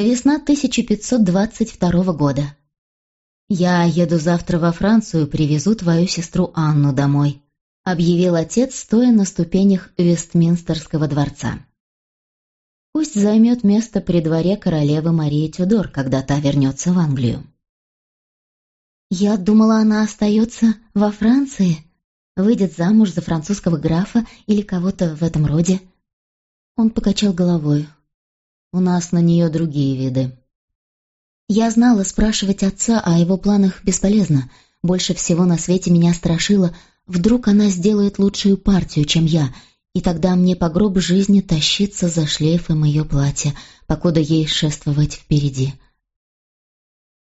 Весна 1522 года. «Я еду завтра во Францию, привезу твою сестру Анну домой», объявил отец, стоя на ступенях Вестминстерского дворца. Пусть займет место при дворе королевы Марии Тюдор, когда та вернется в Англию. Я думала, она остается во Франции, выйдет замуж за французского графа или кого-то в этом роде. Он покачал головой. У нас на нее другие виды. Я знала, спрашивать отца о его планах бесполезно. Больше всего на свете меня страшило, вдруг она сделает лучшую партию, чем я, и тогда мне по гроб жизни тащиться за шлейфом ее платья, покуда ей шествовать впереди.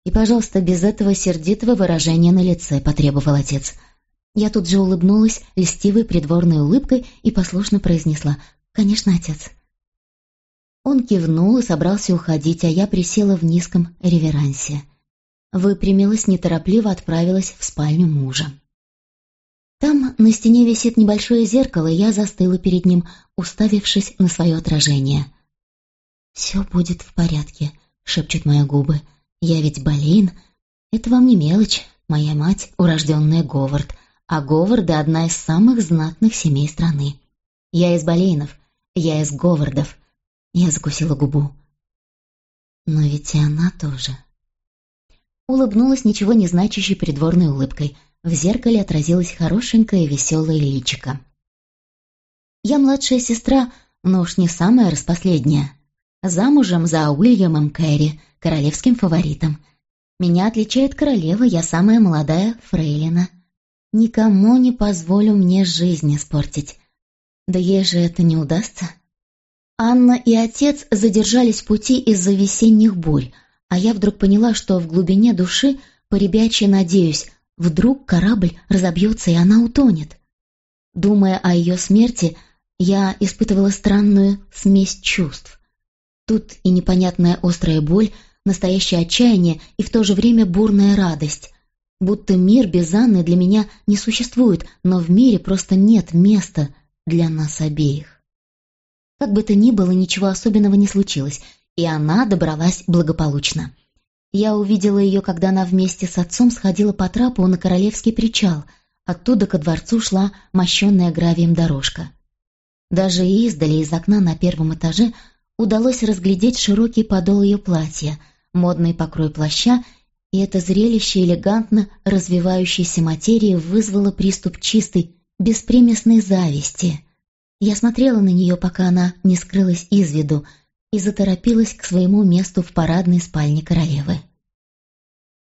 «И, пожалуйста, без этого сердитого выражения на лице», — потребовал отец. Я тут же улыбнулась льстивой придворной улыбкой и послушно произнесла «Конечно, отец». Он кивнул и собрался уходить, а я присела в низком реверансе. Выпрямилась, неторопливо отправилась в спальню мужа. Там на стене висит небольшое зеркало, и я застыла перед ним, уставившись на свое отражение. «Все будет в порядке», — шепчут мои губы. «Я ведь Болейн. Это вам не мелочь. Моя мать — урожденная Говард, а Говарды — одна из самых знатных семей страны. Я из Болейнов, я из Говардов». Я закусила губу. Но ведь и она тоже. Улыбнулась ничего не значащей придворной улыбкой — в зеркале отразилось хорошенькое веселое личико. Я младшая сестра, но уж не самая распоследняя. Замужем за Уильямом Кэрри, королевским фаворитом. Меня отличает королева, я самая молодая фрейлина. Никому не позволю мне жизнь испортить. Да ей же это не удастся. Анна и отец задержались в пути из-за весенних бурь, а я вдруг поняла, что в глубине души поребячьи надеюсь, Вдруг корабль разобьется, и она утонет. Думая о ее смерти, я испытывала странную смесь чувств. Тут и непонятная острая боль, настоящее отчаяние и в то же время бурная радость. Будто мир без Анны для меня не существует, но в мире просто нет места для нас обеих. Как бы то ни было, ничего особенного не случилось, и она добралась благополучно. Я увидела ее, когда она вместе с отцом сходила по трапу на Королевский причал. Оттуда ко дворцу шла мощенная гравием дорожка. Даже издали из окна на первом этаже удалось разглядеть широкий подол ее платья, модный покрой плаща, и это зрелище элегантно развивающейся материи вызвало приступ чистой, беспримесной зависти. Я смотрела на нее, пока она не скрылась из виду, и заторопилась к своему месту в парадной спальне королевы.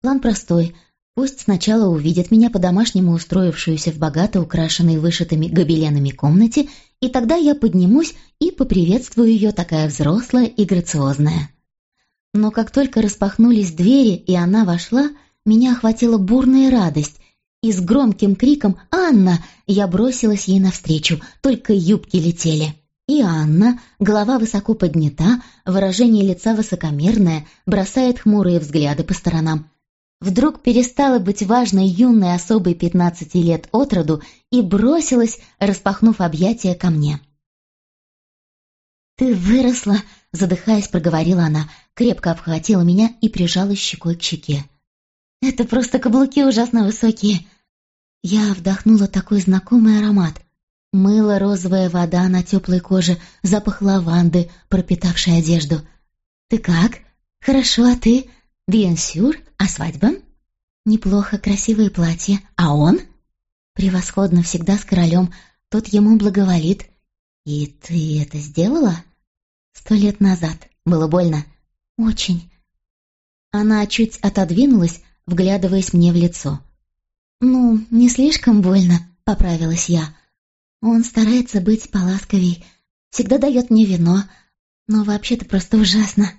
План простой. Пусть сначала увидит меня по-домашнему устроившуюся в богато украшенной вышитыми гобеленами комнате, и тогда я поднимусь и поприветствую ее такая взрослая и грациозная. Но как только распахнулись двери, и она вошла, меня охватила бурная радость, и с громким криком «Анна!» я бросилась ей навстречу, только юбки летели. И Анна, голова высоко поднята, выражение лица высокомерное, бросает хмурые взгляды по сторонам. Вдруг перестала быть важной юной особой пятнадцати лет от роду и бросилась, распахнув объятия ко мне. «Ты выросла!» — задыхаясь, проговорила она, крепко обхватила меня и прижала щекой к щеке. «Это просто каблуки ужасно высокие!» Я вдохнула такой знакомый аромат — Мыло, розовая вода на теплой коже, запах лаванды, пропитавший одежду. «Ты как? Хорошо, а ты? Бьенсюр? А свадьба?» «Неплохо, красивое платье. А он?» «Превосходно, всегда с королем. Тот ему благоволит. И ты это сделала?» «Сто лет назад. Было больно?» «Очень». Она чуть отодвинулась, вглядываясь мне в лицо. «Ну, не слишком больно», — поправилась я. Он старается быть поласковей, всегда дает мне вино, но вообще-то просто ужасно.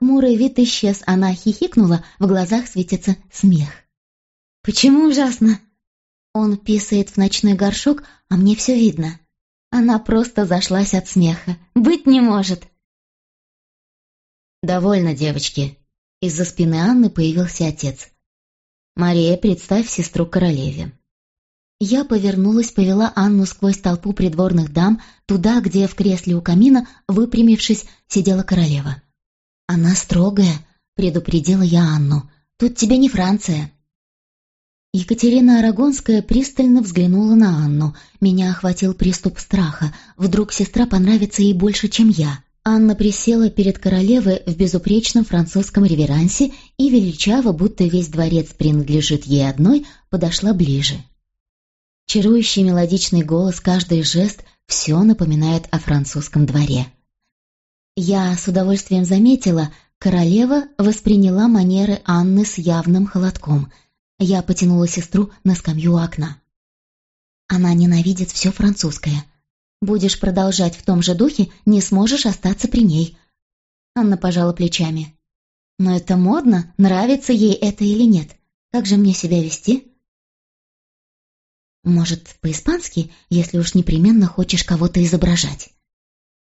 Хмурый вид исчез, она хихикнула, в глазах светится смех. «Почему ужасно?» Он писает в ночной горшок, а мне все видно. Она просто зашлась от смеха. «Быть не может!» «Довольно, девочки!» Из-за спины Анны появился отец. «Мария, представь сестру королеве». Я повернулась, повела Анну сквозь толпу придворных дам, туда, где в кресле у камина, выпрямившись, сидела королева. Она строгая», — предупредила я Анну. «Тут тебе не Франция». Екатерина Арагонская пристально взглянула на Анну. Меня охватил приступ страха. Вдруг сестра понравится ей больше, чем я. Анна присела перед королевой в безупречном французском реверансе и величаво, будто весь дворец принадлежит ей одной, подошла ближе. Чарующий мелодичный голос, каждый жест — все напоминает о французском дворе. Я с удовольствием заметила, королева восприняла манеры Анны с явным холодком. Я потянула сестру на скамью окна. Она ненавидит все французское. Будешь продолжать в том же духе, не сможешь остаться при ней. Анна пожала плечами. Но это модно, нравится ей это или нет. Как же мне себя вести? Может, по-испански, если уж непременно хочешь кого-то изображать?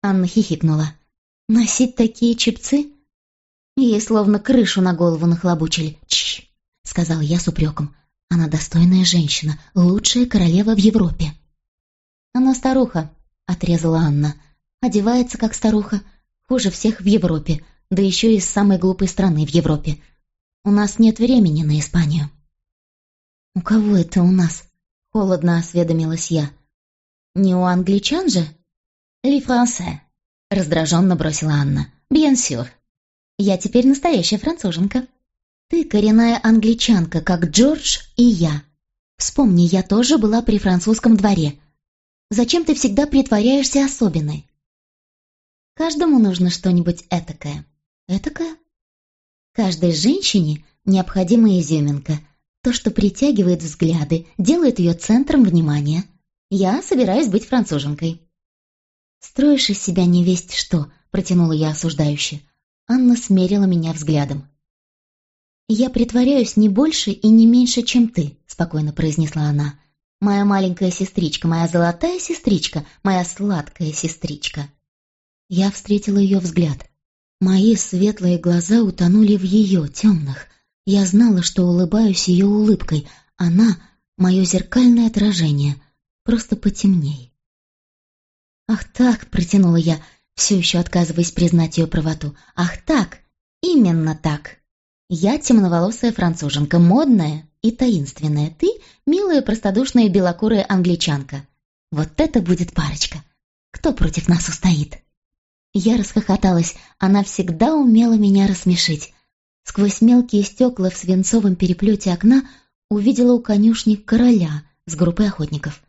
Анна хихикнула. Носить такие чепцы? Ей словно крышу на голову нахлобучили. Чш, сказал я с упреком. Она достойная женщина, лучшая королева в Европе. Она старуха, отрезала Анна. Одевается как старуха, хуже всех в Европе, да еще из самой глупой страны в Европе. У нас нет времени на Испанию. У кого это у нас? Холодно осведомилась я. Не у англичан же? Ли франсе, раздраженно бросила Анна. Bien sûr. Я теперь настоящая француженка. Ты коренная англичанка, как Джордж и я. Вспомни, я тоже была при французском дворе. Зачем ты всегда притворяешься особенной? Каждому нужно что-нибудь этакое. Этакое? Каждой женщине необходима изюминка. То, что притягивает взгляды, делает ее центром внимания. Я собираюсь быть француженкой. «Строишь из себя невесть что», — протянула я осуждающе. Анна смерила меня взглядом. «Я притворяюсь не больше и не меньше, чем ты», — спокойно произнесла она. Моя маленькая сестричка, моя золотая сестричка, моя сладкая сестричка. Я встретила ее взгляд. Мои светлые глаза утонули в ее темных. Я знала, что улыбаюсь ее улыбкой. Она — мое зеркальное отражение, просто потемней. «Ах так!» — протянула я, все еще отказываясь признать ее правоту. «Ах так! Именно так! Я темноволосая француженка, модная, и таинственная ты, милая простодушная белокурая англичанка. Вот это будет парочка. Кто против нас устоит? Я расхохоталась, она всегда умела меня рассмешить. Сквозь мелкие стекла в свинцовом переплете окна увидела у конюшни короля с группой охотников.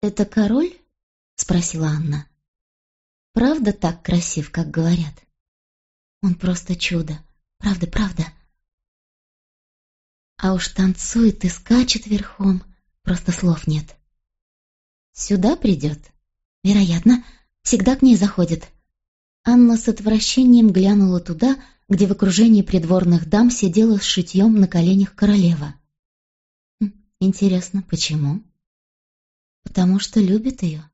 «Это король?» — спросила Анна. «Правда так красив, как говорят?» «Он просто чудо. Правда, правда». А уж танцует и скачет верхом, просто слов нет. Сюда придет? Вероятно, всегда к ней заходит. Анна с отвращением глянула туда, где в окружении придворных дам сидела с шитьем на коленях королева. Хм, интересно, почему? Потому что любит ее.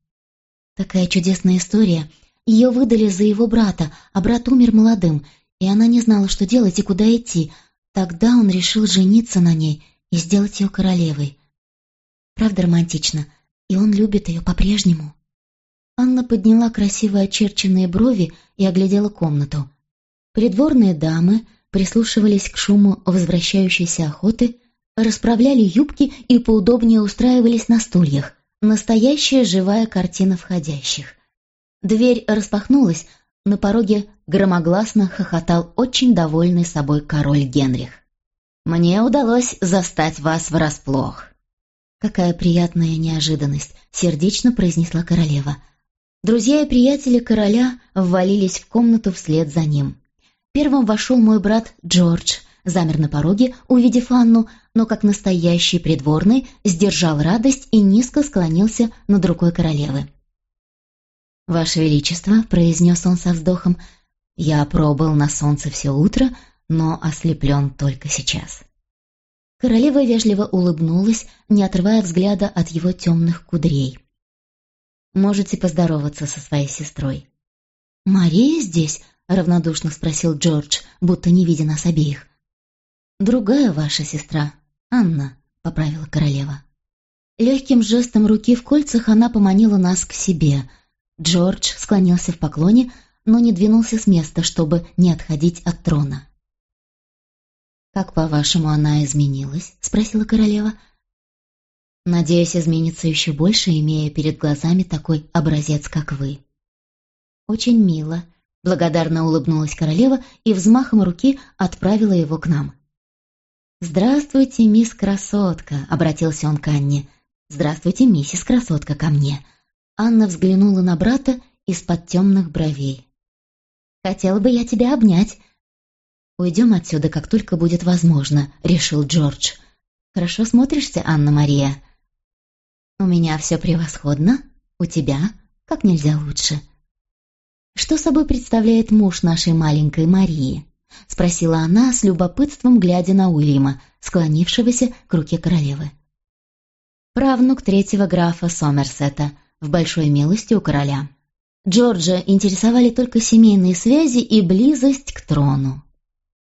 Такая чудесная история. Ее выдали за его брата, а брат умер молодым, и она не знала, что делать и куда идти, Тогда он решил жениться на ней и сделать ее королевой. Правда романтично, и он любит ее по-прежнему. Анна подняла красиво очерченные брови и оглядела комнату. Придворные дамы прислушивались к шуму возвращающейся охоты, расправляли юбки и поудобнее устраивались на стульях. Настоящая живая картина входящих. Дверь распахнулась, на пороге громогласно хохотал очень довольный собой король Генрих. «Мне удалось застать вас врасплох». «Какая приятная неожиданность», — сердечно произнесла королева. Друзья и приятели короля ввалились в комнату вслед за ним. Первым вошел мой брат Джордж, замер на пороге, увидев Анну, но как настоящий придворный сдержал радость и низко склонился над рукой королевы. «Ваше Величество», — произнес он со вздохом, — «я пробыл на солнце все утро, но ослеплен только сейчас». Королева вежливо улыбнулась, не отрывая взгляда от его темных кудрей. «Можете поздороваться со своей сестрой». «Мария здесь?» — равнодушно спросил Джордж, будто не видя нас обеих. «Другая ваша сестра, Анна», — поправила королева. Легким жестом руки в кольцах она поманила нас к себе — Джордж склонился в поклоне, но не двинулся с места, чтобы не отходить от трона. «Как, по-вашему, она изменилась?» — спросила королева. «Надеюсь, изменится еще больше, имея перед глазами такой образец, как вы». «Очень мило», — благодарно улыбнулась королева и взмахом руки отправила его к нам. «Здравствуйте, мисс Красотка», — обратился он к Анне. «Здравствуйте, миссис Красотка, ко мне». Анна взглянула на брата из-под темных бровей. «Хотела бы я тебя обнять», «Уйдем отсюда, как только будет возможно», — решил Джордж. «Хорошо смотришься, Анна-Мария?» «У меня все превосходно. У тебя как нельзя лучше». «Что собой представляет муж нашей маленькой Марии?» — спросила она с любопытством, глядя на Уильяма, склонившегося к руке королевы. Правнук третьего графа Сомерсета, в большой милости у короля. Джорджа интересовали только семейные связи и близость к трону.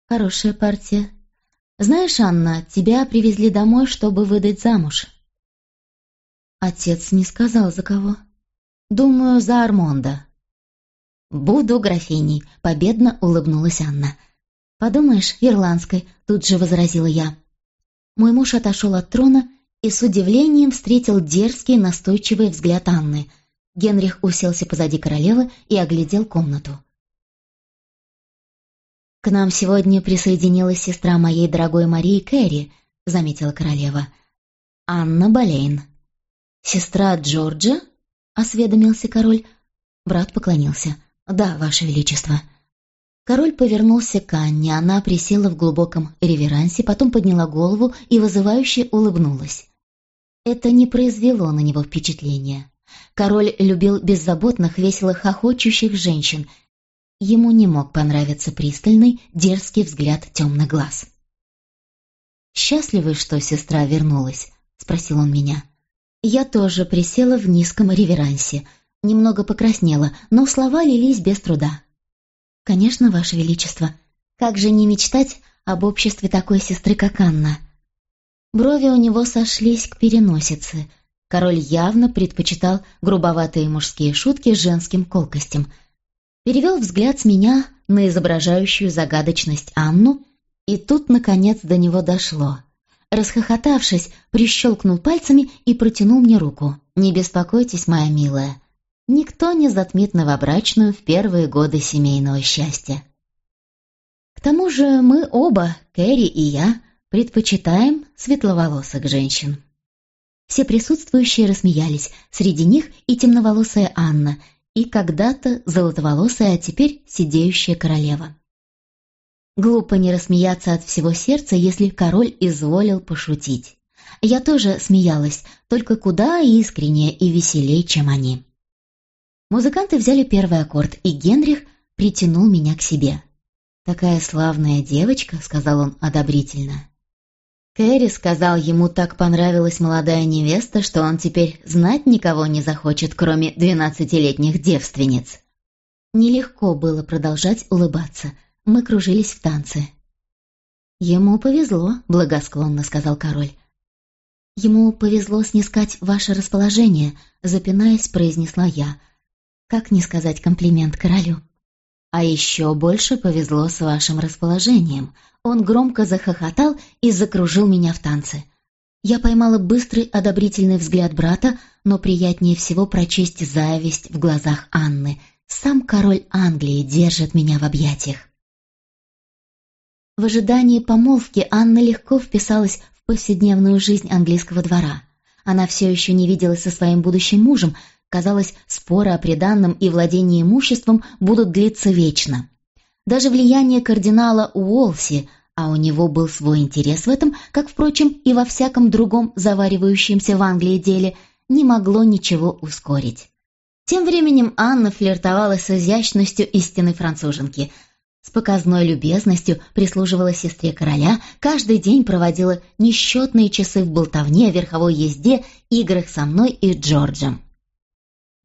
Хорошая партия. Знаешь, Анна, тебя привезли домой, чтобы выдать замуж. Отец не сказал, за кого. Думаю, за Армонда. Буду графиней, победно улыбнулась Анна. Подумаешь, ирландской, тут же возразила я. Мой муж отошел от трона и с удивлением встретил дерзкий, настойчивый взгляд Анны. Генрих уселся позади королевы и оглядел комнату. «К нам сегодня присоединилась сестра моей дорогой Марии Кэрри», — заметила королева. «Анна Болейн». «Сестра Джорджа?» — осведомился король. Брат поклонился. «Да, ваше величество». Король повернулся к Анне, она присела в глубоком реверансе, потом подняла голову и вызывающе улыбнулась. Это не произвело на него впечатления. Король любил беззаботных, весело хохочущих женщин, Ему не мог понравиться пристальный, дерзкий взгляд темных глаз. «Счастливы, что сестра вернулась?» — спросил он меня. Я тоже присела в низком реверансе, немного покраснела, но слова лились без труда. «Конечно, Ваше Величество, как же не мечтать об обществе такой сестры, как Анна?» Брови у него сошлись к переносице. Король явно предпочитал грубоватые мужские шутки женским колкостем — перевел взгляд с меня на изображающую загадочность Анну, и тут, наконец, до него дошло. Расхохотавшись, прищелкнул пальцами и протянул мне руку. «Не беспокойтесь, моя милая, никто не затмит новобрачную в первые годы семейного счастья». К тому же мы оба, Кэрри и я, предпочитаем светловолосых женщин. Все присутствующие рассмеялись, среди них и темноволосая Анна, и когда-то золотоволосая, а теперь сидеющая королева. Глупо не рассмеяться от всего сердца, если король изволил пошутить. Я тоже смеялась, только куда искреннее и веселее, чем они. Музыканты взяли первый аккорд, и Генрих притянул меня к себе. «Такая славная девочка», — сказал он одобрительно. Кэрри сказал, ему так понравилась молодая невеста, что он теперь знать никого не захочет, кроме двенадцатилетних девственниц. Нелегко было продолжать улыбаться. Мы кружились в танце. «Ему повезло», — благосклонно сказал король. «Ему повезло снискать ваше расположение», — запинаясь, произнесла я. «Как не сказать комплимент королю?» «А еще больше повезло с вашим расположением», он громко захохотал и закружил меня в танце. Я поймала быстрый одобрительный взгляд брата, но приятнее всего прочесть зависть в глазах Анны. Сам король Англии держит меня в объятиях. В ожидании помолвки Анна легко вписалась в повседневную жизнь английского двора. Она все еще не виделась со своим будущим мужем, казалось, споры о приданном и владении имуществом будут длиться вечно. Даже влияние кардинала Уолси, а у него был свой интерес в этом, как, впрочем, и во всяком другом заваривающемся в Англии деле, не могло ничего ускорить. Тем временем Анна флиртовала с изящностью истинной француженки. С показной любезностью прислуживала сестре короля, каждый день проводила несчетные часы в болтовне, верховой езде, играх со мной и Джорджем.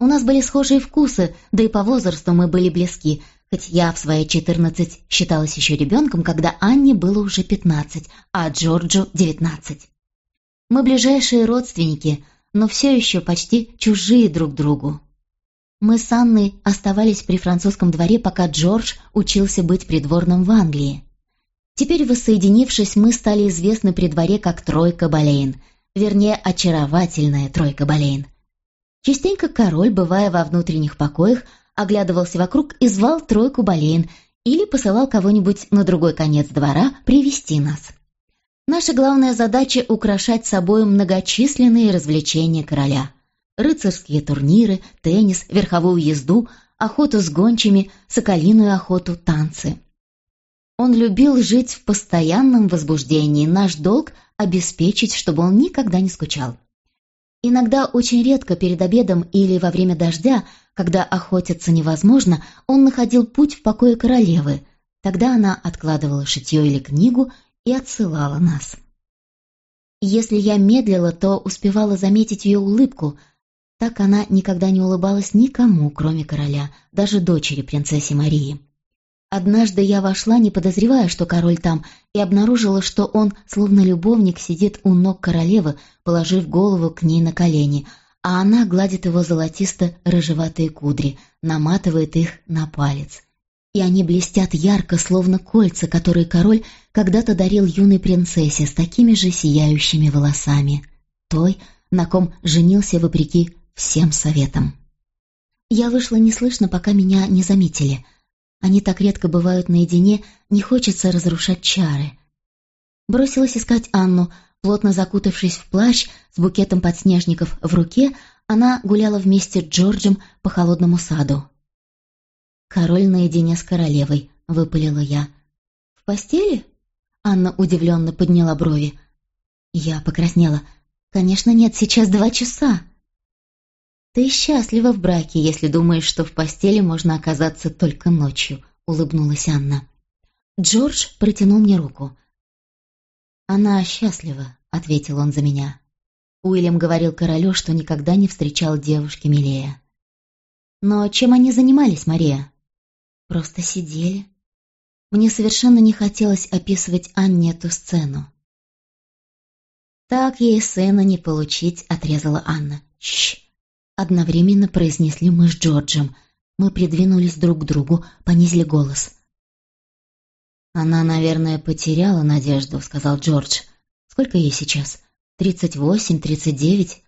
У нас были схожие вкусы, да и по возрасту мы были близки – Хоть я в свои четырнадцать считалась еще ребенком, когда Анне было уже пятнадцать, а Джорджу девятнадцать. Мы ближайшие родственники, но все еще почти чужие друг другу. Мы с Анной оставались при французском дворе, пока Джордж учился быть придворным в Англии. Теперь, воссоединившись, мы стали известны при дворе как Тройка Болейн, вернее, очаровательная Тройка Болейн. Частенько король, бывая во внутренних покоях, оглядывался вокруг и звал Тройку Болейн или посылал кого-нибудь на другой конец двора привести нас. Наша главная задача — украшать собой многочисленные развлечения короля. Рыцарские турниры, теннис, верховую езду, охоту с гончими, соколиную охоту, танцы. Он любил жить в постоянном возбуждении. Наш долг — обеспечить, чтобы он никогда не скучал. Иногда очень редко перед обедом или во время дождя, когда охотиться невозможно, он находил путь в покое королевы. Тогда она откладывала шитье или книгу и отсылала нас. Если я медлила, то успевала заметить ее улыбку. Так она никогда не улыбалась никому, кроме короля, даже дочери принцессе Марии. Однажды я вошла, не подозревая, что король там, и обнаружила, что он, словно любовник, сидит у ног королевы, положив голову к ней на колени, а она гладит его золотисто-рыжеватые кудри, наматывает их на палец и они блестят ярко, словно кольца, которые король когда-то дарил юной принцессе с такими же сияющими волосами, той, на ком женился вопреки всем советам. Я вышла неслышно, пока меня не заметили. Они так редко бывают наедине, не хочется разрушать чары. Бросилась искать Анну, плотно закутавшись в плащ, с букетом подснежников в руке, она гуляла вместе с Джорджем по холодному саду. «Король наедине с королевой», — выпалила я. «В постели?» Анна удивленно подняла брови. Я покраснела. «Конечно нет, сейчас два часа». «Ты счастлива в браке, если думаешь, что в постели можно оказаться только ночью», — улыбнулась Анна. Джордж протянул мне руку. «Она счастлива», — ответил он за меня. Уильям говорил королю, что никогда не встречал девушки милее. «Но чем они занимались, Мария?» Просто сидели. Мне совершенно не хотелось описывать Анне эту сцену. «Так ей сына не получить», — отрезала Анна. «Чш!» — одновременно произнесли мы с Джорджем. Мы придвинулись друг к другу, понизили голос. «Она, наверное, потеряла надежду», — сказал Джордж. «Сколько ей сейчас? Тридцать восемь, тридцать девять?»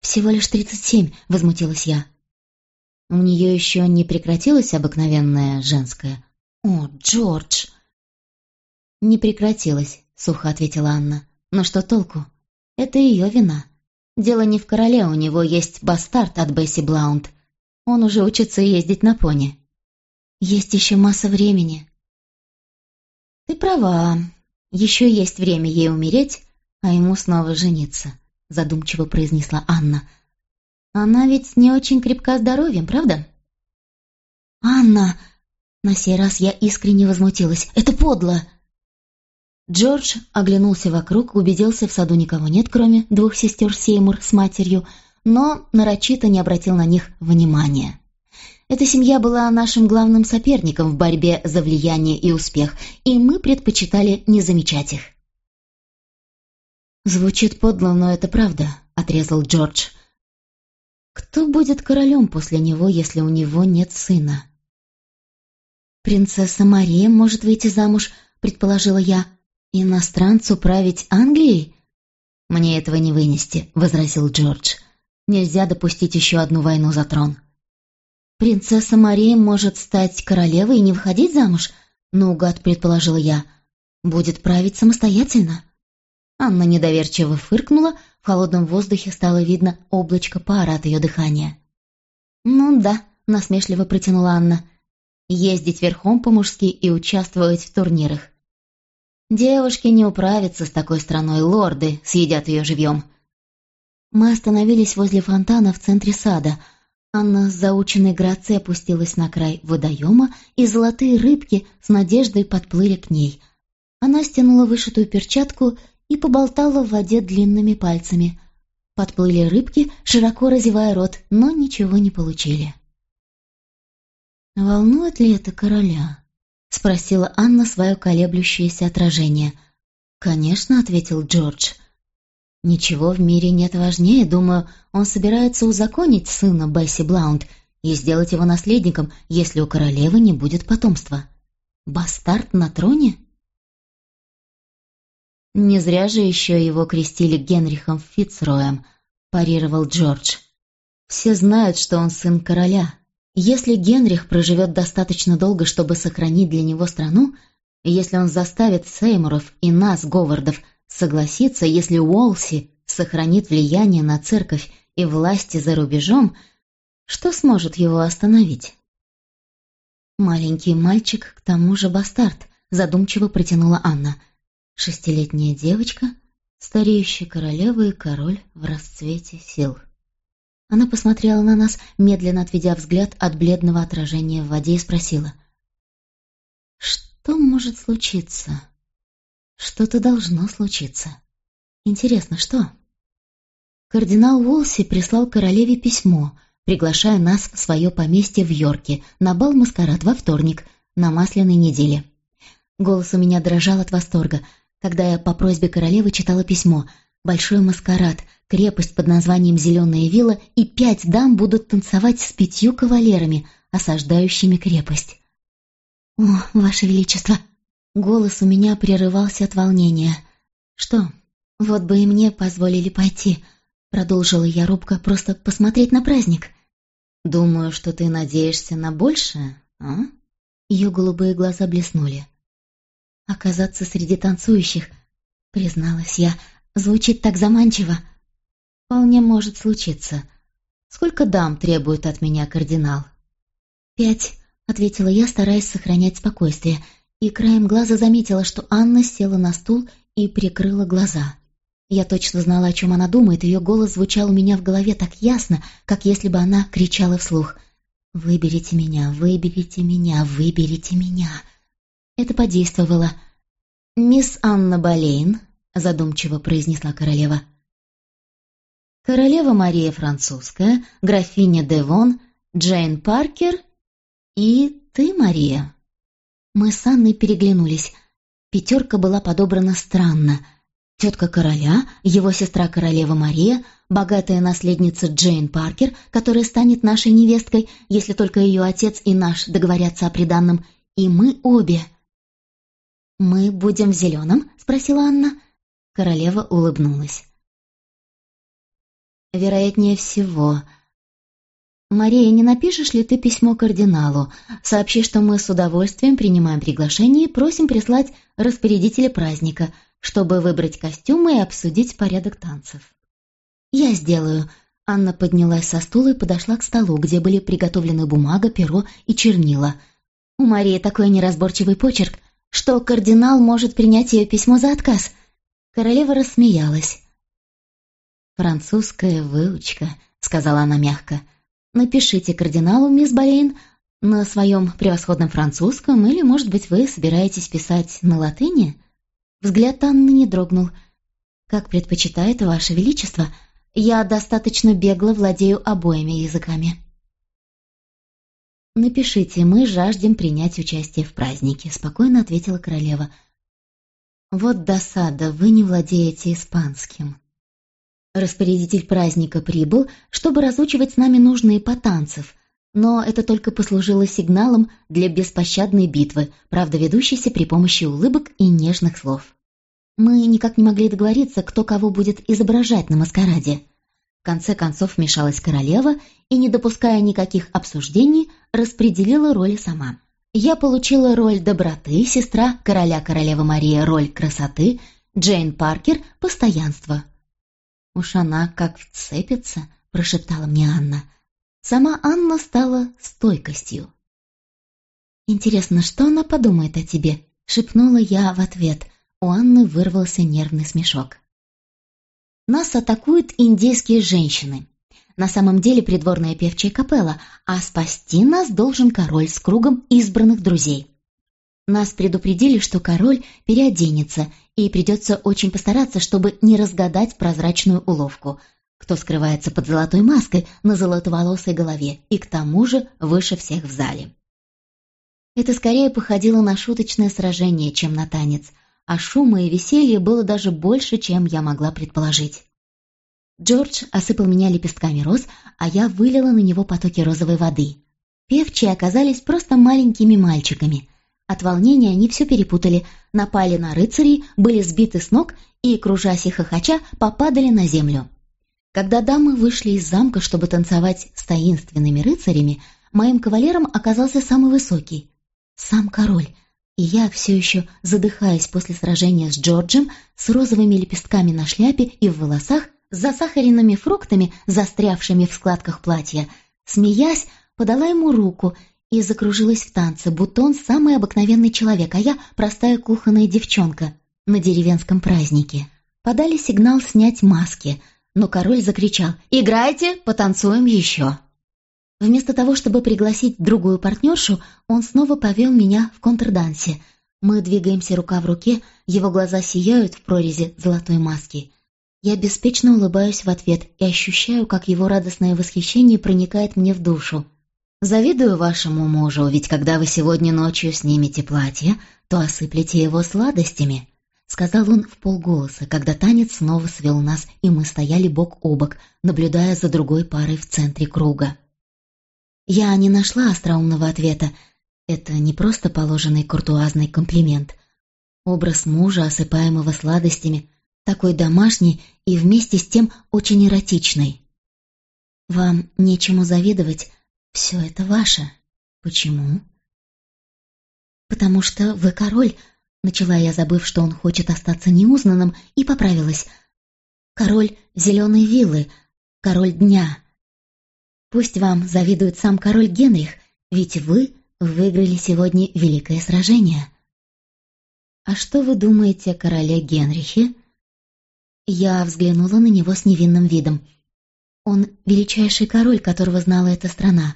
«Всего лишь тридцать семь», — возмутилась я. У нее еще не прекратилась обыкновенная женская. «О, Джордж!» «Не прекратилась», — сухо ответила Анна. «Но что толку? Это ее вина. Дело не в короле, у него есть бастард от Бесси Блаунд. Он уже учится ездить на пони. Есть еще масса времени». «Ты права. Еще есть время ей умереть, а ему снова жениться», — задумчиво произнесла Анна. Она ведь не очень крепка здоровьем, правда? «Анна!» На сей раз я искренне возмутилась. «Это подло!» Джордж оглянулся вокруг, убедился, в саду никого нет, кроме двух сестер Сеймур с матерью, но нарочито не обратил на них внимания. Эта семья была нашим главным соперником в борьбе за влияние и успех, и мы предпочитали не замечать их. «Звучит подло, но это правда», — отрезал Джордж. Кто будет королем после него, если у него нет сына? «Принцесса Мария может выйти замуж», — предположила я. «Иностранцу править Англией?» «Мне этого не вынести», — возразил Джордж. «Нельзя допустить еще одну войну за трон». «Принцесса Мария может стать королевой и не выходить замуж?» — наугад предположила я. «Будет править самостоятельно». Анна недоверчиво фыркнула, в холодном воздухе стало видно облачко пара от ее дыхания. «Ну да», — насмешливо протянула Анна, — «ездить верхом по-мужски и участвовать в турнирах. Девушки не управятся с такой страной, лорды съедят ее живьем». Мы остановились возле фонтана в центре сада. Анна с заученной грацией опустилась на край водоема, и золотые рыбки с надеждой подплыли к ней. Она стянула вышитую перчатку и поболтала в воде длинными пальцами. Подплыли рыбки, широко разевая рот, но ничего не получили. «Волнует ли это короля?» — спросила Анна свое колеблющееся отражение. «Конечно», — ответил Джордж. «Ничего в мире нет важнее. Думаю, он собирается узаконить сына Бесси Блаунд, и сделать его наследником, если у королевы не будет потомства. Бастард на троне? Не зря же еще его крестили Генрихом Фицроем, парировал Джордж. Все знают, что он сын короля. Если Генрих проживет достаточно долго, чтобы сохранить для него страну, если он заставит Сеймуров и нас, Говардов, согласиться, если Уолси сохранит влияние на церковь и власти за рубежом, что сможет его остановить? «Маленький мальчик, к тому же бастард», — задумчиво протянула Анна. «Шестилетняя девочка, стареющая королева и король в расцвете сил». Она посмотрела на нас, медленно отведя взгляд от бледного отражения в воде и спросила. «Что может случиться?» «Что-то должно случиться. Интересно, что?» Кардинал Уолси прислал королеве письмо, приглашая нас в свое поместье в Йорке на бал-маскарад во вторник, на масляной неделе. Голос у меня дрожал от восторга, когда я по просьбе королевы читала письмо. Большой маскарад, крепость под названием «Зеленая вилла» и пять дам будут танцевать с пятью кавалерами, осаждающими крепость. «О, Ваше Величество!» Голос у меня прерывался от волнения. «Что, вот бы и мне позволили пойти», — продолжила я робко, — «просто посмотреть на праздник». «Думаю, что ты надеешься на большее, а?» Ее голубые глаза блеснули. «Оказаться среди танцующих», — призналась я, — «звучит так заманчиво». «Вполне может случиться. Сколько дам требует от меня кардинал?» «Пять», — ответила я, стараясь сохранять спокойствие, и краем глаза заметила, что Анна села на стул и прикрыла глаза. Я точно знала, о чем она думает, ее голос звучал у меня в голове так ясно, как если бы она кричала вслух. «Выберите меня, выберите меня, выберите меня!» Это подействовало. «Мисс Анна Болейн», — задумчиво произнесла королева. «Королева Мария Французская, графиня Девон, Джейн Паркер и ты, Мария». Мы с Анной переглянулись. Пятерка была подобрана странно — Тетка короля, его сестра королева Мария, богатая наследница Джейн Паркер, которая станет нашей невесткой, если только ее отец и наш договорятся о приданном, и мы обе. «Мы будем в зеленом?» — спросила Анна. Королева улыбнулась. «Вероятнее всего. Мария, не напишешь ли ты письмо кардиналу? Сообщи, что мы с удовольствием принимаем приглашение и просим прислать распорядителя праздника — чтобы выбрать костюмы и обсудить порядок танцев. «Я сделаю». Анна поднялась со стула и подошла к столу, где были приготовлены бумага, перо и чернила. У Марии такой неразборчивый почерк, что кардинал может принять ее письмо за отказ. Королева рассмеялась. «Французская выучка», — сказала она мягко. «Напишите кардиналу, мисс Болейн, на своем превосходном французском, или, может быть, вы собираетесь писать на латыни?» Взгляд Анны не дрогнул. «Как предпочитает Ваше Величество, я достаточно бегло владею обоими языками». «Напишите, мы жаждем принять участие в празднике», — спокойно ответила королева. «Вот досада, вы не владеете испанским». Распорядитель праздника прибыл, чтобы разучивать с нами нужные по танцев, но это только послужило сигналом для беспощадной битвы, правда ведущейся при помощи улыбок и нежных слов. Мы никак не могли договориться, кто кого будет изображать на маскараде. В конце концов вмешалась королева и, не допуская никаких обсуждений, распределила роли сама. Я получила роль доброты, сестра короля королева Мария роль красоты, Джейн Паркер — постоянство. «Уж она как вцепится», — прошептала мне Анна. Сама Анна стала стойкостью. «Интересно, что она подумает о тебе?» — шепнула я в ответ. У Анны вырвался нервный смешок. «Нас атакуют индейские женщины. На самом деле придворная певчая капелла, а спасти нас должен король с кругом избранных друзей. Нас предупредили, что король переоденется, и придется очень постараться, чтобы не разгадать прозрачную уловку — кто скрывается под золотой маской на золотоволосой голове и к тому же выше всех в зале. Это скорее походило на шуточное сражение, чем на танец, а шума и веселья было даже больше, чем я могла предположить. Джордж осыпал меня лепестками роз, а я вылила на него потоки розовой воды. Певчие оказались просто маленькими мальчиками. От волнения они все перепутали, напали на рыцарей, были сбиты с ног и, кружась и хохоча, попадали на землю. Когда дамы вышли из замка, чтобы танцевать с таинственными рыцарями, моим кавалером оказался самый высокий. Сам король. И я, все еще задыхаясь после сражения с Джорджем, с розовыми лепестками на шляпе и в волосах, с засахаренными фруктами, застрявшими в складках платья, смеясь, подала ему руку и закружилась в танце, будто он самый обыкновенный человек, а я простая кухонная девчонка на деревенском празднике. Подали сигнал снять маски, но король закричал «Играйте, потанцуем еще!». Вместо того, чтобы пригласить другую партнершу, он снова повел меня в контрдансе. Мы двигаемся рука в руке, его глаза сияют в прорези золотой маски. Я беспечно улыбаюсь в ответ и ощущаю, как его радостное восхищение проникает мне в душу. Завидую вашему мужу, ведь когда вы сегодня ночью снимете платье, то осыплете его сладостями», — сказал он в полголоса, когда танец снова свел нас, и мы стояли бок о бок, наблюдая за другой парой в центре круга. Я не нашла остроумного ответа. Это не просто положенный куртуазный комплимент. Образ мужа, осыпаемого сладостями, такой домашний и вместе с тем очень эротичный. «Вам нечему завидовать», «Все это ваше. Почему?» «Потому что вы король», — начала я, забыв, что он хочет остаться неузнанным, и поправилась. «Король зеленой виллы, король дня. Пусть вам завидует сам король Генрих, ведь вы выиграли сегодня великое сражение». «А что вы думаете о короле Генрихе?» Я взглянула на него с невинным видом. Он величайший король, которого знала эта страна.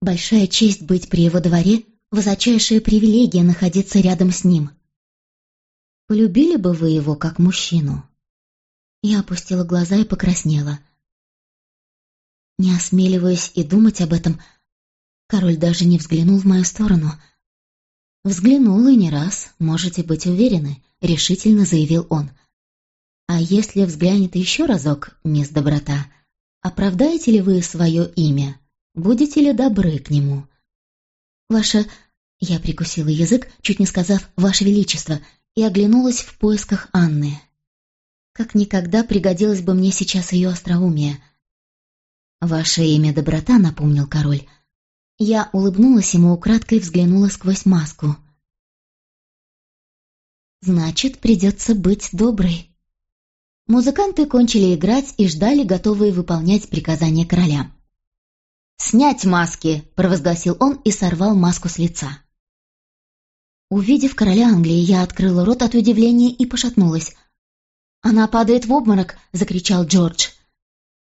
Большая честь быть при его дворе, высочайшая привилегия находиться рядом с ним. Полюбили бы вы его как мужчину? Я опустила глаза и покраснела. Не осмеливаясь и думать об этом, король даже не взглянул в мою сторону. Взглянул и не раз, можете быть уверены, решительно заявил он — а если взглянет еще разок, мисс Доброта, оправдаете ли вы свое имя? Будете ли добры к нему? Ваше... Я прикусила язык, чуть не сказав «Ваше Величество», и оглянулась в поисках Анны. Как никогда пригодилось бы мне сейчас ее остроумие. «Ваше имя Доброта», — напомнил король. Я улыбнулась ему, украдкой взглянула сквозь маску. «Значит, придется быть доброй». Музыканты кончили играть и ждали, готовые выполнять приказания короля. «Снять маски!» — провозгласил он и сорвал маску с лица. Увидев короля Англии, я открыла рот от удивления и пошатнулась. «Она падает в обморок!» — закричал Джордж.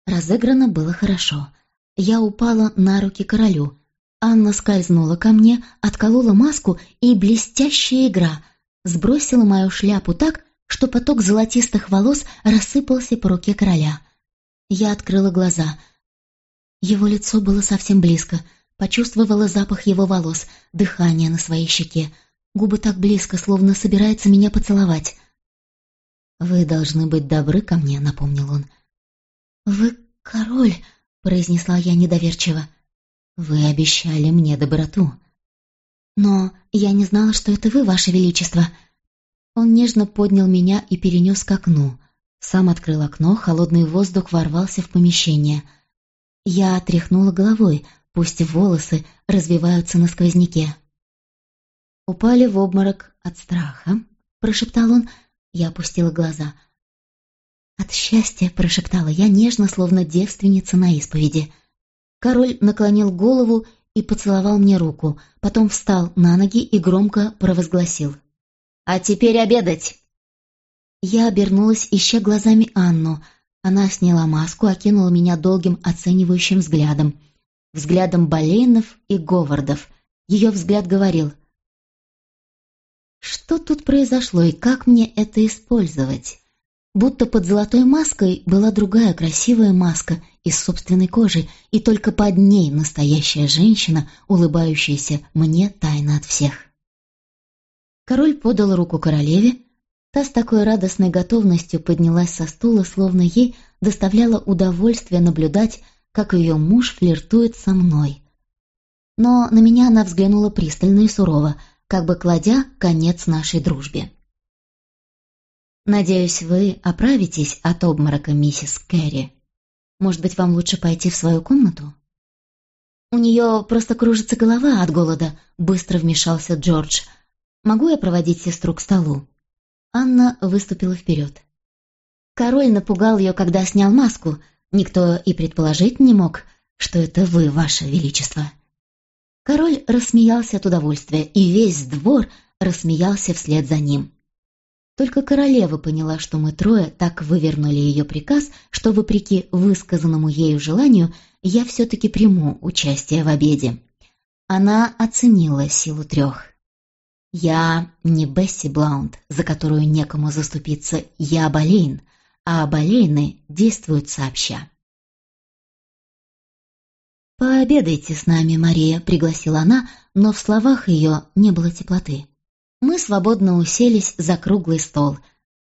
Разыграно было хорошо. Я упала на руки королю. Анна скользнула ко мне, отколола маску, и блестящая игра сбросила мою шляпу так, что поток золотистых волос рассыпался по руке короля. Я открыла глаза. Его лицо было совсем близко, почувствовала запах его волос, дыхание на своей щеке. Губы так близко, словно собирается меня поцеловать. «Вы должны быть добры ко мне», — напомнил он. «Вы король», — произнесла я недоверчиво. «Вы обещали мне доброту». «Но я не знала, что это вы, ваше величество», он нежно поднял меня и перенес к окну. Сам открыл окно, холодный воздух ворвался в помещение. Я отряхнула головой, пусть волосы развиваются на сквозняке. «Упали в обморок от страха», — прошептал он. Я опустила глаза. «От счастья», — прошептала я нежно, словно девственница на исповеди. Король наклонил голову и поцеловал мне руку, потом встал на ноги и громко провозгласил — «А теперь обедать!» Я обернулась, ища глазами Анну. Она сняла маску, окинула меня долгим оценивающим взглядом. Взглядом Болейнов и Говардов. Ее взгляд говорил. «Что тут произошло и как мне это использовать?» Будто под золотой маской была другая красивая маска из собственной кожи, и только под ней настоящая женщина, улыбающаяся мне тайно от всех. Король подал руку королеве, Та с такой радостной готовностью поднялась со стула, словно ей доставляло удовольствие наблюдать, как ее муж флиртует со мной. Но на меня она взглянула пристально и сурово, как бы кладя конец нашей дружбе. «Надеюсь, вы оправитесь от обморока, миссис Кэрри. Может быть, вам лучше пойти в свою комнату?» «У нее просто кружится голова от голода», — быстро вмешался Джордж. «Могу я проводить сестру к столу?» Анна выступила вперед. Король напугал ее, когда снял маску. Никто и предположить не мог, что это вы, ваше величество. Король рассмеялся от удовольствия, и весь двор рассмеялся вслед за ним. Только королева поняла, что мы трое так вывернули ее приказ, что, вопреки высказанному ею желанию, я все-таки приму участие в обеде. Она оценила силу трех. Я не Бесси Блаунд, за которую некому заступиться, я Болейн, а Болейны действуют сообща. «Пообедайте с нами, Мария», — пригласила она, но в словах ее не было теплоты. Мы свободно уселись за круглый стол.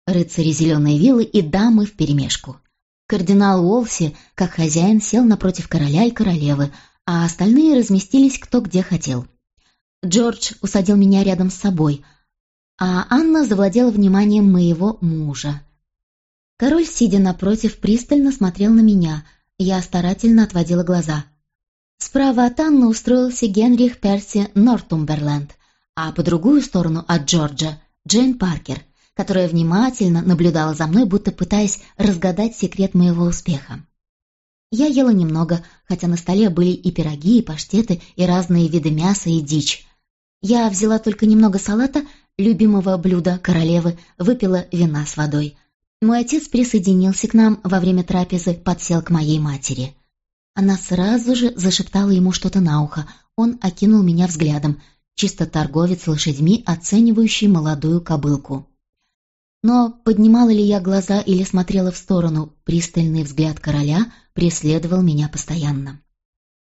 Рыцари зеленой вилы и дамы вперемешку. Кардинал Уолси, как хозяин, сел напротив короля и королевы, а остальные разместились кто где хотел. Джордж усадил меня рядом с собой, а Анна завладела вниманием моего мужа. Король, сидя напротив, пристально смотрел на меня. Я старательно отводила глаза — Справа от Анны устроился Генрих Перси Нортумберленд, а по другую сторону от Джорджа — Джейн Паркер, которая внимательно наблюдала за мной, будто пытаясь разгадать секрет моего успеха. Я ела немного, хотя на столе были и пироги, и паштеты, и разные виды мяса и дичь. Я взяла только немного салата, любимого блюда королевы, выпила вина с водой. Мой отец присоединился к нам во время трапезы, подсел к моей матери. Она сразу же зашептала ему что-то на ухо. Он окинул меня взглядом, чисто торговец лошадьми, оценивающий молодую кобылку. Но поднимала ли я глаза или смотрела в сторону, пристальный взгляд короля преследовал меня постоянно.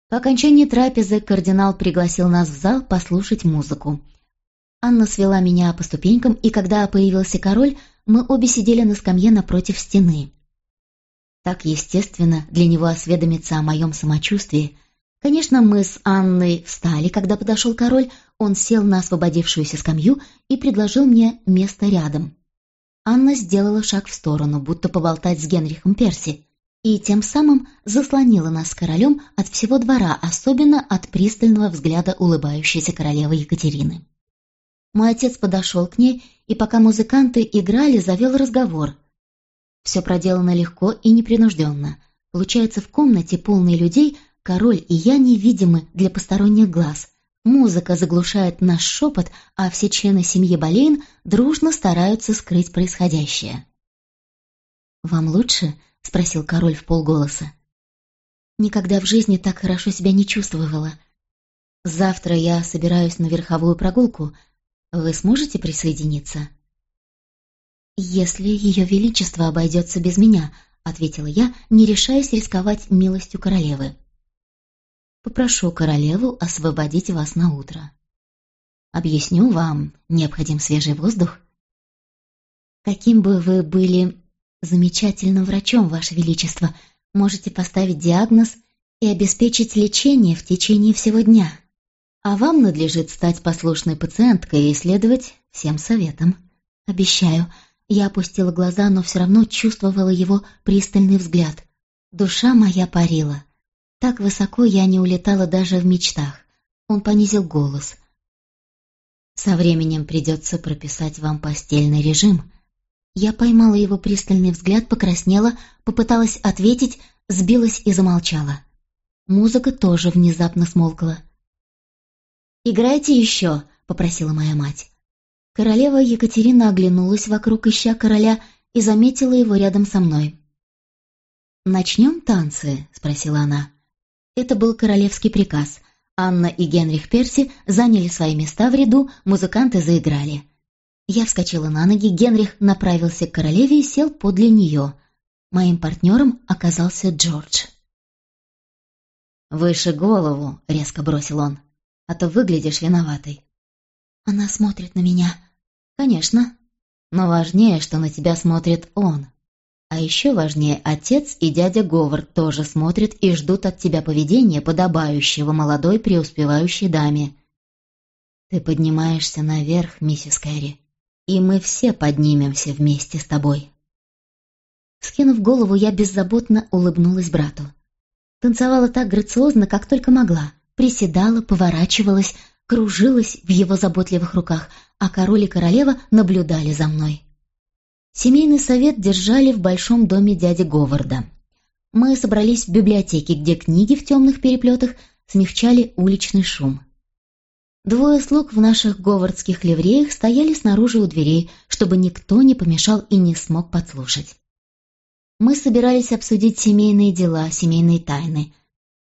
По окончании трапезы кардинал пригласил нас в зал послушать музыку. Анна свела меня по ступенькам, и когда появился король, мы обе сидели на скамье напротив стены. Так естественно для него осведомиться о моем самочувствии. Конечно, мы с Анной встали, когда подошел король, он сел на освободившуюся скамью и предложил мне место рядом. Анна сделала шаг в сторону, будто поболтать с Генрихом Перси, и тем самым заслонила нас королем от всего двора, особенно от пристального взгляда улыбающейся королевы Екатерины. Мой отец подошел к ней, и пока музыканты играли, завел разговор — все проделано легко и непринужденно. Получается, в комнате, полной людей, король и я невидимы для посторонних глаз. Музыка заглушает наш шепот, а все члены семьи Болейн дружно стараются скрыть происходящее. «Вам лучше?» — спросил король в полголоса. «Никогда в жизни так хорошо себя не чувствовала. Завтра я собираюсь на верховую прогулку. Вы сможете присоединиться?» «Если Ее Величество обойдется без меня», — ответила я, не решаясь рисковать милостью королевы. «Попрошу королеву освободить вас на утро. Объясню вам, необходим свежий воздух. Каким бы вы были замечательным врачом, Ваше Величество, можете поставить диагноз и обеспечить лечение в течение всего дня. А вам надлежит стать послушной пациенткой и следовать всем советам. Обещаю, — я опустила глаза, но все равно чувствовала его пристальный взгляд. Душа моя парила. Так высоко я не улетала даже в мечтах. Он понизил голос. «Со временем придется прописать вам постельный режим». Я поймала его пристальный взгляд, покраснела, попыталась ответить, сбилась и замолчала. Музыка тоже внезапно смолкла. «Играйте еще», — попросила моя мать. Королева Екатерина оглянулась вокруг, ища короля, и заметила его рядом со мной. «Начнем танцы?» — спросила она. Это был королевский приказ. Анна и Генрих Перси заняли свои места в ряду, музыканты заиграли. Я вскочила на ноги, Генрих направился к королеве и сел подле нее. Моим партнером оказался Джордж. «Выше голову!» — резко бросил он. «А то выглядишь виноватой». Она смотрит на меня. Конечно. Но важнее, что на тебя смотрит он. А еще важнее, отец и дядя Говард тоже смотрят и ждут от тебя поведения, подобающего молодой преуспевающей даме. Ты поднимаешься наверх, миссис Кэрри, и мы все поднимемся вместе с тобой. Скинув голову, я беззаботно улыбнулась брату. Танцевала так грациозно, как только могла. Приседала, поворачивалась, кружилась в его заботливых руках, а король и королева наблюдали за мной. Семейный совет держали в большом доме дяди Говарда. Мы собрались в библиотеке, где книги в темных переплетах смягчали уличный шум. Двое слуг в наших говардских ливреях стояли снаружи у дверей, чтобы никто не помешал и не смог подслушать. Мы собирались обсудить семейные дела, семейные тайны.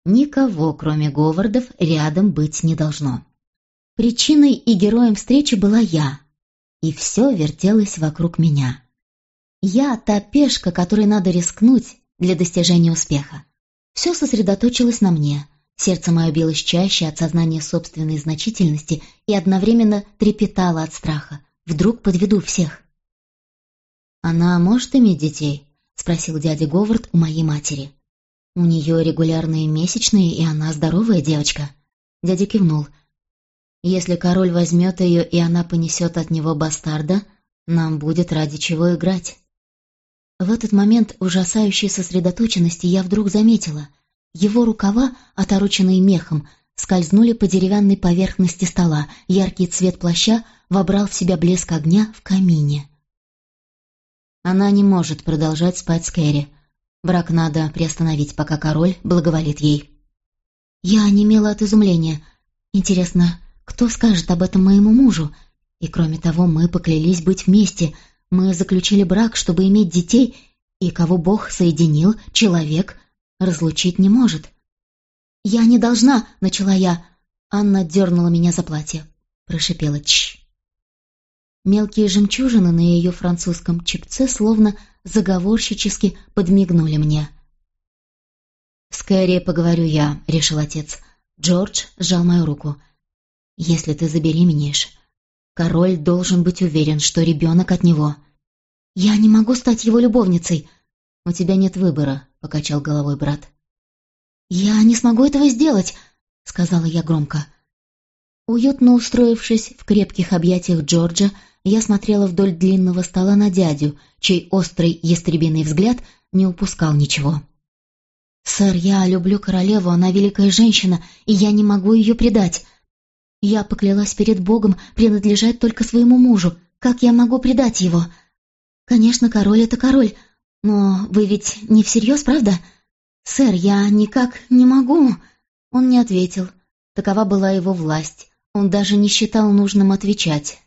Никого, кроме Говардов, рядом быть не должно. Причиной и героем встречи была я, и все вертелось вокруг меня. Я та пешка, которой надо рискнуть для достижения успеха. Все сосредоточилось на мне. Сердце мое билось чаще от сознания собственной значительности и одновременно трепетало от страха. Вдруг подведу всех. «Она может иметь детей?» — спросил дядя Говард у моей матери. «У нее регулярные месячные, и она здоровая девочка». Дядя кивнул. «Если король возьмет ее, и она понесет от него бастарда, нам будет ради чего играть». В этот момент ужасающей сосредоточенности я вдруг заметила. Его рукава, отороченные мехом, скользнули по деревянной поверхности стола, яркий цвет плаща вобрал в себя блеск огня в камине. Она не может продолжать спать с Кэрри. Брак надо приостановить, пока король благоволит ей. Я онемела от изумления. Интересно, кто скажет об этом моему мужу? И кроме того, мы поклялись быть вместе. Мы заключили брак, чтобы иметь детей, и кого Бог соединил, человек разлучить не может. «Я не должна», — начала я. Анна дернула меня за платье. Прошипела «Чш». Мелкие жемчужины на ее французском чипце словно заговорщически подмигнули мне. «Скорее поговорю я», — решил отец. Джордж сжал мою руку. «Если ты забеременеешь, король должен быть уверен, что ребенок от него». «Я не могу стать его любовницей». «У тебя нет выбора», — покачал головой брат. «Я не смогу этого сделать», — сказала я громко. Уютно устроившись в крепких объятиях Джорджа, я смотрела вдоль длинного стола на дядю, чей острый ястребиный взгляд не упускал ничего. «Сэр, я люблю королеву, она великая женщина, и я не могу ее предать. Я поклялась перед Богом принадлежать только своему мужу. Как я могу предать его? Конечно, король — это король, но вы ведь не всерьез, правда? Сэр, я никак не могу». Он не ответил. Такова была его власть. Он даже не считал нужным отвечать.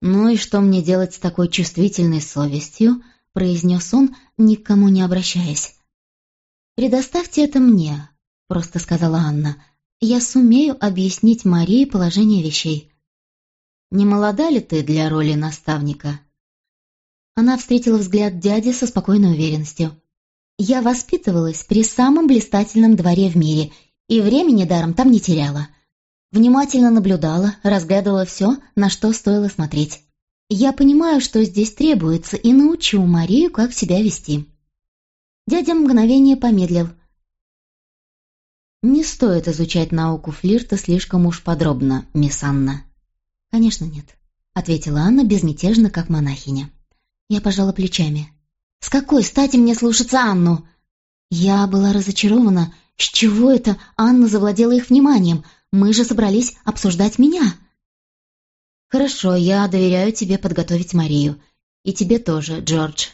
«Ну и что мне делать с такой чувствительной совестью?» — произнес он, никому не обращаясь. «Предоставьте это мне», — просто сказала Анна. «Я сумею объяснить Марии положение вещей». «Не молода ли ты для роли наставника?» Она встретила взгляд дяди со спокойной уверенностью. «Я воспитывалась при самом блистательном дворе в мире и времени даром там не теряла. Внимательно наблюдала, разглядывала все, на что стоило смотреть. Я понимаю, что здесь требуется, и научу Марию, как себя вести. Дядя мгновение помедлил. «Не стоит изучать науку флирта слишком уж подробно, мисс Анна». «Конечно нет», — ответила Анна безмятежно, как монахиня. Я пожала плечами. «С какой стати мне слушаться Анну?» Я была разочарована. С чего это Анна завладела их вниманием? Мы же собрались обсуждать меня. Хорошо, я доверяю тебе подготовить Марию. И тебе тоже, Джордж.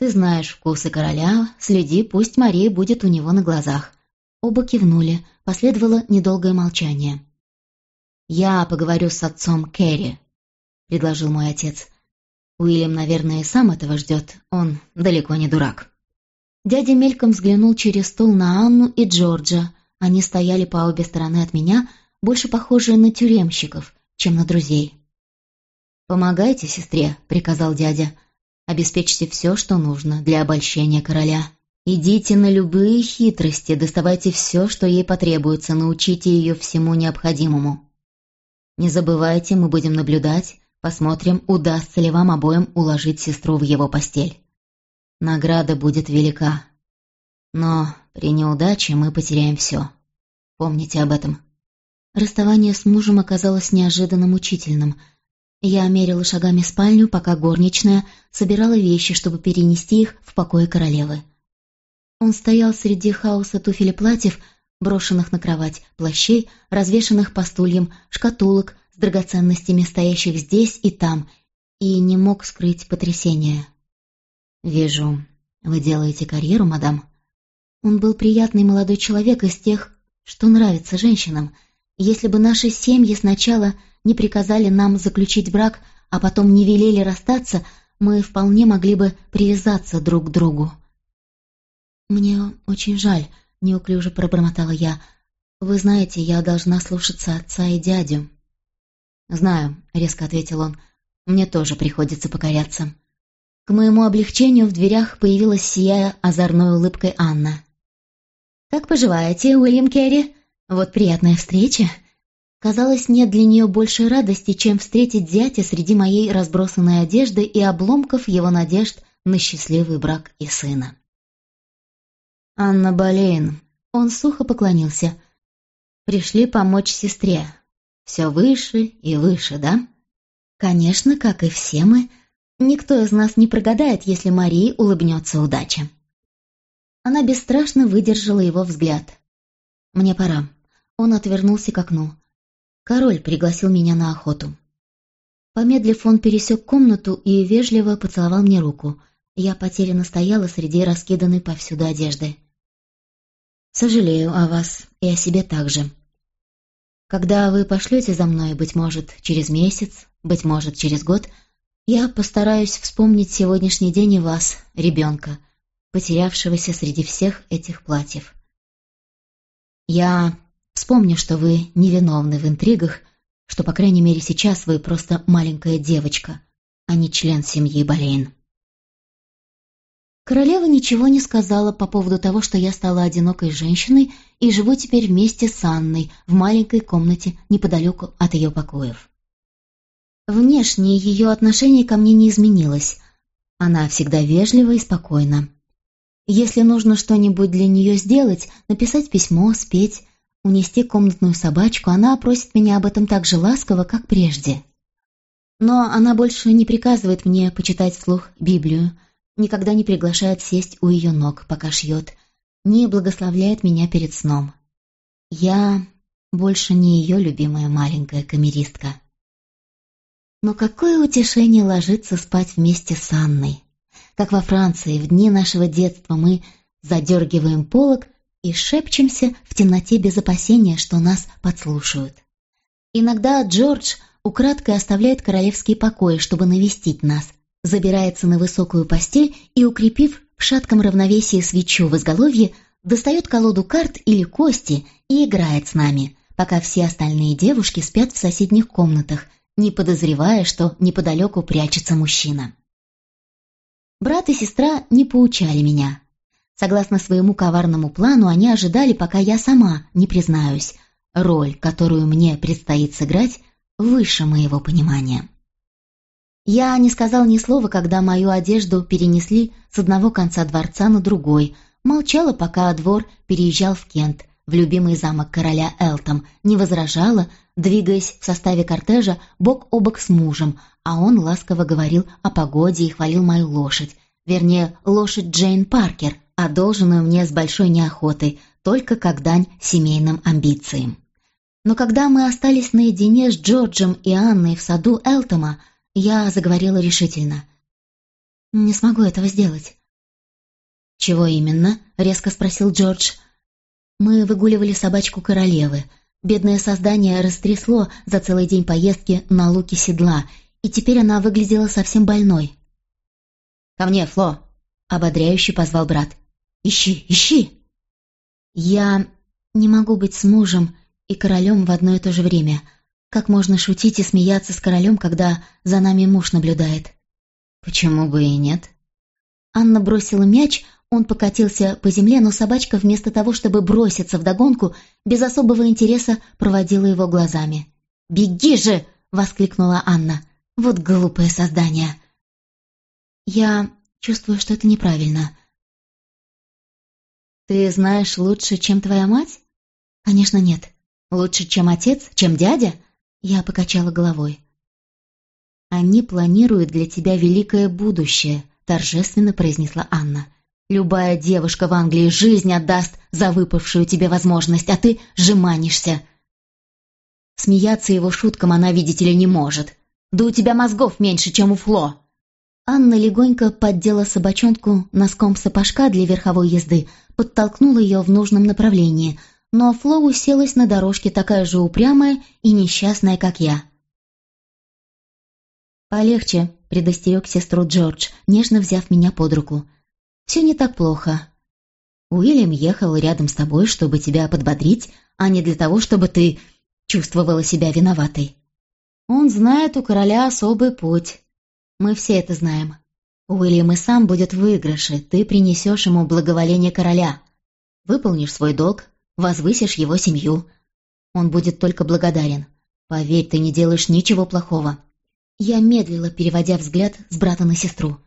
Ты знаешь вкусы короля, следи, пусть Мария будет у него на глазах. Оба кивнули, последовало недолгое молчание. «Я поговорю с отцом Кэрри», — предложил мой отец. Уильям, наверное, сам этого ждет, он далеко не дурак. Дядя мельком взглянул через стол на Анну и Джорджа, они стояли по обе стороны от меня, больше похожие на тюремщиков, чем на друзей. «Помогайте сестре», — приказал дядя. «Обеспечьте все, что нужно для обольщения короля. Идите на любые хитрости, доставайте все, что ей потребуется, научите ее всему необходимому. Не забывайте, мы будем наблюдать, Посмотрим, удастся ли вам обоим уложить сестру в его постель. Награда будет велика. Но при неудаче мы потеряем все. Помните об этом. Расставание с мужем оказалось неожиданно мучительным. Я мерила шагами спальню, пока горничная собирала вещи, чтобы перенести их в покое королевы. Он стоял среди хаоса туфель и платьев, брошенных на кровать, плащей, развешанных по стульям, шкатулок драгоценностями, стоящих здесь и там, и не мог скрыть потрясения. «Вижу, вы делаете карьеру, мадам?» Он был приятный молодой человек из тех, что нравится женщинам. Если бы наши семьи сначала не приказали нам заключить брак, а потом не велели расстаться, мы вполне могли бы привязаться друг к другу. «Мне очень жаль», — неуклюже пробормотала я. «Вы знаете, я должна слушаться отца и дядю». «Знаю», — резко ответил он. «Мне тоже приходится покоряться». К моему облегчению в дверях появилась сияя озорной улыбкой Анна. «Как поживаете, Уильям Керри? Вот приятная встреча!» Казалось, нет для нее большей радости, чем встретить зятя среди моей разбросанной одежды и обломков его надежд на счастливый брак и сына. «Анна Болейн», — он сухо поклонился, — «пришли помочь сестре. Все выше и выше, да?» «Конечно, как и все мы», Никто из нас не прогадает, если Марии улыбнется удача. Она бесстрашно выдержала его взгляд. «Мне пора». Он отвернулся к окну. Король пригласил меня на охоту. Помедлив, он пересек комнату и вежливо поцеловал мне руку. Я потерянно стояла среди раскиданной повсюду одежды. «Сожалею о вас и о себе также. Когда вы пошлете за мной, быть может, через месяц, быть может, через год, я постараюсь вспомнить сегодняшний день и вас, ребенка, потерявшегося среди всех этих платьев. Я вспомню, что вы невиновны в интригах, что, по крайней мере, сейчас вы просто маленькая девочка, а не член семьи Болейн. Королева ничего не сказала по поводу того, что я стала одинокой женщиной и живу теперь вместе с Анной в маленькой комнате неподалеку от ее покоев. Внешне ее отношение ко мне не изменилось. Она всегда вежлива и спокойна. Если нужно что-нибудь для нее сделать, написать письмо, спеть, унести комнатную собачку, она просит меня об этом так же ласково, как прежде. Но она больше не приказывает мне почитать вслух Библию, никогда не приглашает сесть у ее ног, пока шьет, не благословляет меня перед сном. Я больше не ее любимая маленькая камеристка. Но какое утешение ложиться спать вместе с Анной. Как во Франции в дни нашего детства мы задергиваем полог и шепчемся в темноте без опасения, что нас подслушают. Иногда Джордж украдкой оставляет королевские покои, чтобы навестить нас, забирается на высокую постель и, укрепив в шатком равновесии свечу в изголовье, достает колоду карт или кости и играет с нами, пока все остальные девушки спят в соседних комнатах – не подозревая, что неподалеку прячется мужчина. Брат и сестра не поучали меня. Согласно своему коварному плану, они ожидали, пока я сама не признаюсь. Роль, которую мне предстоит сыграть, выше моего понимания. Я не сказал ни слова, когда мою одежду перенесли с одного конца дворца на другой, молчала, пока двор переезжал в Кент, в любимый замок короля Элтом, не возражала, двигаясь в составе кортежа бок о бок с мужем, а он ласково говорил о погоде и хвалил мою лошадь, вернее, лошадь Джейн Паркер, одолженную мне с большой неохотой, только как дань семейным амбициям. Но когда мы остались наедине с Джорджем и Анной в саду Элтома, я заговорила решительно. «Не смогу этого сделать». «Чего именно?» — резко спросил Джордж. Мы выгуливали собачку королевы. Бедное создание растрясло за целый день поездки на луке седла, и теперь она выглядела совсем больной. «Ко мне, Фло!» — ободряюще позвал брат. «Ищи, ищи!» «Я не могу быть с мужем и королем в одно и то же время. Как можно шутить и смеяться с королем, когда за нами муж наблюдает?» «Почему бы и нет?» Анна бросила мяч, он покатился по земле, но собачка вместо того, чтобы броситься вдогонку, без особого интереса проводила его глазами. «Беги же!» — воскликнула Анна. Вот глупое создание. Я чувствую, что это неправильно. Ты знаешь лучше, чем твоя мать? Конечно, нет. Лучше, чем отец, чем дядя? Я покачала головой. Они планируют для тебя великое будущее, торжественно произнесла Анна. Любая девушка в Англии жизнь отдаст за выпавшую тебе возможность, а ты жеманишься. Смеяться его шуткам она, видите ли, не может. Да у тебя мозгов меньше, чем у Фло. Анна легонько поддела собачонку носком сапожка для верховой езды, подтолкнула ее в нужном направлении, но Фло уселась на дорожке такая же упрямая и несчастная, как я. «Полегче», — предостерег сестру Джордж, нежно взяв меня под руку все не так плохо. Уильям ехал рядом с тобой, чтобы тебя подбодрить, а не для того, чтобы ты чувствовала себя виноватой. Он знает у короля особый путь. Мы все это знаем. Уильям и сам будет в выигрыше, ты принесешь ему благоволение короля. Выполнишь свой долг, возвысишь его семью. Он будет только благодарен. Поверь, ты не делаешь ничего плохого. Я медлила, переводя взгляд с брата на сестру.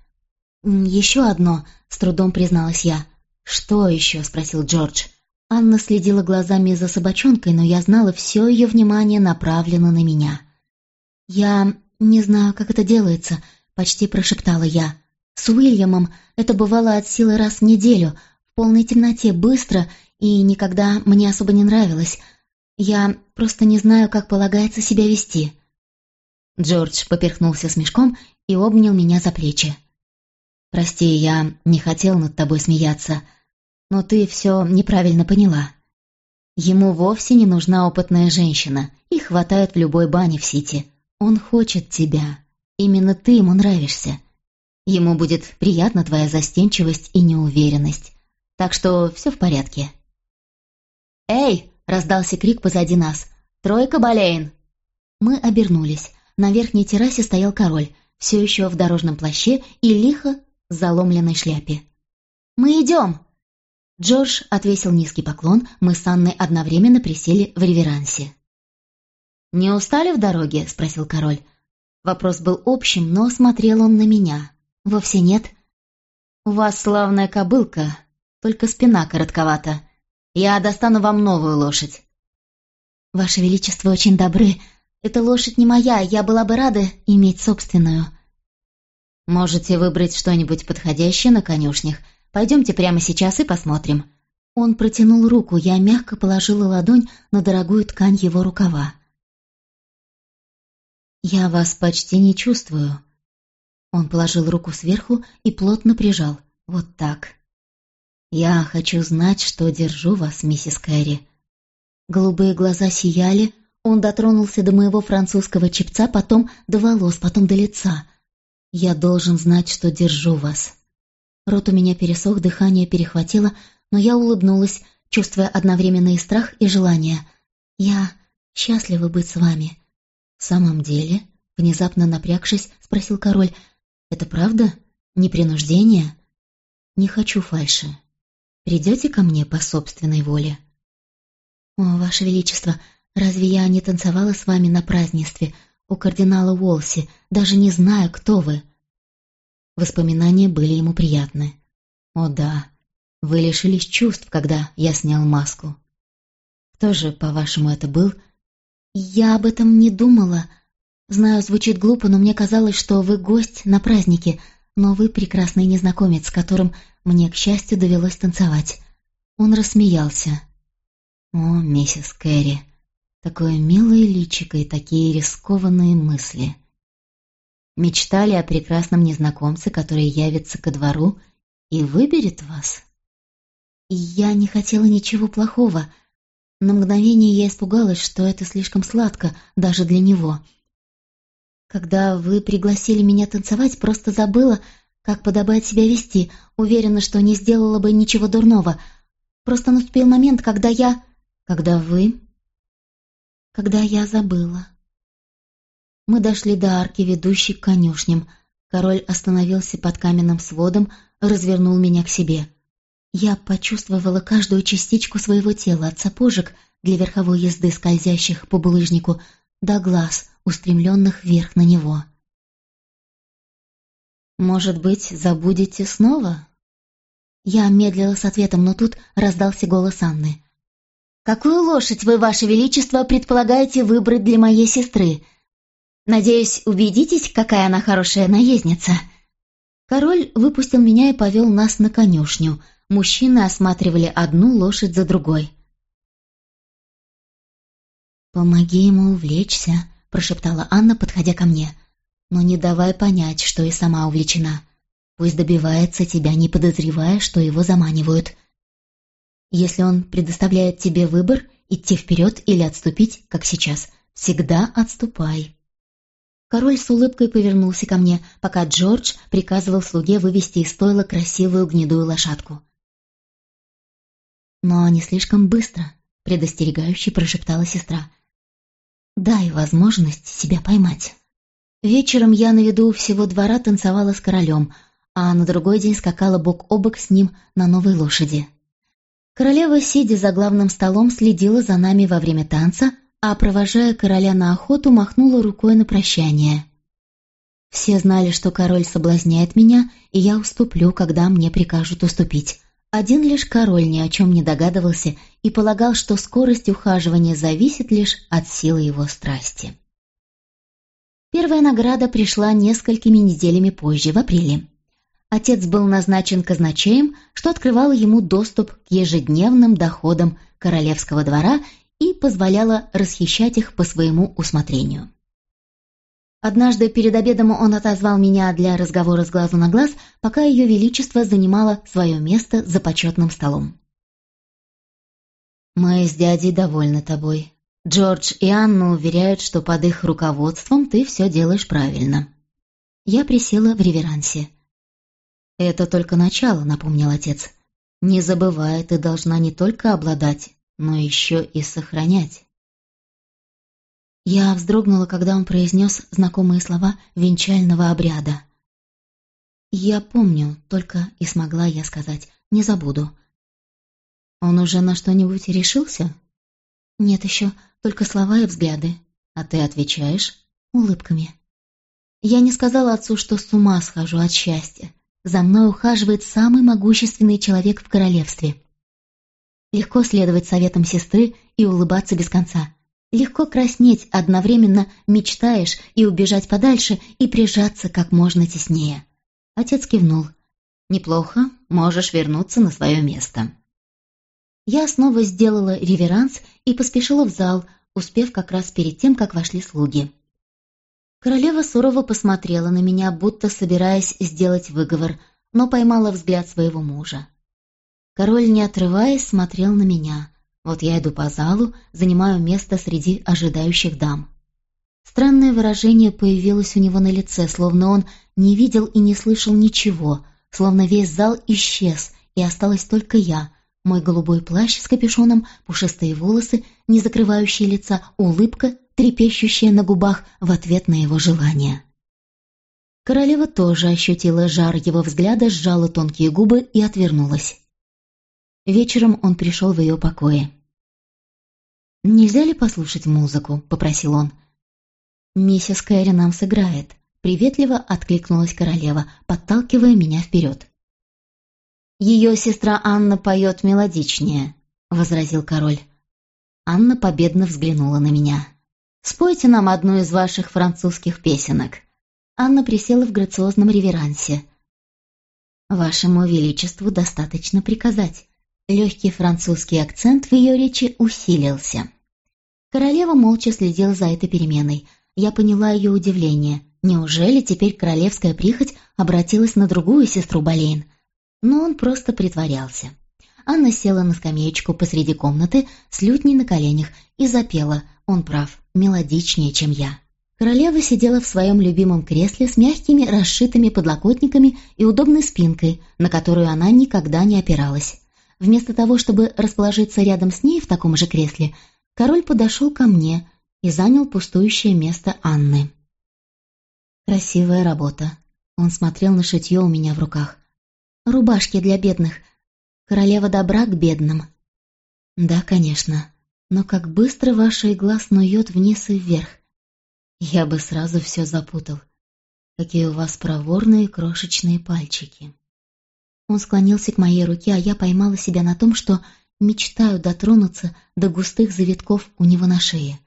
«Еще одно», — с трудом призналась я. «Что еще?» — спросил Джордж. Анна следила глазами за собачонкой, но я знала, все ее внимание направлено на меня. «Я не знаю, как это делается», — почти прошептала я. «С Уильямом это бывало от силы раз в неделю, в полной темноте, быстро, и никогда мне особо не нравилось. Я просто не знаю, как полагается себя вести». Джордж поперхнулся смешком и обнял меня за плечи. «Прости, я не хотел над тобой смеяться, но ты все неправильно поняла. Ему вовсе не нужна опытная женщина, их хватает в любой бане в Сити. Он хочет тебя. Именно ты ему нравишься. Ему будет приятна твоя застенчивость и неуверенность. Так что все в порядке». «Эй!» — раздался крик позади нас. «Тройка Болейн!» Мы обернулись. На верхней террасе стоял король, все еще в дорожном плаще и лихо заломленной шляпе. «Мы идем!» Джордж отвесил низкий поклон, мы с Анной одновременно присели в реверансе. «Не устали в дороге?» — спросил король. Вопрос был общим, но смотрел он на меня. «Вовсе нет». «У вас славная кобылка, только спина коротковата. Я достану вам новую лошадь». «Ваше Величество очень добры. Эта лошадь не моя, я была бы рада иметь собственную». «Можете выбрать что-нибудь подходящее на конюшнях. Пойдемте прямо сейчас и посмотрим». Он протянул руку, я мягко положила ладонь на дорогую ткань его рукава. «Я вас почти не чувствую». Он положил руку сверху и плотно прижал. «Вот так». «Я хочу знать, что держу вас, миссис Кэрри». Голубые глаза сияли, он дотронулся до моего французского чепца, потом до волос, потом до лица. «Я должен знать, что держу вас». Рот у меня пересох, дыхание перехватило, но я улыбнулась, чувствуя одновременно и страх, и желание. «Я счастлива быть с вами». «В самом деле?» — внезапно напрягшись, спросил король. «Это правда? Непринуждение?» «Не хочу фальши. Придете ко мне по собственной воле?» «О, Ваше Величество, разве я не танцевала с вами на празднестве?» у кардинала Уолси, даже не зная, кто вы. Воспоминания были ему приятны. О да, вы лишились чувств, когда я снял маску. Кто же, по-вашему, это был? Я об этом не думала. Знаю, звучит глупо, но мне казалось, что вы гость на празднике, но вы прекрасный незнакомец, с которым мне, к счастью, довелось танцевать. Он рассмеялся. «О, миссис Кэрри, Такое милое личико и такие рискованные мысли. Мечтали о прекрасном незнакомце, который явится ко двору и выберет вас? Я не хотела ничего плохого. На мгновение я испугалась, что это слишком сладко даже для него. Когда вы пригласили меня танцевать, просто забыла, как подобает себя вести, уверена, что не сделала бы ничего дурного. Просто наступил момент, когда я... Когда вы когда я забыла. Мы дошли до арки, ведущей к конюшням. Король остановился под каменным сводом, развернул меня к себе. Я почувствовала каждую частичку своего тела, от сапожек для верховой езды, скользящих по булыжнику, до глаз, устремленных вверх на него. Может быть, забудете снова?» Я медлила с ответом, но тут раздался голос Анны. «Какую лошадь вы, Ваше Величество, предполагаете выбрать для моей сестры? Надеюсь, убедитесь, какая она хорошая наездница». Король выпустил меня и повел нас на конюшню. Мужчины осматривали одну лошадь за другой. «Помоги ему увлечься», — прошептала Анна, подходя ко мне. «Но не давай понять, что и сама увлечена. Пусть добивается тебя, не подозревая, что его заманивают. Если он предоставляет тебе выбор, идти вперед или отступить, как сейчас, всегда отступай». Король с улыбкой повернулся ко мне, пока Джордж приказывал слуге вывести из стойла красивую гнедую лошадку. «Но не слишком быстро», — предостерегающе прошептала сестра. «Дай возможность себя поймать». Вечером я на виду всего двора танцевала с королем, а на другой день скакала бок о бок с ним на новой лошади. Королева, сидя за главным столом, следила за нами во время танца, а, провожая короля на охоту, махнула рукой на прощание. Все знали, что король соблазняет меня, и я уступлю, когда мне прикажут уступить. Один лишь король ни о чем не догадывался и полагал, что скорость ухаживания зависит лишь от силы его страсти. Первая награда пришла несколькими неделями позже, в апреле. Отец был назначен казначеем, что открывало ему доступ к ежедневным доходам королевского двора и позволяла расхищать их по своему усмотрению. Однажды перед обедом он отозвал меня для разговора с глазу на глаз, пока ее величество занимало свое место за почетным столом. «Мы с дядей довольны тобой. Джордж и Анна уверяют, что под их руководством ты все делаешь правильно». Я присела в реверансе. «Это только начало», — напомнил отец. «Не забывай, ты должна не только обладать но еще и сохранять. Я вздрогнула, когда он произнес знакомые слова венчального обряда. «Я помню, только и смогла я сказать, не забуду». «Он уже на что-нибудь решился?» «Нет еще, только слова и взгляды». «А ты отвечаешь?» «Улыбками». Я не сказала отцу, что с ума схожу от счастья. За мной ухаживает самый могущественный человек в королевстве. Легко следовать советам сестры и улыбаться без конца. Легко краснеть, одновременно мечтаешь и убежать подальше, и прижаться как можно теснее. Отец кивнул. «Неплохо, можешь вернуться на свое место». Я снова сделала реверанс и поспешила в зал, успев как раз перед тем, как вошли слуги. Королева сурово посмотрела на меня, будто собираясь сделать выговор, но поймала взгляд своего мужа. Король, не отрываясь, смотрел на меня. Вот я иду по залу, занимаю место среди ожидающих дам. Странное выражение появилось у него на лице, словно он не видел и не слышал ничего, словно весь зал исчез, и осталась только я, мой голубой плащ с капюшоном, пушистые волосы, не закрывающие лица, улыбка, трепещущая на губах в ответ на его желание. Королева тоже ощутила жар его взгляда, сжала тонкие губы и отвернулась. Вечером он пришел в ее покое. «Нельзя ли послушать музыку?» — попросил он. «Миссис Кэрри нам сыграет», — приветливо откликнулась королева, подталкивая меня вперед. «Ее сестра Анна поет мелодичнее», — возразил король. Анна победно взглянула на меня. «Спойте нам одну из ваших французских песенок». Анна присела в грациозном реверансе. «Вашему Величеству достаточно приказать. Легкий французский акцент в ее речи усилился. Королева молча следила за этой переменой. Я поняла ее удивление. Неужели теперь королевская прихоть обратилась на другую сестру Болейн? Но он просто притворялся. Анна села на скамеечку посреди комнаты с лютней на коленях и запела, он прав, мелодичнее, чем я. Королева сидела в своем любимом кресле с мягкими расшитыми подлокотниками и удобной спинкой, на которую она никогда не опиралась. Вместо того, чтобы расположиться рядом с ней в таком же кресле, король подошел ко мне и занял пустующее место Анны. «Красивая работа». Он смотрел на шитье у меня в руках. «Рубашки для бедных. Королева добра к бедным». «Да, конечно. Но как быстро ваша игла снует вниз и вверх. Я бы сразу все запутал. какие у вас проворные крошечные пальчики». Он склонился к моей руке, а я поймала себя на том, что мечтаю дотронуться до густых завитков у него на шее.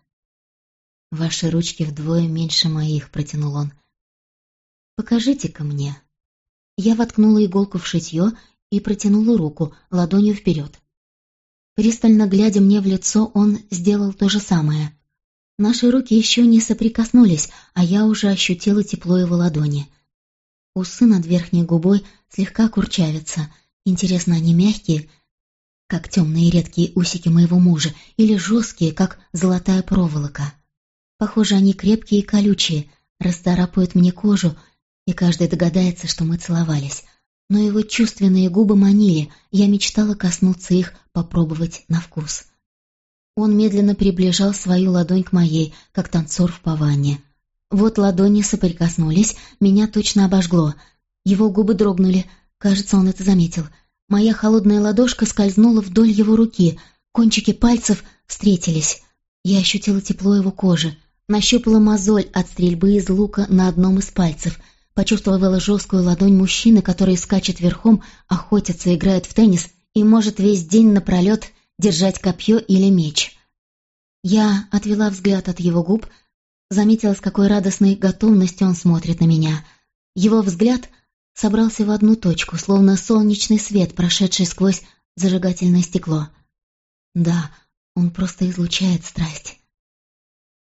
«Ваши ручки вдвое меньше моих», — протянул он. «Покажите-ка мне». Я воткнула иголку в шитье и протянула руку ладонью вперед. Пристально глядя мне в лицо, он сделал то же самое. Наши руки еще не соприкоснулись, а я уже ощутила тепло его ладони. Усы над верхней губой слегка курчавятся. Интересно, они мягкие, как темные редкие усики моего мужа, или жесткие, как золотая проволока? Похоже, они крепкие и колючие, расцарапают мне кожу, и каждый догадается, что мы целовались. Но его чувственные губы манили, я мечтала коснуться их, попробовать на вкус. Он медленно приближал свою ладонь к моей, как танцор в паване. Вот ладони соприкоснулись, меня точно обожгло. Его губы дрогнули, кажется, он это заметил. Моя холодная ладошка скользнула вдоль его руки, кончики пальцев встретились. Я ощутила тепло его кожи, нащупала мозоль от стрельбы из лука на одном из пальцев, почувствовала жесткую ладонь мужчины, который скачет верхом, охотится, играет в теннис и может весь день напролет держать копье или меч. Я отвела взгляд от его губ, заметила, с какой радостной готовностью он смотрит на меня. Его взгляд собрался в одну точку, словно солнечный свет, прошедший сквозь зажигательное стекло. Да, он просто излучает страсть.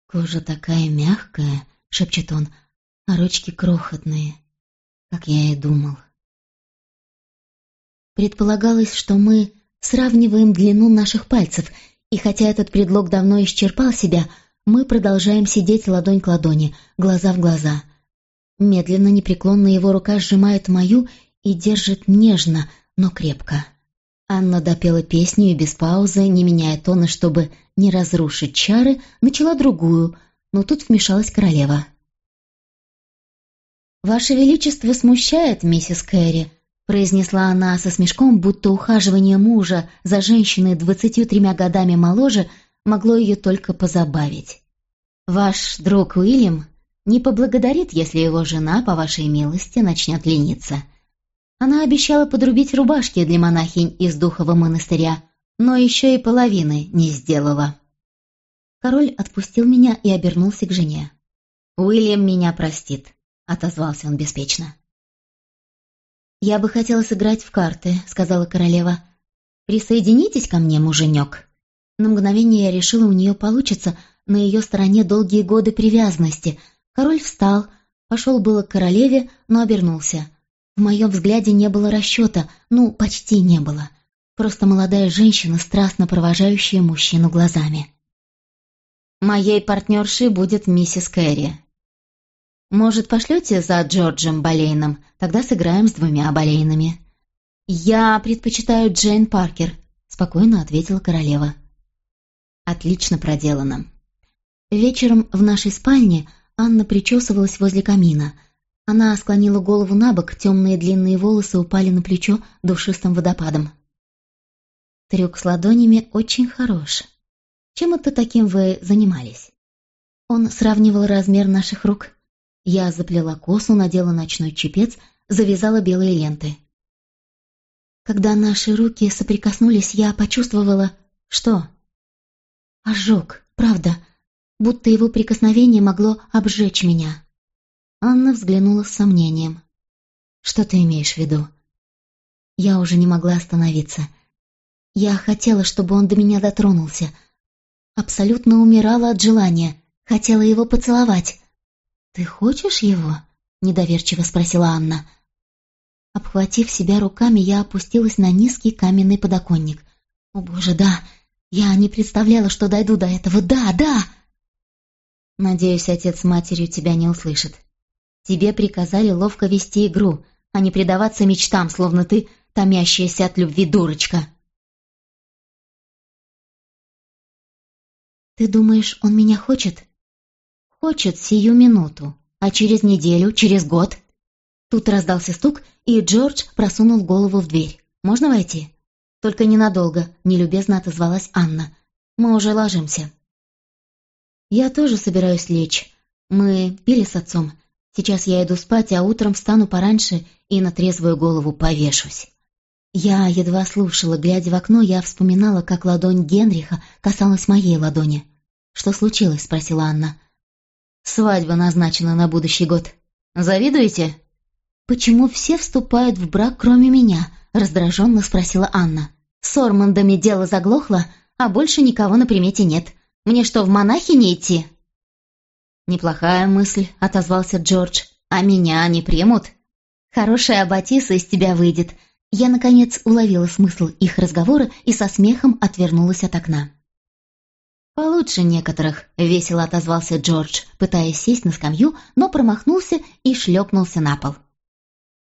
«Кожа такая мягкая», — шепчет он, — «а ручки крохотные, как я и думал». Предполагалось, что мы сравниваем длину наших пальцев, и хотя этот предлог давно исчерпал себя, мы продолжаем сидеть ладонь к ладони, глаза в глаза. Медленно, непреклонно его рука сжимает мою и держит нежно, но крепко. Анна допела песню и без паузы, не меняя тона, чтобы не разрушить чары, начала другую, но тут вмешалась королева. «Ваше Величество смущает, миссис Кэрри», — произнесла она со смешком, будто ухаживание мужа за женщиной двадцатью тремя годами моложе могло ее только позабавить. «Ваш друг Уильям не поблагодарит, если его жена, по вашей милости, начнет лениться. Она обещала подрубить рубашки для монахинь из духового монастыря, но еще и половины не сделала. Король отпустил меня и обернулся к жене. «Уильям меня простит», — отозвался он беспечно. «Я бы хотела сыграть в карты», — сказала королева. «Присоединитесь ко мне, муженек». На мгновение я решила, у нее получится, на ее стороне долгие годы привязанности. Король встал, пошел было к королеве, но обернулся. В моем взгляде не было расчета, ну, почти не было. Просто молодая женщина, страстно провожающая мужчину глазами. «Моей партнершей будет миссис Кэрри. Может, пошлете за Джорджем Болейном? Тогда сыграем с двумя Болейнами». «Я предпочитаю Джейн Паркер», — спокойно ответила королева. «Отлично проделано». Вечером в нашей спальне Анна причесывалась возле камина — она склонила голову на бок, темные длинные волосы упали на плечо душистым водопадом. Трюк с ладонями очень хорош. Чем это таким вы занимались? Он сравнивал размер наших рук. Я заплела косу, надела ночной чепец, завязала белые ленты. Когда наши руки соприкоснулись, я почувствовала... Что? Ожог, правда, будто его прикосновение могло обжечь меня. Анна взглянула с сомнением. «Что ты имеешь в виду?» Я уже не могла остановиться. Я хотела, чтобы он до меня дотронулся. Абсолютно умирала от желания. Хотела его поцеловать. «Ты хочешь его?» — недоверчиво спросила Анна. Обхватив себя руками, я опустилась на низкий каменный подоконник. «О боже, да! Я не представляла, что дойду до этого. Да, да!» «Надеюсь, отец с матерью тебя не услышит. Тебе приказали ловко вести игру, а не предаваться мечтам, словно ты томящаяся от любви дурочка. Ты думаешь, он меня хочет? Хочет сию минуту, а через неделю, через год? Тут раздался стук, и Джордж просунул голову в дверь. «Можно войти?» «Только ненадолго», — нелюбезно отозвалась Анна. «Мы уже ложимся». «Я тоже собираюсь лечь. Мы пили с отцом. Сейчас я иду спать, а утром встану пораньше и на трезвую голову повешусь. Я едва слушала, глядя в окно, я вспоминала, как ладонь Генриха касалась моей ладони. «Что случилось?» — спросила Анна. «Свадьба назначена на будущий год. Завидуете?» «Почему все вступают в брак, кроме меня?» — раздраженно спросила Анна. «С Ормандами дело заглохло, а больше никого на примете нет. Мне что, в монахи не идти?» «Неплохая мысль», — отозвался Джордж. «А меня не примут?» «Хорошая аббатиса из тебя выйдет». Я, наконец, уловила смысл их разговора и со смехом отвернулась от окна. «Получше некоторых», — весело отозвался Джордж, пытаясь сесть на скамью, но промахнулся и шлепнулся на пол.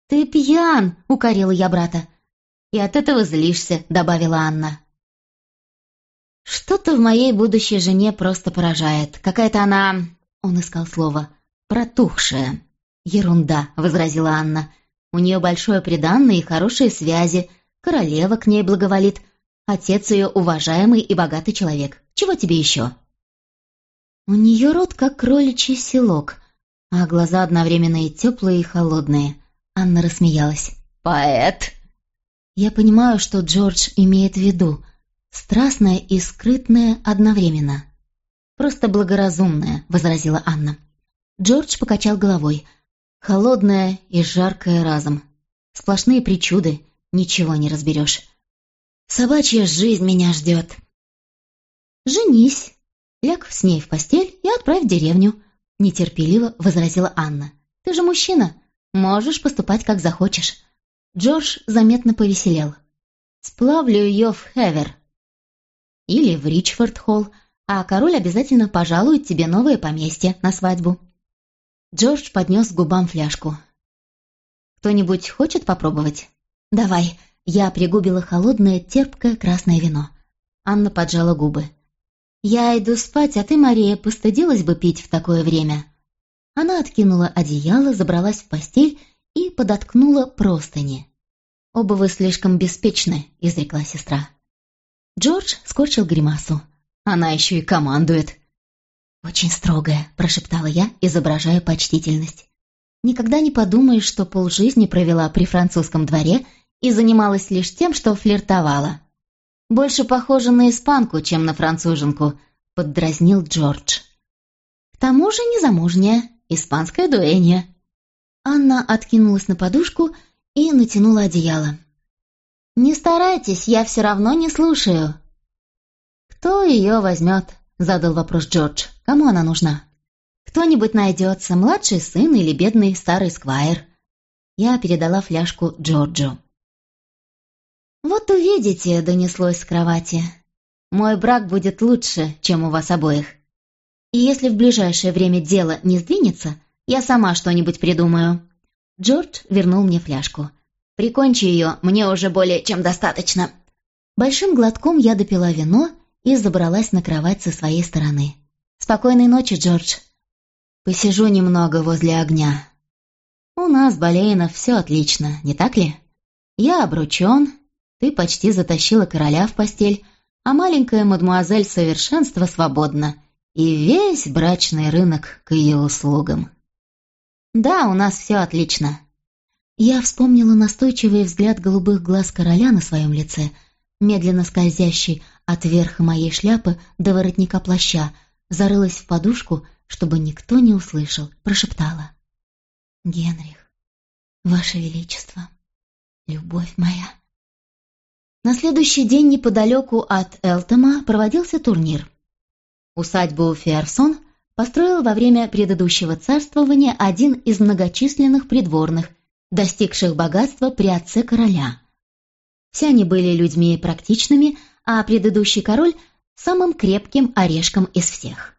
«Ты пьян!» — укорила я брата. «И от этого злишься», — добавила Анна. «Что-то в моей будущей жене просто поражает. Какая-то она...» — он искал слово. «Протухшая». «Ерунда», — возразила Анна. «У нее большое приданное и хорошие связи. Королева к ней благоволит. Отец ее уважаемый и богатый человек. Чего тебе еще?» У нее рот как кроличий селок, а глаза одновременно и теплые, и холодные. Анна рассмеялась. «Поэт!» Я понимаю, что Джордж имеет в виду. Страстное и скрытное одновременно. «Просто благоразумное», — возразила Анна. Джордж покачал головой. «Холодное и жаркое разом. Сплошные причуды, ничего не разберешь. Собачья жизнь меня ждет». «Женись, ляг с ней в постель и отправь в деревню», — нетерпеливо возразила Анна. «Ты же мужчина, можешь поступать как захочешь». Джордж заметно повеселел. «Сплавлю ее в Хевер». «Или в Ричфорд-Холл, а король обязательно пожалует тебе новое поместье на свадьбу». Джордж поднес к губам фляжку. «Кто-нибудь хочет попробовать?» «Давай». Я пригубила холодное, терпкое красное вино. Анна поджала губы. «Я иду спать, а ты, Мария, постыдилась бы пить в такое время». Она откинула одеяло, забралась в постель и подоткнула простыни. «Оба вы слишком беспечны», — изрекла сестра. Джордж скорчил гримасу. «Она еще и командует». «Очень строгая», — прошептала я, изображая почтительность. «Никогда не подумаешь, что полжизни провела при французском дворе и занималась лишь тем, что флиртовала. «Больше похоже на испанку, чем на француженку», — поддразнил Джордж. «К тому же незамужняя, испанская дуэнья». Анна откинулась на подушку и натянула одеяло. «Не старайтесь, я все равно не слушаю». «Кто ее возьмет?» — задал вопрос Джордж. «Кому она нужна?» «Кто-нибудь найдется, младший сын или бедный старый сквайр». Я передала фляжку Джорджу. «Вот увидите», — донеслось с кровати. «Мой брак будет лучше, чем у вас обоих. И если в ближайшее время дело не сдвинется, я сама что-нибудь придумаю». Джордж вернул мне фляжку. «Прикончи ее, мне уже более чем достаточно». Большим глотком я допила вино и забралась на кровать со своей стороны. «Спокойной ночи, Джордж». «Посижу немного возле огня». «У нас, Болейнов, все отлично, не так ли? Я обручен, ты почти затащила короля в постель, а маленькая мадмуазель совершенства свободна, и весь брачный рынок к ее услугам. Да, у нас все отлично. Я вспомнила настойчивый взгляд голубых глаз короля на своем лице, медленно скользящий от верха моей шляпы до воротника плаща, зарылась в подушку, чтобы никто не услышал, прошептала. «Генрих, Ваше Величество, любовь моя». На следующий день неподалеку от Элтома проводился турнир. Усадьбу Ферсон построил во время предыдущего царствования один из многочисленных придворных, достигших богатства при отце короля. Все они были людьми практичными, а предыдущий король – самым крепким орешком из всех.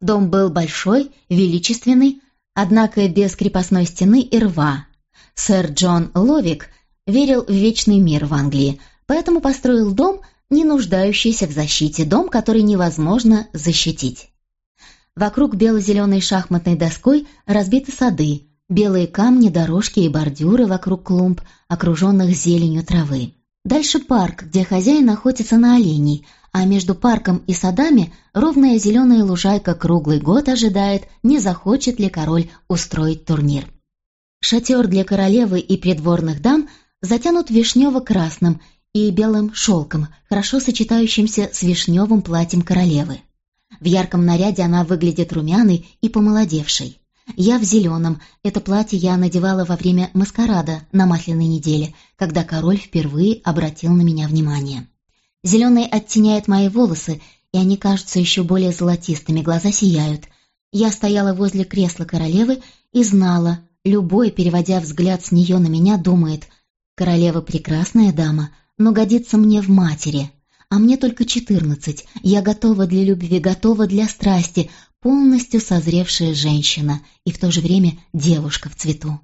Дом был большой, величественный, однако без крепостной стены и рва. Сэр Джон Ловик верил в вечный мир в Англии, поэтому построил дом, не нуждающийся в защите, дом, который невозможно защитить. Вокруг бело-зеленой шахматной доской разбиты сады, белые камни, дорожки и бордюры вокруг клумб, окруженных зеленью травы. Дальше парк, где хозяин охотится на оленей, а между парком и садами ровная зеленая лужайка круглый год ожидает, не захочет ли король устроить турнир. Шатер для королевы и придворных дам затянут вишнево-красным и белым шелком, хорошо сочетающимся с вишневым платьем королевы. В ярком наряде она выглядит румяной и помолодевшей. Я в зеленом. Это платье я надевала во время маскарада на масляной неделе, когда король впервые обратил на меня внимание. Зеленый оттеняет мои волосы, и они кажутся еще более золотистыми, глаза сияют. Я стояла возле кресла королевы и знала, любой, переводя взгляд с нее на меня, думает, королева прекрасная дама, но годится мне в матери. А мне только четырнадцать, я готова для любви, готова для страсти, полностью созревшая женщина и в то же время девушка в цвету.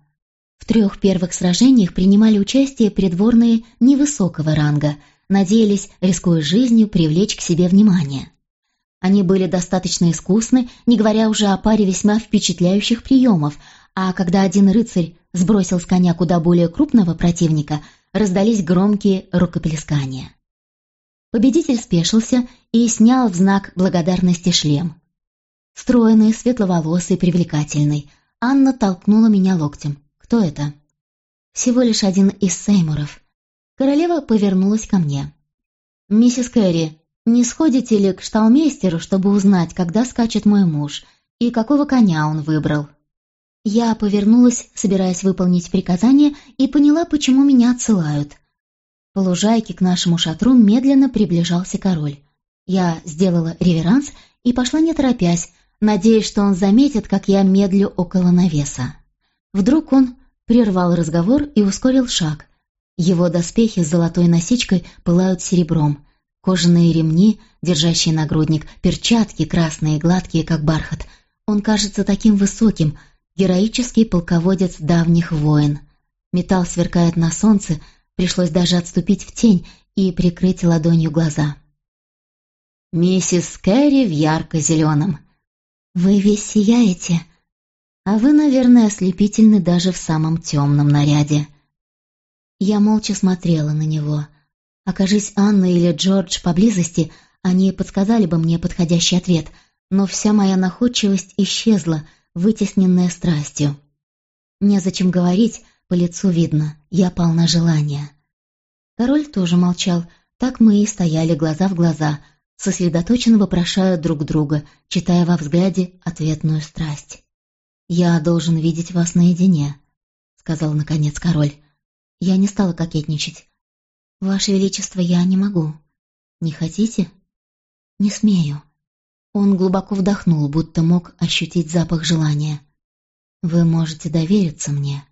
В трех первых сражениях принимали участие придворные невысокого ранга, надеялись, рискуя жизнью, привлечь к себе внимание. Они были достаточно искусны, не говоря уже о паре весьма впечатляющих приемов, а когда один рыцарь сбросил с коня куда более крупного противника, раздались громкие рукоплескания. Победитель спешился и снял в знак благодарности шлем. Стройный, светловолосый, привлекательный. Анна толкнула меня локтем. «Кто это?» «Всего лишь один из Сеймуров». Королева повернулась ко мне. «Миссис Кэрри, не сходите ли к шталмейстеру, чтобы узнать, когда скачет мой муж, и какого коня он выбрал?» Я повернулась, собираясь выполнить приказание, и поняла, почему меня отсылают. По лужайке к нашему шатру медленно приближался король. Я сделала реверанс и пошла не торопясь, надеясь, что он заметит, как я медлю около навеса. Вдруг он прервал разговор и ускорил шаг. Его доспехи с золотой насечкой пылают серебром. Кожаные ремни, держащие нагрудник, перчатки красные, гладкие, как бархат. Он кажется таким высоким, героический полководец давних войн. Металл сверкает на солнце, пришлось даже отступить в тень и прикрыть ладонью глаза. «Миссис Кэрри в ярко-зеленом», «Вы весь сияете, а вы, наверное, ослепительны даже в самом темном наряде». Я молча смотрела на него. Окажись Анна или Джордж поблизости, они подсказали бы мне подходящий ответ, но вся моя находчивость исчезла, вытесненная страстью. Незачем говорить, по лицу видно, я полна желания. Король тоже молчал, так мы и стояли глаза в глаза — сосредоточенно вопрошая друг друга, читая во взгляде ответную страсть. «Я должен видеть вас наедине», — сказал наконец король. Я не стала кокетничать. «Ваше Величество, я не могу». «Не хотите?» «Не смею». Он глубоко вдохнул, будто мог ощутить запах желания. «Вы можете довериться мне».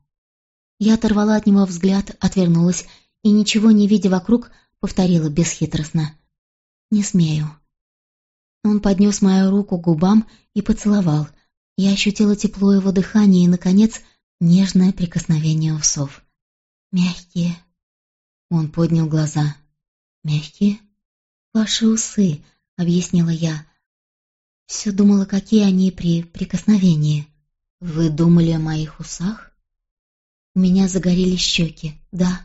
Я оторвала от него взгляд, отвернулась и, ничего не видя вокруг, повторила бесхитростно. «Не смею». Он поднес мою руку к губам и поцеловал. Я ощутила тепло его дыхания и, наконец, нежное прикосновение усов. «Мягкие». Он поднял глаза. «Мягкие?» «Ваши усы», — объяснила я. Все думала, какие они при прикосновении. «Вы думали о моих усах?» У меня загорелись щеки, да.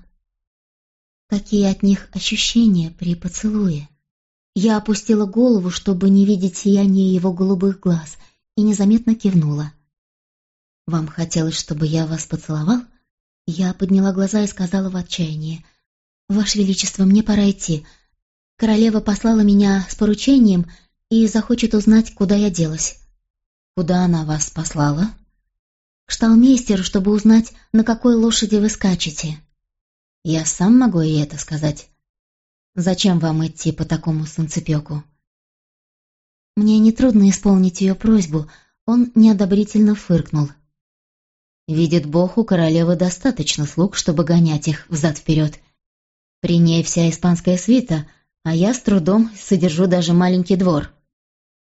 Какие от них ощущения при поцелуе? Я опустила голову, чтобы не видеть сияние его голубых глаз, и незаметно кивнула. «Вам хотелось, чтобы я вас поцеловал?» Я подняла глаза и сказала в отчаянии. «Ваше Величество, мне пора идти. Королева послала меня с поручением и захочет узнать, куда я делась». «Куда она вас послала?» «К шталмейстеру, чтобы узнать, на какой лошади вы скачете». «Я сам могу ей это сказать?» Зачем вам идти по такому санцепёку?» Мне нетрудно исполнить ее просьбу, он неодобрительно фыркнул. «Видит Бог, у королевы достаточно слуг, чтобы гонять их взад-вперед. При ней вся испанская свита, а я с трудом содержу даже маленький двор».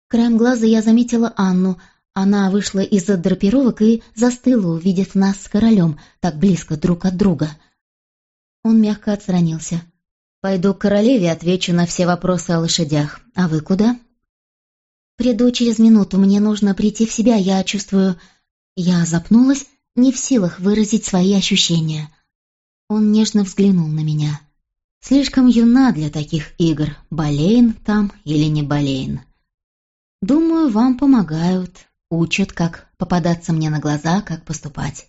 Краем глаза я заметила Анну. Она вышла из-за драпировок и застыла, увидев нас с королем, так близко друг от друга. Он мягко отстранился. Пойду к королеве, отвечу на все вопросы о лошадях. А вы куда? Приду через минуту, мне нужно прийти в себя, я чувствую... Я запнулась, не в силах выразить свои ощущения. Он нежно взглянул на меня. Слишком юна для таких игр, болейн там или не болейн. Думаю, вам помогают, учат, как попадаться мне на глаза, как поступать.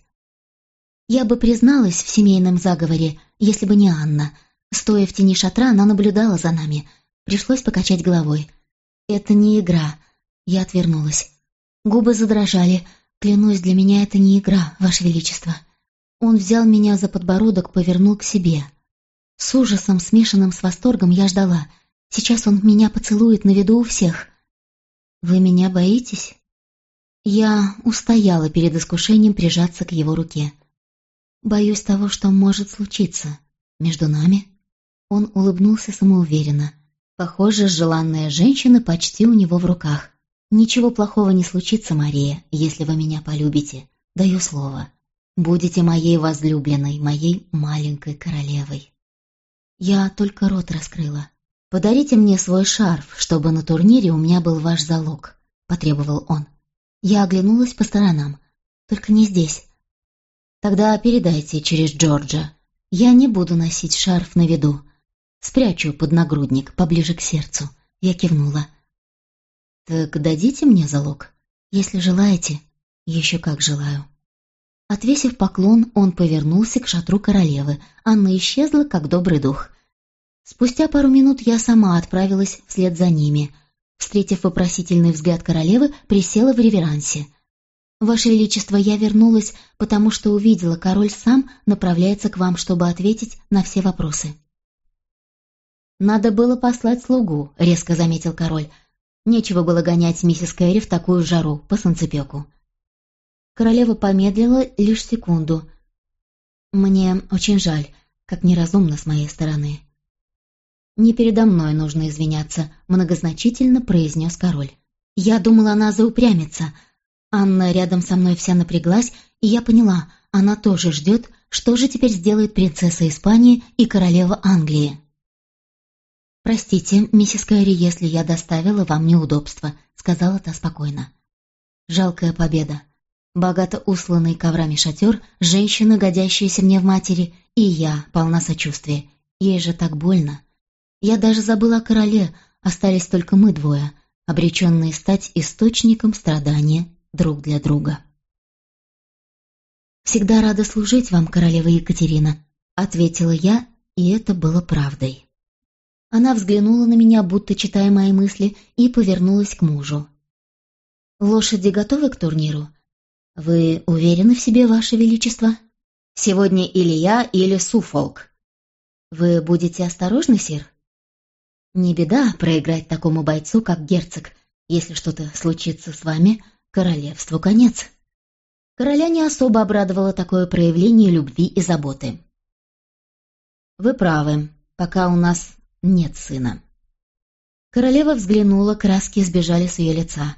Я бы призналась в семейном заговоре, если бы не Анна. Стоя в тени шатра, она наблюдала за нами. Пришлось покачать головой. «Это не игра». Я отвернулась. Губы задрожали. «Клянусь, для меня это не игра, Ваше Величество». Он взял меня за подбородок, повернул к себе. С ужасом, смешанным с восторгом, я ждала. Сейчас он меня поцелует на виду у всех. «Вы меня боитесь?» Я устояла перед искушением прижаться к его руке. Боюсь того, что может случиться. Между нами?» Он улыбнулся самоуверенно. Похоже, желанная женщина почти у него в руках. «Ничего плохого не случится, Мария, если вы меня полюбите. Даю слово. Будете моей возлюбленной, моей маленькой королевой». Я только рот раскрыла. «Подарите мне свой шарф, чтобы на турнире у меня был ваш залог», — потребовал он. Я оглянулась по сторонам. «Только не здесь. Тогда передайте через Джорджа. Я не буду носить шарф на виду. Спрячу под нагрудник поближе к сердцу. Я кивнула. Так дадите мне залог? Если желаете. Еще как желаю. Отвесив поклон, он повернулся к шатру королевы. Анна исчезла, как добрый дух. Спустя пару минут я сама отправилась вслед за ними. Встретив вопросительный взгляд королевы, присела в реверансе — «Ваше Величество, я вернулась, потому что увидела, король сам направляется к вам, чтобы ответить на все вопросы». «Надо было послать слугу», — резко заметил король. «Нечего было гонять миссис Кэрри в такую жару, по санцепеку». Королева помедлила лишь секунду. «Мне очень жаль, как неразумно с моей стороны». «Не передо мной нужно извиняться», — многозначительно произнес король. «Я думала, она заупрямится», — Анна рядом со мной вся напряглась, и я поняла, она тоже ждет, что же теперь сделает принцесса Испании и королева Англии. «Простите, миссис Кэрри, если я доставила вам неудобства», — сказала та спокойно. Жалкая победа. Богато усланный коврами шатер, женщина, годящаяся мне в матери, и я, полна сочувствия. Ей же так больно. Я даже забыла о короле, остались только мы двое, обреченные стать источником страдания друг для друга. «Всегда рада служить вам, королева Екатерина», — ответила я, и это было правдой. Она взглянула на меня, будто читая мои мысли, и повернулась к мужу. «Лошади готовы к турниру? Вы уверены в себе, ваше величество? Сегодня или я, или Суфолк. Вы будете осторожны, сир?» «Не беда проиграть такому бойцу, как герцог. Если что-то случится с вами, королевству конец. Короля не особо обрадовало такое проявление любви и заботы. «Вы правы, пока у нас нет сына». Королева взглянула, краски сбежали с ее лица.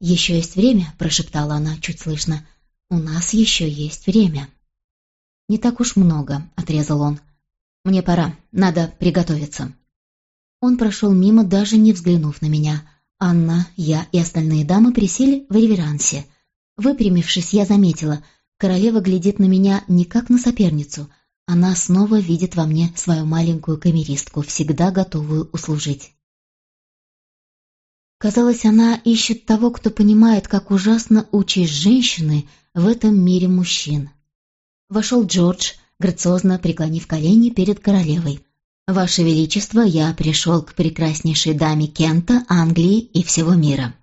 «Еще есть время», — прошептала она чуть слышно. «У нас еще есть время». «Не так уж много», — отрезал он. «Мне пора, надо приготовиться». Он прошел мимо, даже не взглянув на меня — Анна, я и остальные дамы присели в реверансе. Выпрямившись, я заметила, королева глядит на меня не как на соперницу. Она снова видит во мне свою маленькую камеристку, всегда готовую услужить. Казалось, она ищет того, кто понимает, как ужасно участь женщины в этом мире мужчин. Вошел Джордж, грациозно преклонив колени перед королевой. «Ваше Величество, я пришел к прекраснейшей даме Кента, Англии и всего мира».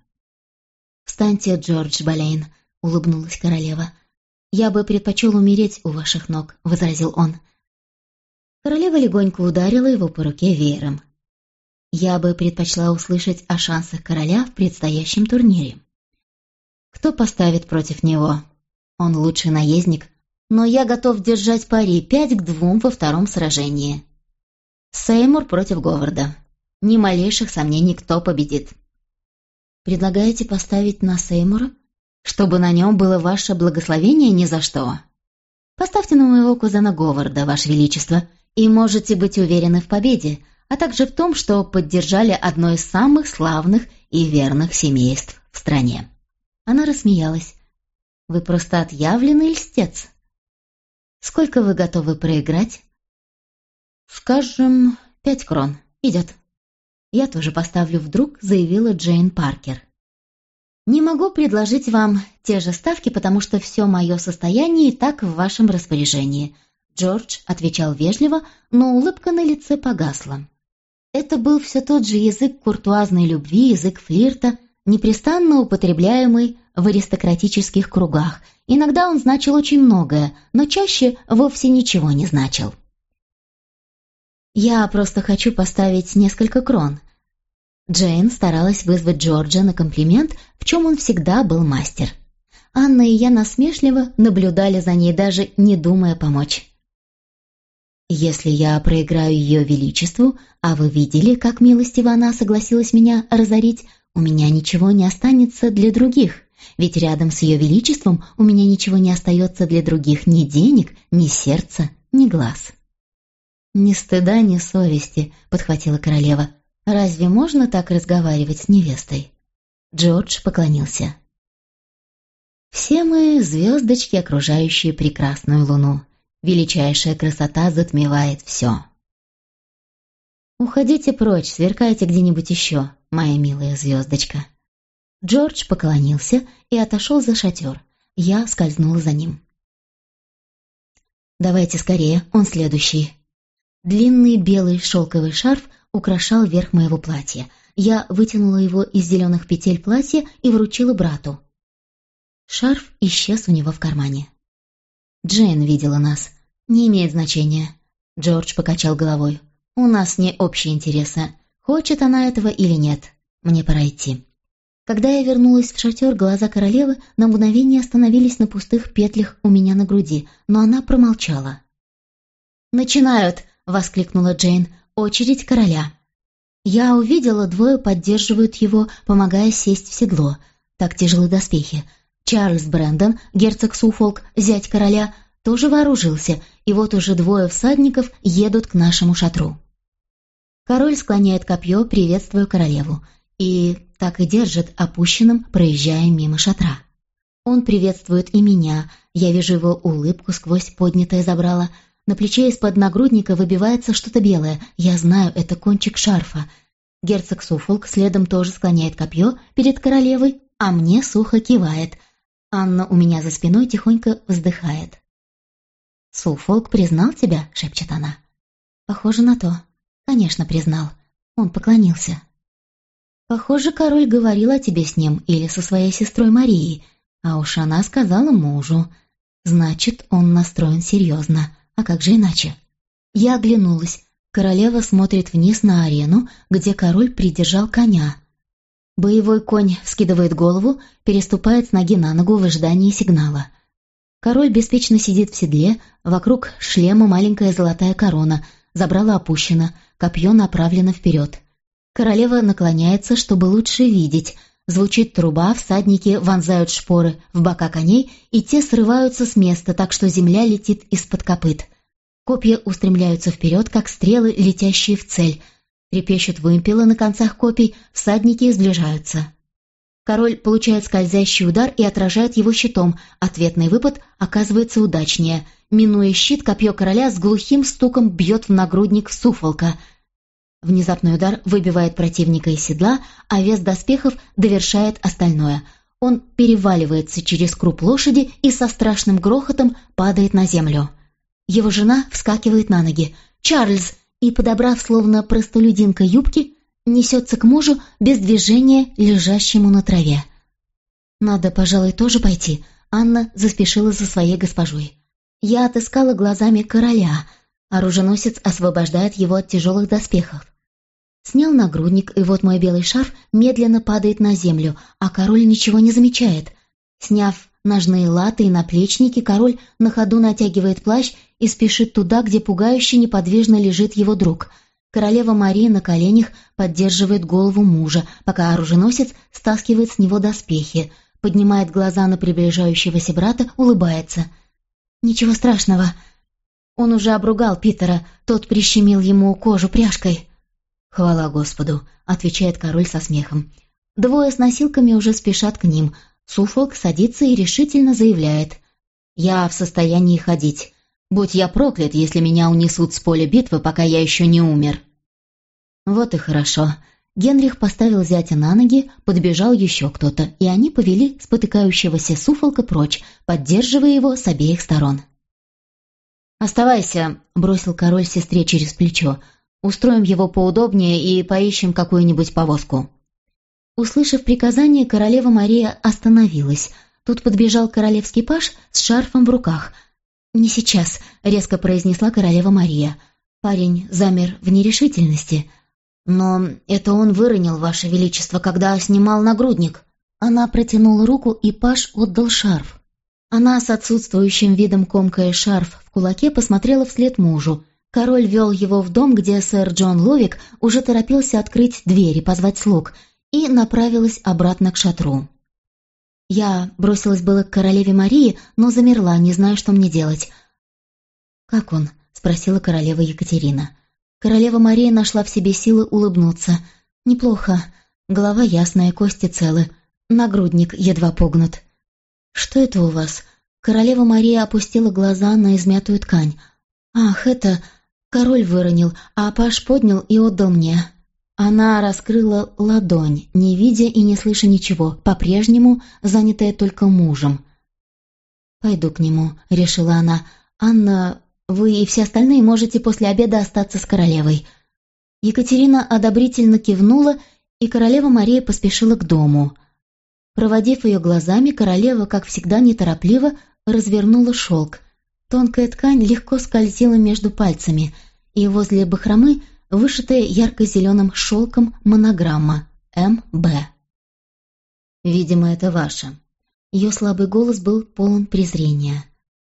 «Встаньте, Джордж Болейн», — улыбнулась королева. «Я бы предпочел умереть у ваших ног», — возразил он. Королева легонько ударила его по руке веером. «Я бы предпочла услышать о шансах короля в предстоящем турнире». «Кто поставит против него?» «Он лучший наездник, но я готов держать пари пять к двум во втором сражении». Сеймур против Говарда. Ни малейших сомнений, кто победит. Предлагаете поставить на Сеймура? Чтобы на нем было ваше благословение ни за что. Поставьте на моего кузена Говарда, ваше величество, и можете быть уверены в победе, а также в том, что поддержали одно из самых славных и верных семейств в стране. Она рассмеялась. «Вы просто отъявленный льстец. Сколько вы готовы проиграть?» «Скажем, пять крон. Идет». «Я тоже поставлю вдруг», — заявила Джейн Паркер. «Не могу предложить вам те же ставки, потому что все мое состояние и так в вашем распоряжении», Джордж отвечал вежливо, но улыбка на лице погасла. Это был все тот же язык куртуазной любви, язык флирта, непрестанно употребляемый в аристократических кругах. Иногда он значил очень многое, но чаще вовсе ничего не значил. «Я просто хочу поставить несколько крон». Джейн старалась вызвать Джорджа на комплимент, в чем он всегда был мастер. Анна и я насмешливо наблюдали за ней, даже не думая помочь. Если я проиграю ее величеству, а вы видели, как милостиво она согласилась меня разорить, у меня ничего не останется для других, ведь рядом с ее величеством у меня ничего не остается для других ни денег, ни сердца, ни глаз». «Ни стыда, ни совести», — подхватила королева. «Разве можно так разговаривать с невестой?» Джордж поклонился. «Все мы — звездочки, окружающие прекрасную луну. Величайшая красота затмевает все. «Уходите прочь, сверкайте где-нибудь еще, моя милая звездочка». Джордж поклонился и отошел за шатер. Я скользнула за ним. «Давайте скорее, он следующий». Длинный белый шелковый шарф украшал верх моего платья. Я вытянула его из зеленых петель платья и вручила брату. Шарф исчез у него в кармане. Джейн видела нас. «Не имеет значения». Джордж покачал головой. «У нас не общие интересы. Хочет она этого или нет. Мне пора идти». Когда я вернулась в шатер, глаза королевы на мгновение остановились на пустых петлях у меня на груди, но она промолчала. «Начинают!» — воскликнула Джейн. «Очередь короля». Я увидела, двое поддерживают его, помогая сесть в седло. Так тяжелы доспехи. Чарльз Брэндон, герцог Суфолк, зять короля, тоже вооружился, и вот уже двое всадников едут к нашему шатру. Король склоняет копье, приветствуя королеву, и так и держит опущенным, проезжая мимо шатра. Он приветствует и меня, я вижу его улыбку сквозь поднятое забрало. На плече из-под нагрудника выбивается что-то белое, я знаю, это кончик шарфа. Герцог Суфолк следом тоже склоняет копье перед королевой, а мне сухо кивает. Анна у меня за спиной тихонько вздыхает. «Суфолк признал тебя?» — шепчет она. «Похоже на то. Конечно, признал. Он поклонился». «Похоже, король говорил о тебе с ним или со своей сестрой Марией, а уж она сказала мужу. Значит, он настроен серьезно. А как же иначе?» Я оглянулась. Королева смотрит вниз на арену, где король придержал коня. Боевой конь вскидывает голову, переступает с ноги на ногу в ожидании сигнала. Король беспечно сидит в седле, вокруг шлема маленькая золотая корона, забрала опущена, копье направлено вперед. Королева наклоняется, чтобы лучше видеть. Звучит труба, всадники вонзают шпоры в бока коней, и те срываются с места, так что земля летит из-под копыт. Копья устремляются вперед, как стрелы, летящие в цель. Трепещут вымпелы на концах копий, всадники сближаются. Король получает скользящий удар и отражает его щитом. Ответный выпад оказывается удачнее. Минуя щит, копье короля с глухим стуком бьет в нагрудник суфолка. Внезапный удар выбивает противника из седла, а вес доспехов довершает остальное. Он переваливается через круп лошади и со страшным грохотом падает на землю. Его жена вскакивает на ноги. «Чарльз!» и, подобрав словно простолюдинка юбки, несется к мужу без движения, лежащему на траве. «Надо, пожалуй, тоже пойти», — Анна заспешила за своей госпожой. Я отыскала глазами короля. Оруженосец освобождает его от тяжелых доспехов. Снял нагрудник, и вот мой белый шарф медленно падает на землю, а король ничего не замечает. Сняв ножные латы и наплечники, король на ходу натягивает плащ и спешит туда, где пугающе неподвижно лежит его друг — Королева Мария на коленях поддерживает голову мужа, пока оруженосец стаскивает с него доспехи, поднимает глаза на приближающегося брата, улыбается. «Ничего страшного. Он уже обругал Питера, тот прищемил ему кожу пряжкой». «Хвала Господу», — отвечает король со смехом. Двое с носилками уже спешат к ним. Суфолк садится и решительно заявляет. «Я в состоянии ходить. Будь я проклят, если меня унесут с поля битвы, пока я еще не умер». Вот и хорошо. Генрих поставил зятя на ноги, подбежал еще кто-то, и они повели спотыкающегося суфолка прочь, поддерживая его с обеих сторон. «Оставайся», — бросил король сестре через плечо. «Устроим его поудобнее и поищем какую-нибудь повозку». Услышав приказание, королева Мария остановилась. Тут подбежал королевский паж с шарфом в руках. «Не сейчас», — резко произнесла королева Мария. Парень замер в нерешительности — «Но это он выронил, Ваше Величество, когда снимал нагрудник». Она протянула руку, и Паш отдал шарф. Она с отсутствующим видом комкая шарф в кулаке посмотрела вслед мужу. Король вел его в дом, где сэр Джон Ловик уже торопился открыть дверь и позвать слуг, и направилась обратно к шатру. Я бросилась было к королеве Марии, но замерла, не зная, что мне делать. «Как он?» — спросила королева Екатерина. Королева Мария нашла в себе силы улыбнуться. «Неплохо. Голова ясная, кости целы. Нагрудник едва погнут». «Что это у вас?» Королева Мария опустила глаза на измятую ткань. «Ах, это...» Король выронил, а Паш поднял и отдал мне. Она раскрыла ладонь, не видя и не слыша ничего, по-прежнему занятая только мужем. «Пойду к нему», — решила она. «Анна вы и все остальные можете после обеда остаться с королевой». Екатерина одобрительно кивнула, и королева Мария поспешила к дому. Проводив ее глазами, королева, как всегда неторопливо, развернула шелк. Тонкая ткань легко скользила между пальцами, и возле бахромы вышитая ярко-зеленым шелком монограмма «МБ». «Видимо, это ваша». Ее слабый голос был полон презрения.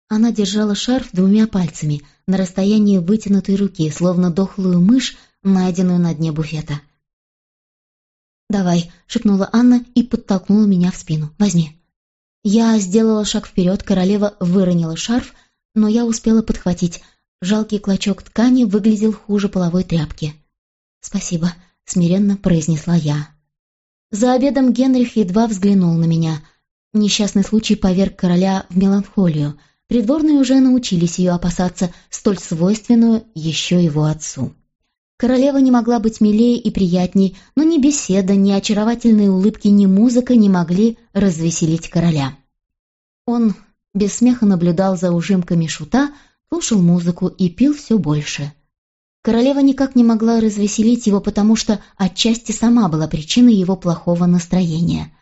Она держала шарф двумя пальцами на расстоянии вытянутой руки, словно дохлую мышь, найденную на дне буфета. «Давай», — шепнула Анна и подтолкнула меня в спину. «Возьми». Я сделала шаг вперед, королева выронила шарф, но я успела подхватить. Жалкий клочок ткани выглядел хуже половой тряпки. «Спасибо», — смиренно произнесла я. За обедом Генрих едва взглянул на меня. Несчастный случай поверг короля в меланхолию — Придворные уже научились ее опасаться, столь свойственную еще его отцу. Королева не могла быть милее и приятней, но ни беседа, ни очаровательные улыбки, ни музыка не могли развеселить короля. Он без смеха наблюдал за ужимками шута, слушал музыку и пил все больше. Королева никак не могла развеселить его, потому что отчасти сама была причиной его плохого настроения.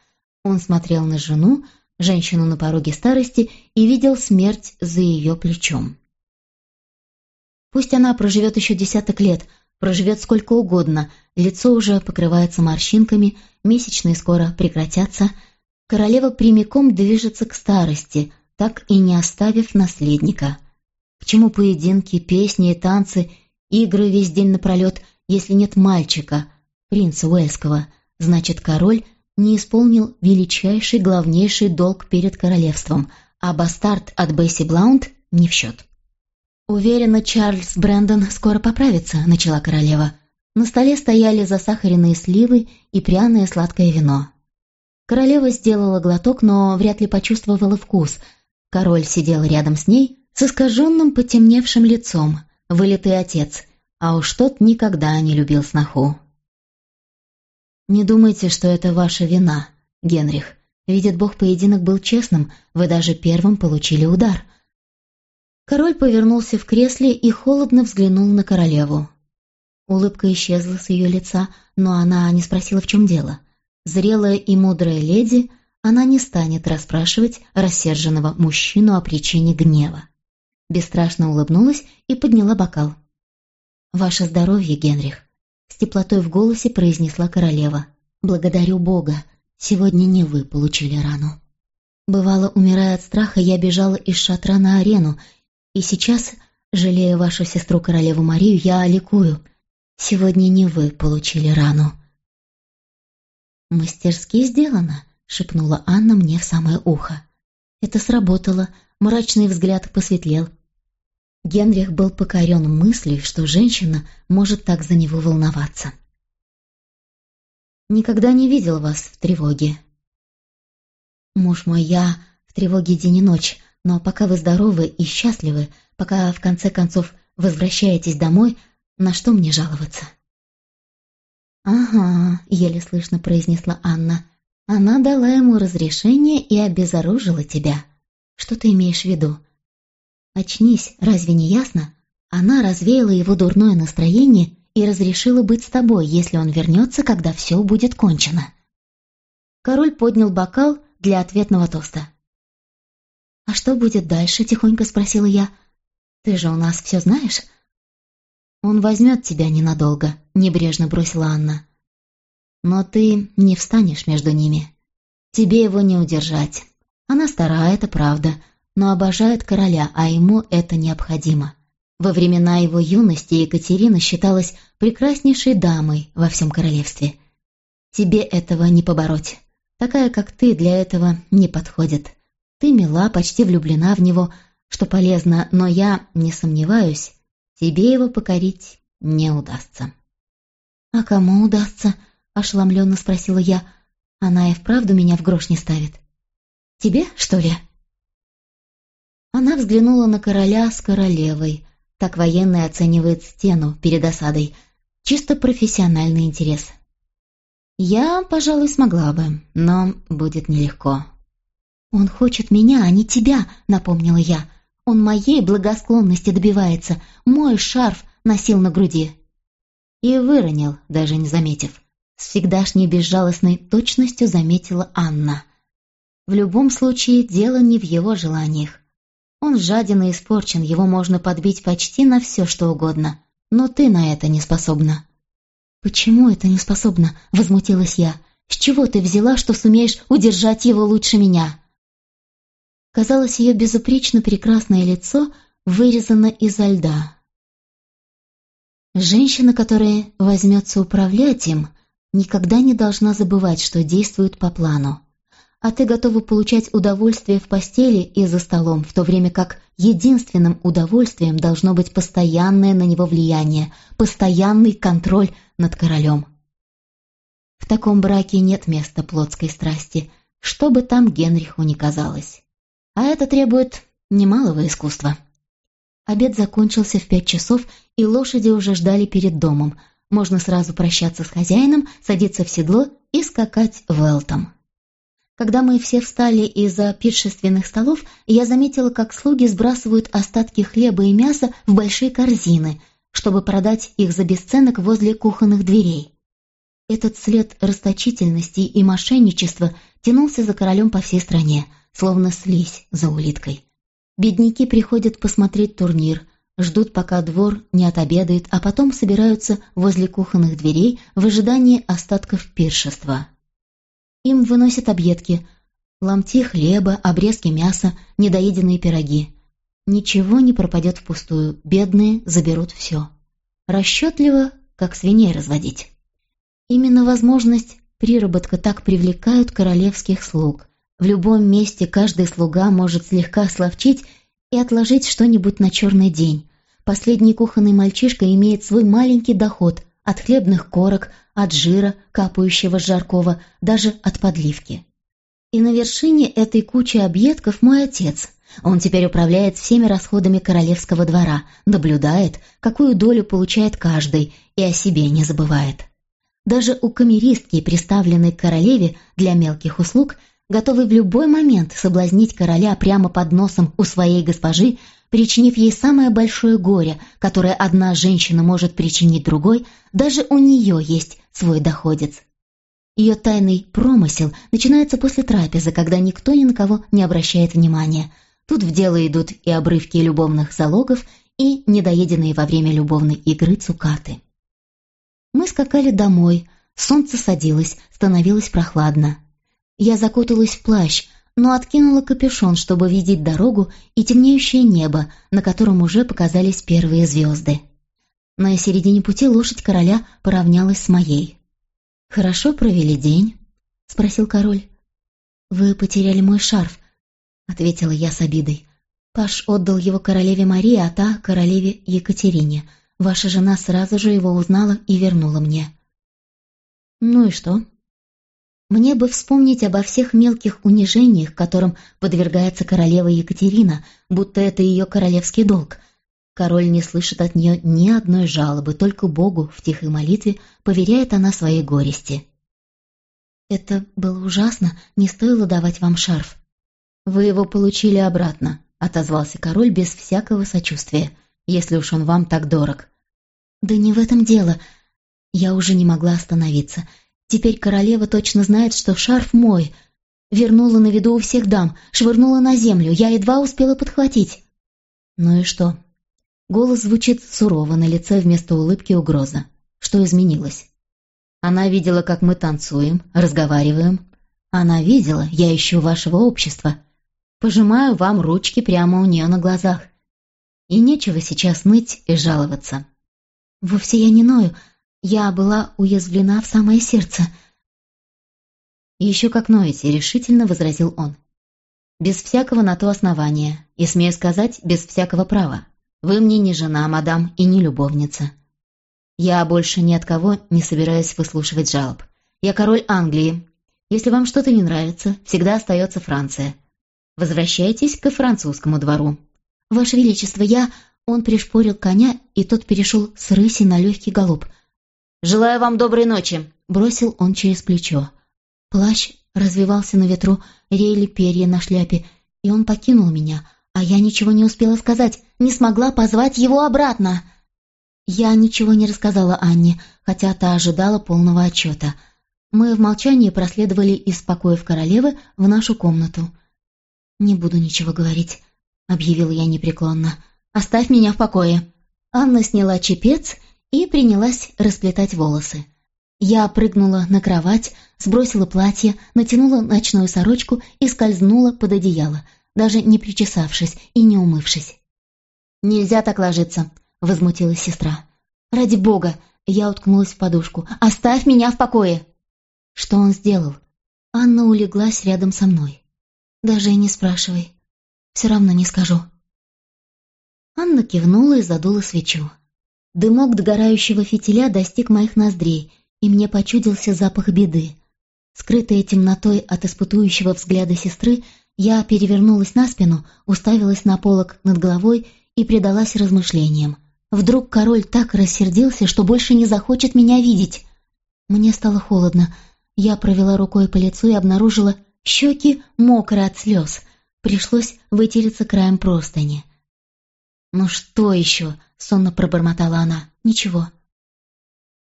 Он смотрел на жену, женщину на пороге старости и видел смерть за ее плечом. Пусть она проживет еще десяток лет, проживет сколько угодно, лицо уже покрывается морщинками, месячные скоро прекратятся, королева прямиком движется к старости, так и не оставив наследника. К чему поединки, песни и танцы, игры весь день напролет, если нет мальчика, принца Уэльского, значит, король — не исполнил величайший, главнейший долг перед королевством, а бастард от Бесси Блаунд не в счет. «Уверена, Чарльз Брэндон скоро поправится», — начала королева. На столе стояли засахаренные сливы и пряное сладкое вино. Королева сделала глоток, но вряд ли почувствовала вкус. Король сидел рядом с ней с искаженным потемневшим лицом, вылитый отец, а уж тот никогда не любил сноху. «Не думайте, что это ваша вина, Генрих. Видит Бог, поединок был честным, вы даже первым получили удар». Король повернулся в кресле и холодно взглянул на королеву. Улыбка исчезла с ее лица, но она не спросила, в чем дело. Зрелая и мудрая леди, она не станет расспрашивать рассерженного мужчину о причине гнева. Бесстрашно улыбнулась и подняла бокал. «Ваше здоровье, Генрих с теплотой в голосе произнесла королева. «Благодарю Бога. Сегодня не вы получили рану. Бывало, умирая от страха, я бежала из шатра на арену, и сейчас, жалея вашу сестру королеву Марию, я ликую. Сегодня не вы получили рану». «Мастерски сделано», — шепнула Анна мне в самое ухо. Это сработало, мрачный взгляд посветлел, Генрих был покорен мыслью, что женщина может так за него волноваться. «Никогда не видел вас в тревоге». «Муж мой, я в тревоге день и ночь», но пока вы здоровы и счастливы, пока в конце концов возвращаетесь домой, на что мне жаловаться?» «Ага», — еле слышно произнесла Анна. «Она дала ему разрешение и обезоружила тебя. Что ты имеешь в виду?» «Очнись, разве не ясно? Она развеяла его дурное настроение и разрешила быть с тобой, если он вернется, когда все будет кончено». Король поднял бокал для ответного тоста. «А что будет дальше?» — тихонько спросила я. «Ты же у нас все знаешь?» «Он возьмет тебя ненадолго», — небрежно бросила Анна. «Но ты не встанешь между ними. Тебе его не удержать. Она старая, это правда, но обожает короля, а ему это необходимо. Во времена его юности Екатерина считалась прекраснейшей дамой во всем королевстве. Тебе этого не побороть. Такая, как ты, для этого не подходит. Ты мила, почти влюблена в него, что полезно, но я не сомневаюсь, тебе его покорить не удастся». «А кому удастся?» — ошеломленно спросила я. «Она и вправду меня в грош не ставит. Тебе, что ли?» Она взглянула на короля с королевой. Так военный оценивает стену перед осадой. Чисто профессиональный интерес. Я, пожалуй, смогла бы, но будет нелегко. «Он хочет меня, а не тебя», — напомнила я. «Он моей благосклонности добивается. Мой шарф носил на груди». И выронил, даже не заметив. С всегдашней безжалостной точностью заметила Анна. В любом случае, дело не в его желаниях. Он жаден и испорчен, его можно подбить почти на все, что угодно. Но ты на это не способна. «Почему это не способна?» — возмутилась я. «С чего ты взяла, что сумеешь удержать его лучше меня?» Казалось, ее безупречно прекрасное лицо вырезано изо льда. Женщина, которая возьмется управлять им, никогда не должна забывать, что действует по плану а ты готова получать удовольствие в постели и за столом, в то время как единственным удовольствием должно быть постоянное на него влияние, постоянный контроль над королем. В таком браке нет места плотской страсти, что бы там Генриху ни казалось. А это требует немалого искусства. Обед закончился в пять часов, и лошади уже ждали перед домом. Можно сразу прощаться с хозяином, садиться в седло и скакать в Элтом. Когда мы все встали из-за пиршественных столов, я заметила, как слуги сбрасывают остатки хлеба и мяса в большие корзины, чтобы продать их за бесценок возле кухонных дверей. Этот след расточительности и мошенничества тянулся за королем по всей стране, словно слизь за улиткой. Бедняки приходят посмотреть турнир, ждут, пока двор не отобедает, а потом собираются возле кухонных дверей в ожидании остатков пиршества. Им выносят объедки, ломти хлеба, обрезки мяса, недоеденные пироги. Ничего не пропадет впустую, бедные заберут все. Расчетливо, как свиней разводить. Именно возможность приработка так привлекают королевских слуг. В любом месте каждый слуга может слегка словчить и отложить что-нибудь на черный день. Последний кухонный мальчишка имеет свой маленький доход от хлебных корок, от жира, капающего с жаркого, даже от подливки. И на вершине этой кучи объедков мой отец. Он теперь управляет всеми расходами королевского двора, наблюдает, какую долю получает каждый, и о себе не забывает. Даже у камеристки, приставленной к королеве для мелких услуг, готовый в любой момент соблазнить короля прямо под носом у своей госпожи, причинив ей самое большое горе, которое одна женщина может причинить другой, даже у нее есть свой доходец. Ее тайный промысел начинается после трапезы, когда никто ни на кого не обращает внимания. Тут в дело идут и обрывки любовных залогов, и недоеденные во время любовной игры цукаты. Мы скакали домой, солнце садилось, становилось прохладно. Я закуталась в плащ, но откинула капюшон, чтобы видеть дорогу и темнеющее небо, на котором уже показались первые звезды. На середине пути лошадь короля поравнялась с моей. «Хорошо провели день?» — спросил король. «Вы потеряли мой шарф», — ответила я с обидой. «Паш отдал его королеве Марии, а та — королеве Екатерине. Ваша жена сразу же его узнала и вернула мне». «Ну и что?» Мне бы вспомнить обо всех мелких унижениях, которым подвергается королева Екатерина, будто это ее королевский долг. Король не слышит от нее ни одной жалобы, только Богу в тихой молитве поверяет она своей горести. «Это было ужасно, не стоило давать вам шарф». «Вы его получили обратно», — отозвался король без всякого сочувствия, «если уж он вам так дорог». «Да не в этом дело. Я уже не могла остановиться. Теперь королева точно знает, что шарф мой. Вернула на виду у всех дам, швырнула на землю. Я едва успела подхватить. Ну и что? Голос звучит сурово, на лице вместо улыбки угроза. Что изменилось? Она видела, как мы танцуем, разговариваем. Она видела, я ищу вашего общества. Пожимаю вам ручки прямо у нее на глазах. И нечего сейчас ныть и жаловаться. Вовсе я не ною, я была уязвлена в самое сердце. «Еще как ноете», — решительно возразил он. «Без всякого на то основания, и, смею сказать, без всякого права. Вы мне не жена, мадам, и не любовница. Я больше ни от кого не собираюсь выслушивать жалоб. Я король Англии. Если вам что-то не нравится, всегда остается Франция. Возвращайтесь к французскому двору». «Ваше Величество, я...» Он пришпорил коня, и тот перешел с рыси на легкий галоп — «Желаю вам доброй ночи», — бросил он через плечо. Плащ развивался на ветру, реяли перья на шляпе, и он покинул меня, а я ничего не успела сказать, не смогла позвать его обратно. Я ничего не рассказала Анне, хотя та ожидала полного отчета. Мы в молчании проследовали из покоев королевы в нашу комнату. «Не буду ничего говорить», — объявила я непреклонно. «Оставь меня в покое». Анна сняла чепец и принялась расплетать волосы. Я прыгнула на кровать, сбросила платье, натянула ночную сорочку и скользнула под одеяло, даже не причесавшись и не умывшись. «Нельзя так ложиться», — возмутилась сестра. «Ради бога!» — я уткнулась в подушку. «Оставь меня в покое!» Что он сделал? Анна улеглась рядом со мной. «Даже и не спрашивай. Все равно не скажу». Анна кивнула и задула свечу. Дымок догорающего фитиля достиг моих ноздрей, и мне почудился запах беды. Скрытая темнотой от испытующего взгляда сестры, я перевернулась на спину, уставилась на полок над головой и предалась размышлениям. Вдруг король так рассердился, что больше не захочет меня видеть. Мне стало холодно. Я провела рукой по лицу и обнаружила щеки мокрые от слез. Пришлось вытереться краем простыни. «Ну что еще?» — сонно пробормотала она. «Ничего».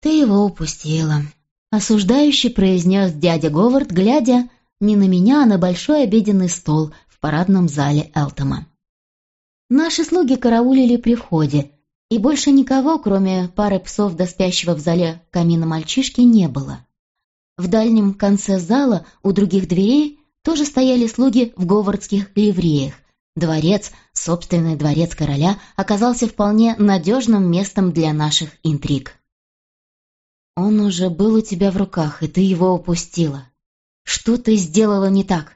«Ты его упустила», — осуждающий произнес дядя Говард, глядя не на меня, а на большой обеденный стол в парадном зале Элтома. Наши слуги караулили при входе, и больше никого, кроме пары псов до спящего в зале камина мальчишки, не было. В дальнем конце зала у других дверей тоже стояли слуги в говардских ливреях, Дворец, собственный дворец короля, оказался вполне надежным местом для наших интриг. «Он уже был у тебя в руках, и ты его упустила. Что ты сделала не так?»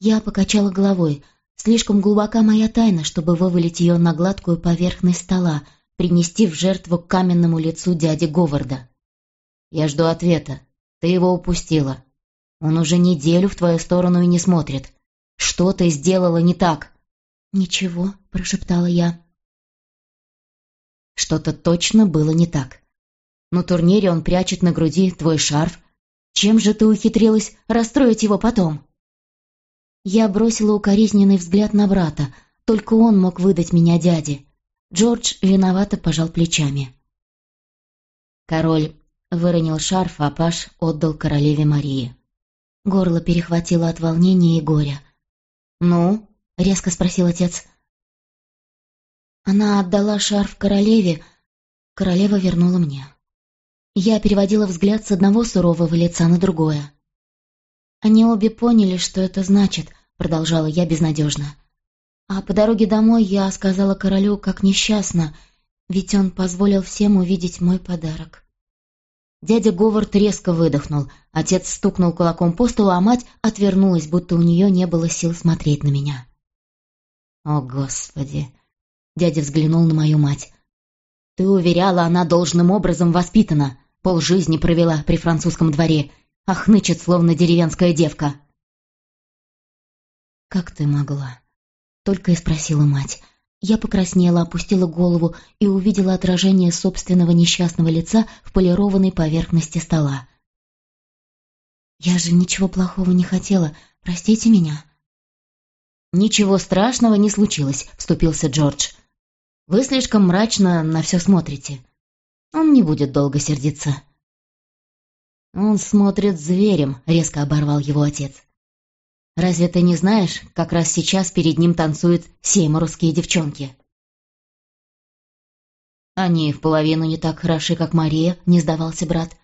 Я покачала головой. Слишком глубока моя тайна, чтобы вывалить ее на гладкую поверхность стола, принести в жертву каменному лицу дяди Говарда. «Я жду ответа. Ты его упустила. Он уже неделю в твою сторону и не смотрит. Что ты сделала не так?» «Ничего», — прошептала я. Что-то точно было не так. На турнире он прячет на груди твой шарф. Чем же ты ухитрилась расстроить его потом? Я бросила укоризненный взгляд на брата. Только он мог выдать меня дяде. Джордж виновато пожал плечами. Король выронил шарф, а Паш отдал королеве Марии. Горло перехватило от волнения и горя. «Ну?» — резко спросил отец. Она отдала шарф королеве, королева вернула мне. Я переводила взгляд с одного сурового лица на другое. «Они обе поняли, что это значит», — продолжала я безнадежно. А по дороге домой я сказала королю, как несчастно, ведь он позволил всем увидеть мой подарок. Дядя Говард резко выдохнул, отец стукнул кулаком по столу, а мать отвернулась, будто у нее не было сил смотреть на меня. «О, Господи!» Дядя взглянул на мою мать. «Ты уверяла, она должным образом воспитана, полжизни провела при французском дворе, а хнычет, словно деревенская девка. «Как ты могла?» — только и спросила мать. Я покраснела, опустила голову и увидела отражение собственного несчастного лица в полированной поверхности стола. «Я же ничего плохого не хотела. Простите меня». «Ничего страшного не случилось», — вступился Джордж. «Вы слишком мрачно на все смотрите. Он не будет долго сердиться». «Он смотрит зверем», — резко оборвал его отец. «Разве ты не знаешь, как раз сейчас перед ним танцуют сейморские девчонки?» «Они в половину не так хороши, как Мария», — не сдавался брат.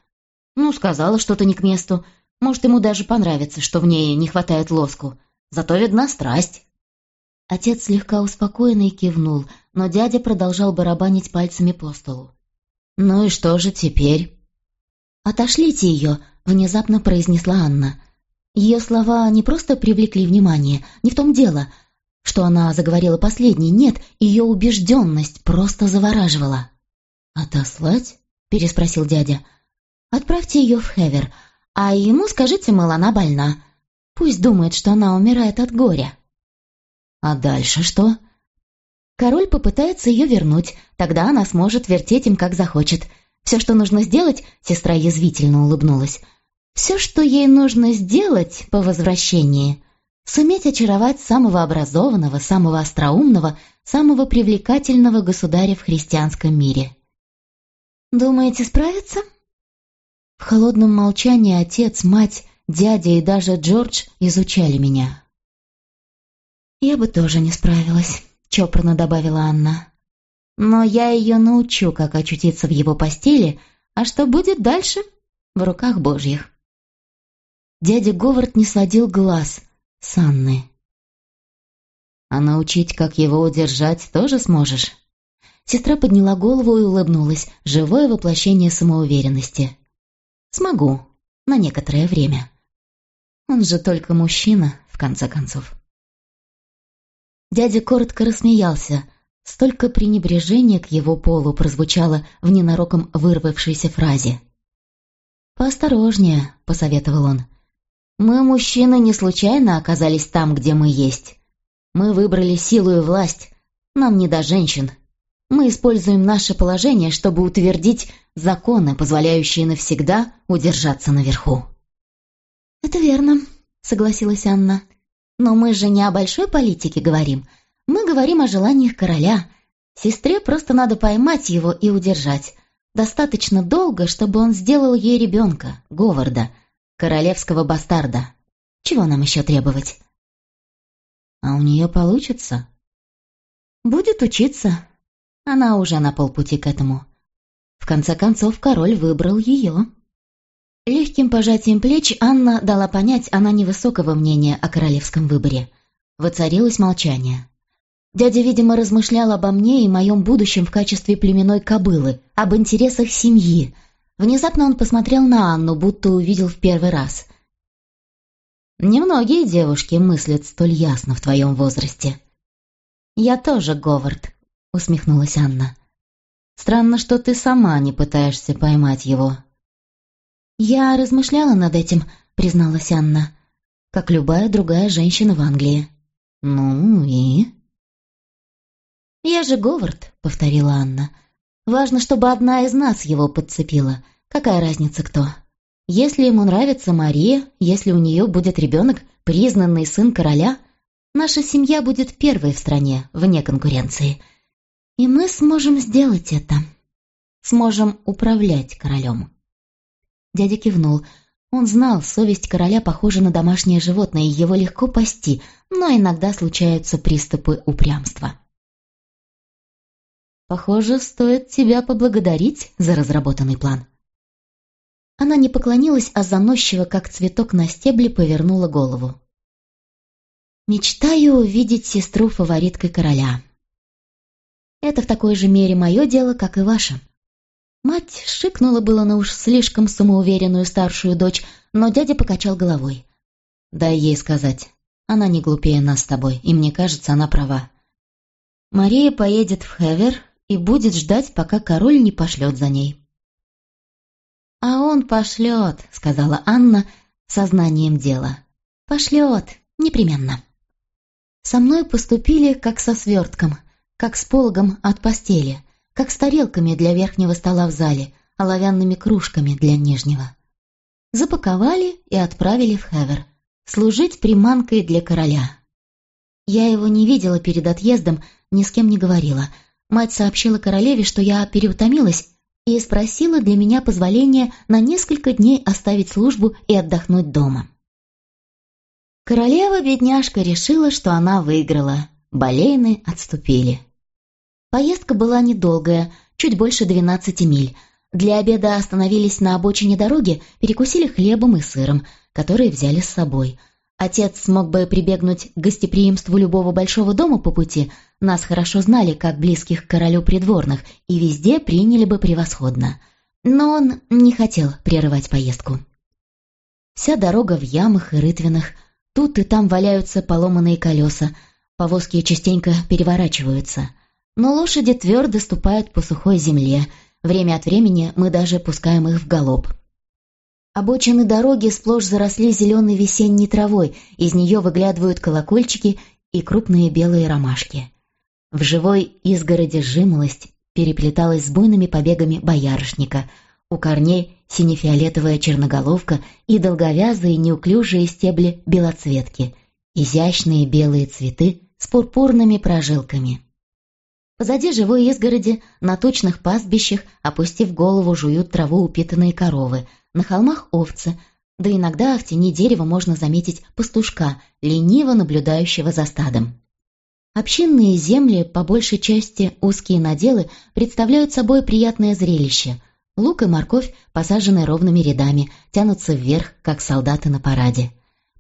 «Ну, сказала что-то не к месту. Может, ему даже понравится, что в ней не хватает лоску. Зато видна страсть». Отец слегка успокоенный кивнул, но дядя продолжал барабанить пальцами по столу. «Ну и что же теперь?» «Отошлите ее», — внезапно произнесла Анна. Ее слова не просто привлекли внимание, не в том дело, что она заговорила последней, нет, ее убежденность просто завораживала. «Отослать?» — переспросил дядя. «Отправьте ее в Хевер, а ему скажите, мол, она больна. Пусть думает, что она умирает от горя». «А дальше что?» Король попытается ее вернуть, тогда она сможет вертеть им, как захочет. Все, что нужно сделать, сестра язвительно улыбнулась. Все, что ей нужно сделать по возвращении, суметь очаровать самого образованного, самого остроумного, самого привлекательного государя в христианском мире. Думаете, справится? В холодном молчании отец, мать, дядя и даже Джордж изучали меня. «Я бы тоже не справилась», — чопорно добавила Анна. Но я ее научу, как очутиться в его постели, а что будет дальше — в руках Божьих. Дядя Говард не сводил глаз с Анны. «А научить, как его удержать, тоже сможешь?» Сестра подняла голову и улыбнулась, живое воплощение самоуверенности. «Смогу, на некоторое время. Он же только мужчина, в конце концов». Дядя коротко рассмеялся, Столько пренебрежения к его полу прозвучало в ненароком вырвавшейся фразе. «Поосторожнее», — посоветовал он. «Мы, мужчины, не случайно оказались там, где мы есть. Мы выбрали силу и власть. Нам не до женщин. Мы используем наше положение, чтобы утвердить законы, позволяющие навсегда удержаться наверху». «Это верно», — согласилась Анна. «Но мы же не о большой политике говорим, мы говорим о желаниях короля. Сестре просто надо поймать его и удержать. Достаточно долго, чтобы он сделал ей ребенка, Говарда, королевского бастарда. Чего нам еще требовать? А у нее получится? Будет учиться. Она уже на полпути к этому. В конце концов, король выбрал ее. Легким пожатием плеч Анна дала понять, она невысокого мнения о королевском выборе. Воцарилось молчание. Дядя, видимо, размышлял обо мне и моем будущем в качестве племенной кобылы, об интересах семьи. Внезапно он посмотрел на Анну, будто увидел в первый раз. «Немногие девушки мыслят столь ясно в твоем возрасте». «Я тоже, Говард», — усмехнулась Анна. «Странно, что ты сама не пытаешься поймать его». «Я размышляла над этим», — призналась Анна, «как любая другая женщина в Англии». «Ну и?» «Я же Говард», — повторила Анна. «Важно, чтобы одна из нас его подцепила. Какая разница кто? Если ему нравится Мария, если у нее будет ребенок, признанный сын короля, наша семья будет первой в стране, вне конкуренции. И мы сможем сделать это. Сможем управлять королем». Дядя кивнул. Он знал, совесть короля похожа на домашнее животное, его легко пасти, но иногда случаются приступы упрямства. Похоже, стоит тебя поблагодарить за разработанный план». Она не поклонилась, а заносчиво, как цветок на стебле, повернула голову. «Мечтаю увидеть сестру фавориткой короля. Это в такой же мере мое дело, как и ваше». Мать шикнула было на уж слишком самоуверенную старшую дочь, но дядя покачал головой. «Дай ей сказать. Она не глупее нас с тобой, и мне кажется, она права. Мария поедет в Хевер и будет ждать, пока король не пошлет за ней. «А он пошлет», — сказала Анна сознанием дела. «Пошлет, непременно». Со мной поступили как со свертком, как с пологом от постели, как с тарелками для верхнего стола в зале, оловянными кружками для нижнего. Запаковали и отправили в Хевер, служить приманкой для короля. Я его не видела перед отъездом, ни с кем не говорила. Мать сообщила королеве, что я переутомилась, и спросила для меня позволения на несколько дней оставить службу и отдохнуть дома. Королева-бедняжка решила, что она выиграла. Болейны отступили. Поездка была недолгая, чуть больше 12 миль. Для обеда остановились на обочине дороги, перекусили хлебом и сыром, которые взяли с собой – Отец смог бы прибегнуть к гостеприимству любого большого дома по пути, нас хорошо знали как близких к королю придворных и везде приняли бы превосходно. Но он не хотел прерывать поездку. Вся дорога в ямах и рытвинах, тут и там валяются поломанные колеса, повозки частенько переворачиваются. Но лошади твердо ступают по сухой земле, время от времени мы даже пускаем их в галоп. Обочины дороги сплошь заросли зеленой весенней травой, из нее выглядывают колокольчики и крупные белые ромашки. В живой изгороди жимолость переплеталась с буйными побегами боярышника, у корней синефиолетовая черноголовка и долговязые неуклюжие стебли белоцветки, изящные белые цветы с пурпурными прожилками. Позади живой изгороди, на точных пастбищах, опустив голову, жуют траву упитанные коровы – на холмах овцы, да иногда в тени дерева можно заметить пастушка, лениво наблюдающего за стадом. Общинные земли, по большей части узкие наделы, представляют собой приятное зрелище. Лук и морковь, посаженные ровными рядами, тянутся вверх, как солдаты на параде.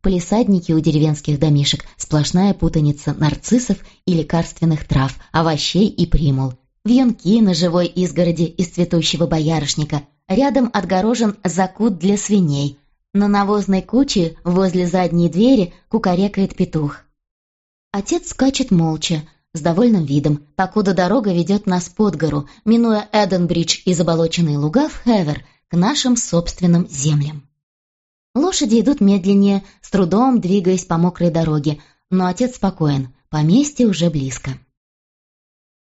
Полисадники у деревенских домишек, сплошная путаница нарциссов и лекарственных трав, овощей и примул. Вьюнки на живой изгороди из цветущего боярышника, Рядом отгорожен закут для свиней. На навозной куче возле задней двери кукарекает петух. Отец скачет молча, с довольным видом, покуда дорога ведет нас под гору, минуя Эденбридж и заболоченные луга в Хевер, к нашим собственным землям. Лошади идут медленнее, с трудом двигаясь по мокрой дороге, но отец спокоен, поместье уже близко.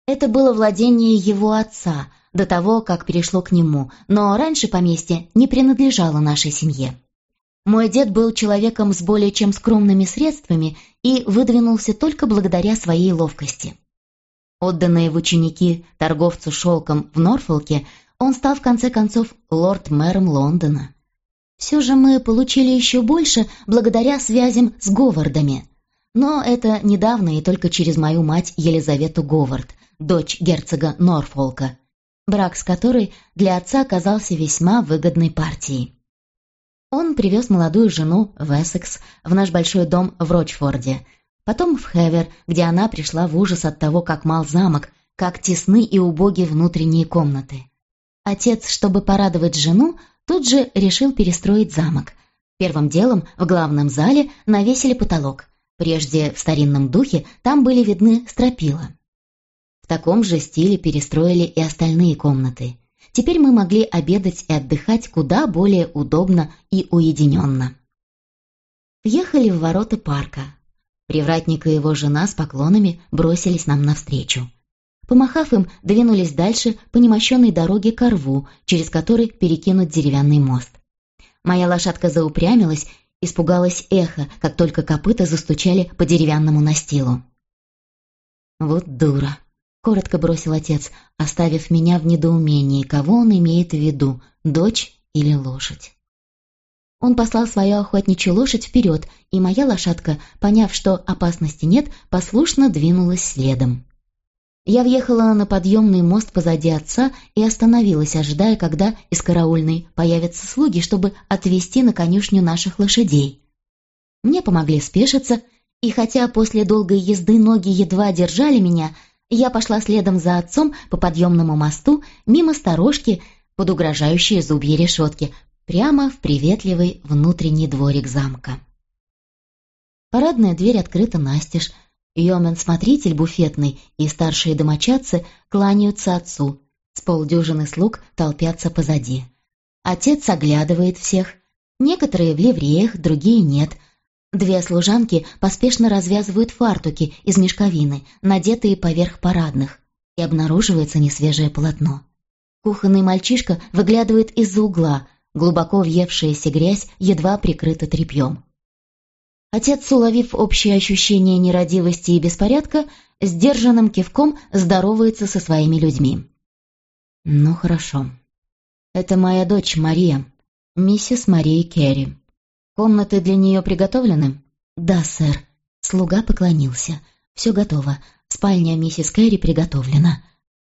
Это было владение его отца, до того, как перешло к нему, но раньше поместье не принадлежало нашей семье. Мой дед был человеком с более чем скромными средствами и выдвинулся только благодаря своей ловкости. Отданный в ученики торговцу шелком в Норфолке, он стал в конце концов лорд-мэром Лондона. Все же мы получили еще больше благодаря связям с Говардами. Но это недавно и только через мою мать Елизавету Говард, дочь герцога Норфолка, брак с которой для отца оказался весьма выгодной партией. Он привез молодую жену в Эссекс, в наш большой дом в Рочфорде, потом в Хевер, где она пришла в ужас от того, как мал замок, как тесны и убоги внутренние комнаты. Отец, чтобы порадовать жену, тут же решил перестроить замок. Первым делом в главном зале навесили потолок. Прежде в старинном духе там были видны стропила таком же стиле перестроили и остальные комнаты. Теперь мы могли обедать и отдыхать куда более удобно и уединенно. Въехали в ворота парка. Привратник и его жена с поклонами бросились нам навстречу. Помахав им, двинулись дальше по немощенной дороге к рву, через который перекинут деревянный мост. Моя лошадка заупрямилась, испугалась эхо, как только копыта застучали по деревянному настилу. «Вот дура!» — коротко бросил отец, оставив меня в недоумении, кого он имеет в виду, дочь или лошадь. Он послал свою охотничью лошадь вперед, и моя лошадка, поняв, что опасности нет, послушно двинулась следом. Я въехала на подъемный мост позади отца и остановилась, ожидая, когда из караульной появятся слуги, чтобы отвезти на конюшню наших лошадей. Мне помогли спешиться, и хотя после долгой езды ноги едва держали меня, я пошла следом за отцом по подъемному мосту, мимо сторожки, под угрожающие зубья решетки, прямо в приветливый внутренний дворик замка. Парадная дверь открыта настежь. Йомен-смотритель буфетный и старшие домочадцы кланяются отцу. С полдюжины слуг толпятся позади. Отец оглядывает всех. Некоторые в ливреях, другие нет. Две служанки поспешно развязывают фартуки из мешковины, надетые поверх парадных, и обнаруживается несвежее полотно. Кухонный мальчишка выглядывает из-за угла, глубоко въевшаяся грязь едва прикрыта тряпьем. Отец, уловив общее ощущение нерадивости и беспорядка, сдержанным кивком здоровается со своими людьми. «Ну, хорошо. Это моя дочь Мария, миссис Мария Керри. Комнаты для нее приготовлены?» «Да, сэр». Слуга поклонился. «Все готово. Спальня миссис Керри приготовлена».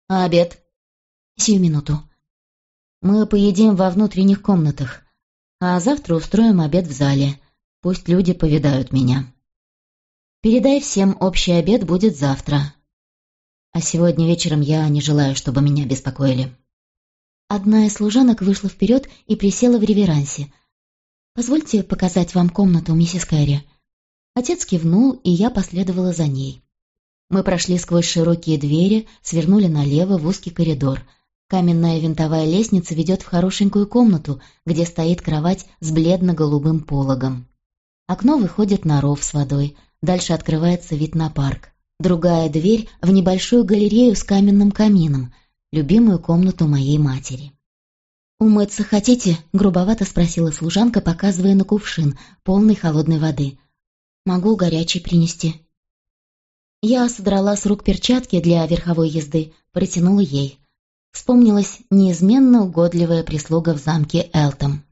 «А обед?» «Сию минуту». «Мы поедим во внутренних комнатах, а завтра устроим обед в зале. Пусть люди повидают меня». «Передай всем, общий обед будет завтра. А сегодня вечером я не желаю, чтобы меня беспокоили». Одна из служанок вышла вперед и присела в реверансе. «Позвольте показать вам комнату, миссис Кэрри». Отец кивнул, и я последовала за ней. Мы прошли сквозь широкие двери, свернули налево в узкий коридор. Каменная винтовая лестница ведет в хорошенькую комнату, где стоит кровать с бледно-голубым пологом. Окно выходит на ров с водой, дальше открывается вид на парк. Другая дверь в небольшую галерею с каменным камином, любимую комнату моей матери. «Умыться хотите?» — грубовато спросила служанка, показывая на кувшин, полный холодной воды. «Могу горячий принести». Я содрала с рук перчатки для верховой езды, протянула ей. Вспомнилась неизменно угодливая прислуга в замке Элтом.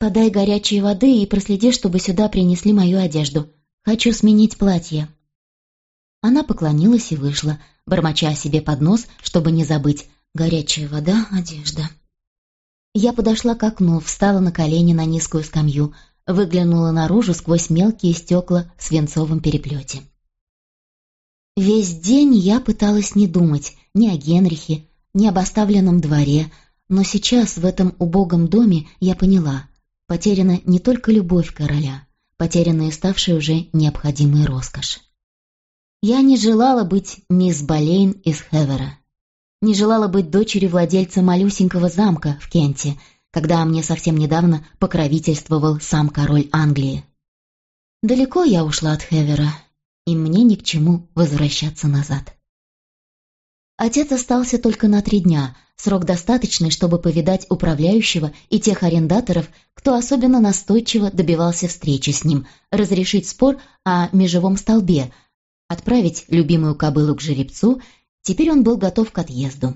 «Подай горячей воды и проследи, чтобы сюда принесли мою одежду. Хочу сменить платье». Она поклонилась и вышла, бормоча себе под нос, чтобы не забыть, Горячая вода, одежда. Я подошла к окну, встала на колени на низкую скамью, выглянула наружу сквозь мелкие стекла в свинцовом переплете. Весь день я пыталась не думать ни о Генрихе, ни об оставленном дворе, но сейчас в этом убогом доме я поняла, потеряна не только любовь короля, потеряна и ставшая уже необходимой роскошь. Я не желала быть мисс Болейн из Хевера не желала быть дочерью владельца малюсенького замка в Кенте, когда мне совсем недавно покровительствовал сам король Англии. Далеко я ушла от Хевера, и мне ни к чему возвращаться назад. Отец остался только на три дня, срок достаточный, чтобы повидать управляющего и тех арендаторов, кто особенно настойчиво добивался встречи с ним, разрешить спор о межевом столбе, отправить любимую кобылу к жеребцу Теперь он был готов к отъезду.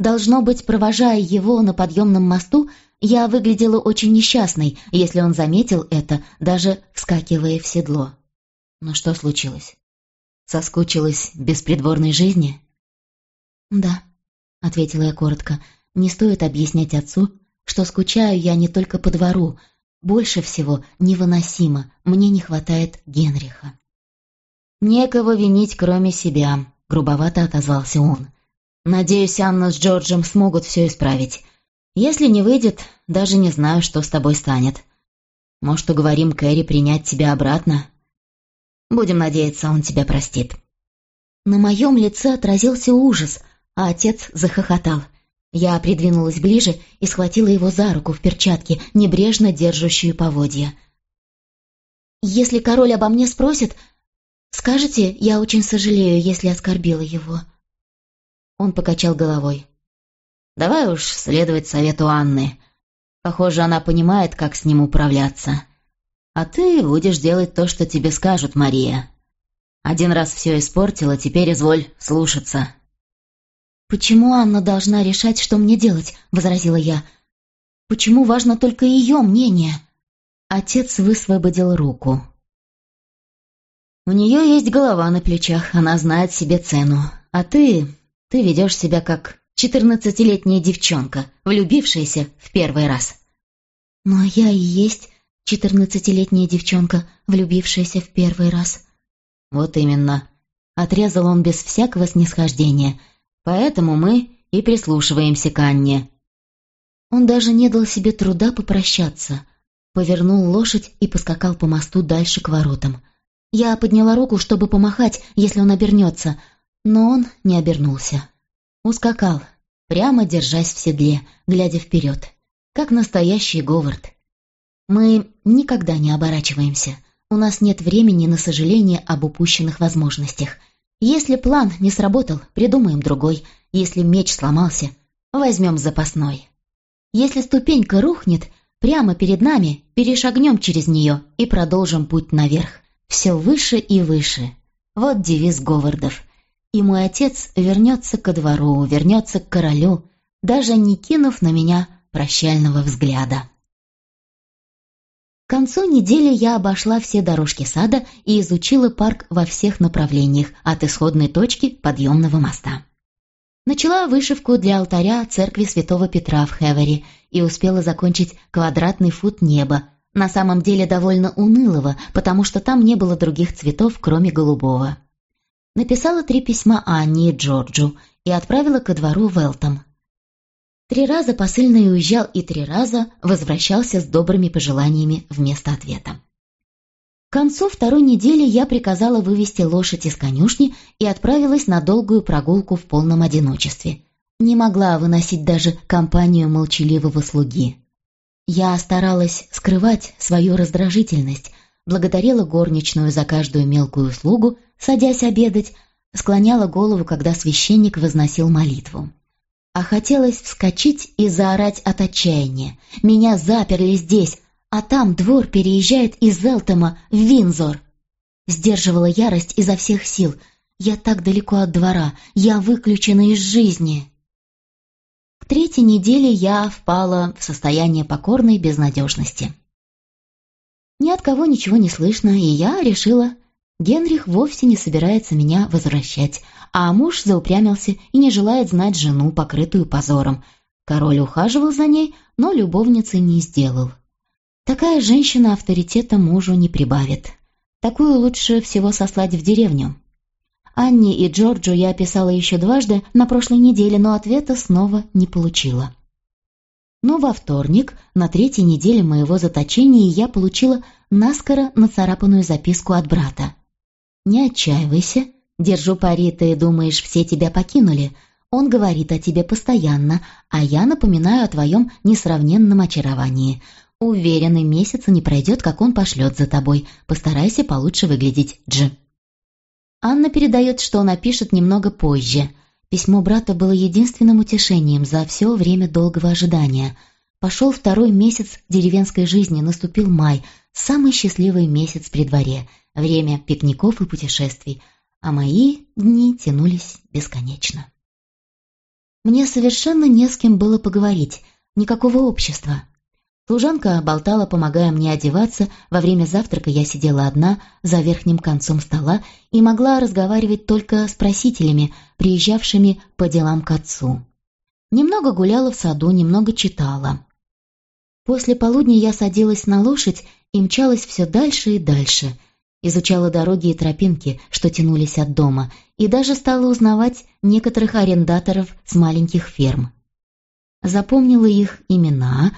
Должно быть, провожая его на подъемном мосту, я выглядела очень несчастной, если он заметил это, даже вскакивая в седло. Но что случилось? Соскучилась без придворной жизни? «Да», — ответила я коротко, — «не стоит объяснять отцу, что скучаю я не только по двору, больше всего невыносимо, мне не хватает Генриха». «Некого винить, кроме себя», — грубовато отозвался он. «Надеюсь, Анна с Джорджем смогут все исправить. Если не выйдет, даже не знаю, что с тобой станет. Может, уговорим Кэрри принять тебя обратно? Будем надеяться, он тебя простит». На моем лице отразился ужас, а отец захохотал. Я придвинулась ближе и схватила его за руку в перчатке, небрежно держащую поводья. «Если король обо мне спросит, «Скажете, я очень сожалею, если оскорбила его». Он покачал головой. «Давай уж следовать совету Анны. Похоже, она понимает, как с ним управляться. А ты будешь делать то, что тебе скажут, Мария. Один раз все испортила, теперь изволь слушаться». «Почему Анна должна решать, что мне делать?» — возразила я. «Почему важно только ее мнение?» Отец высвободил руку. У нее есть голова на плечах, она знает себе цену. А ты... ты ведешь себя как четырнадцатилетняя девчонка, влюбившаяся в первый раз. Ну а я и есть четырнадцатилетняя девчонка, влюбившаяся в первый раз. Вот именно. Отрезал он без всякого снисхождения. Поэтому мы и прислушиваемся к Анне. Он даже не дал себе труда попрощаться. Повернул лошадь и поскакал по мосту дальше к воротам. Я подняла руку, чтобы помахать, если он обернется, но он не обернулся. Ускакал, прямо держась в седле, глядя вперед, как настоящий Говард. Мы никогда не оборачиваемся. У нас нет времени на сожаление об упущенных возможностях. Если план не сработал, придумаем другой. Если меч сломался, возьмем запасной. Если ступенька рухнет, прямо перед нами перешагнем через нее и продолжим путь наверх. Все выше и выше. Вот девиз Говардов. И мой отец вернется ко двору, вернется к королю, даже не кинув на меня прощального взгляда. К концу недели я обошла все дорожки сада и изучила парк во всех направлениях, от исходной точки подъемного моста. Начала вышивку для алтаря церкви святого Петра в Хевери и успела закончить квадратный фут неба, на самом деле довольно унылого, потому что там не было других цветов, кроме голубого. Написала три письма Анне и Джорджу и отправила ко двору Велтом. Три раза посыльный уезжал и три раза возвращался с добрыми пожеланиями вместо ответа. К концу второй недели я приказала вывести лошадь из конюшни и отправилась на долгую прогулку в полном одиночестве. Не могла выносить даже компанию молчаливого слуги. Я старалась скрывать свою раздражительность, благодарила горничную за каждую мелкую услугу, садясь обедать, склоняла голову, когда священник возносил молитву а хотелось вскочить и заорать от отчаяния. Меня заперли здесь, а там двор переезжает из Элтома в Винзор. Сдерживала ярость изо всех сил. Я так далеко от двора, я выключена из жизни. К третьей неделе я впала в состояние покорной безнадежности. Ни от кого ничего не слышно, и я решила, Генрих вовсе не собирается меня возвращать, а муж заупрямился и не желает знать жену, покрытую позором. Король ухаживал за ней, но любовницей не сделал. Такая женщина авторитета мужу не прибавит. Такую лучше всего сослать в деревню. Анне и Джорджу я описала еще дважды на прошлой неделе, но ответа снова не получила. Но во вторник, на третьей неделе моего заточения, я получила наскоро нацарапанную записку от брата. «Не отчаивайся, Держу пари, ты думаешь, все тебя покинули. Он говорит о тебе постоянно, а я напоминаю о твоем несравненном очаровании. Уверенный месяц не пройдет, как он пошлет за тобой. Постарайся получше выглядеть, Дж. Анна передает, что напишет немного позже. Письмо брата было единственным утешением за все время долгого ожидания. Пошел второй месяц деревенской жизни, наступил май, самый счастливый месяц при дворе, время пикников и путешествий – а мои дни тянулись бесконечно. Мне совершенно не с кем было поговорить, никакого общества. Служанка болтала, помогая мне одеваться, во время завтрака я сидела одна за верхним концом стола и могла разговаривать только с просителями, приезжавшими по делам к отцу. Немного гуляла в саду, немного читала. После полудня я садилась на лошадь и мчалась все дальше и дальше, изучала дороги и тропинки, что тянулись от дома, и даже стала узнавать некоторых арендаторов с маленьких ферм. Запомнила их имена,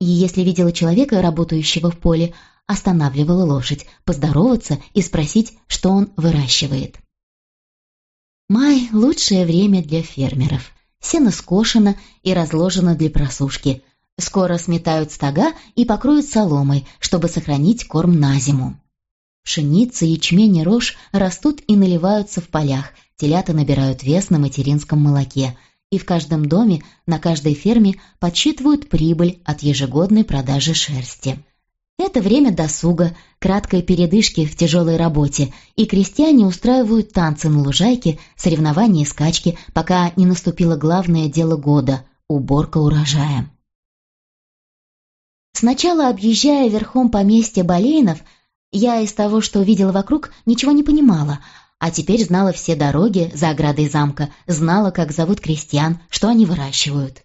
и если видела человека, работающего в поле, останавливала лошадь, поздороваться и спросить, что он выращивает. Май – лучшее время для фермеров. Сено скошено и разложено для просушки. Скоро сметают стога и покроют соломой, чтобы сохранить корм на зиму. Пшеница, ячмень и рожь растут и наливаются в полях, телята набирают вес на материнском молоке, и в каждом доме, на каждой ферме подсчитывают прибыль от ежегодной продажи шерсти. Это время досуга, краткой передышки в тяжелой работе, и крестьяне устраивают танцы на лужайке, соревнования и скачки, пока не наступило главное дело года – уборка урожая. Сначала, объезжая верхом поместье Болейнов, я из того, что видела вокруг, ничего не понимала, а теперь знала все дороги за оградой замка, знала, как зовут крестьян, что они выращивают.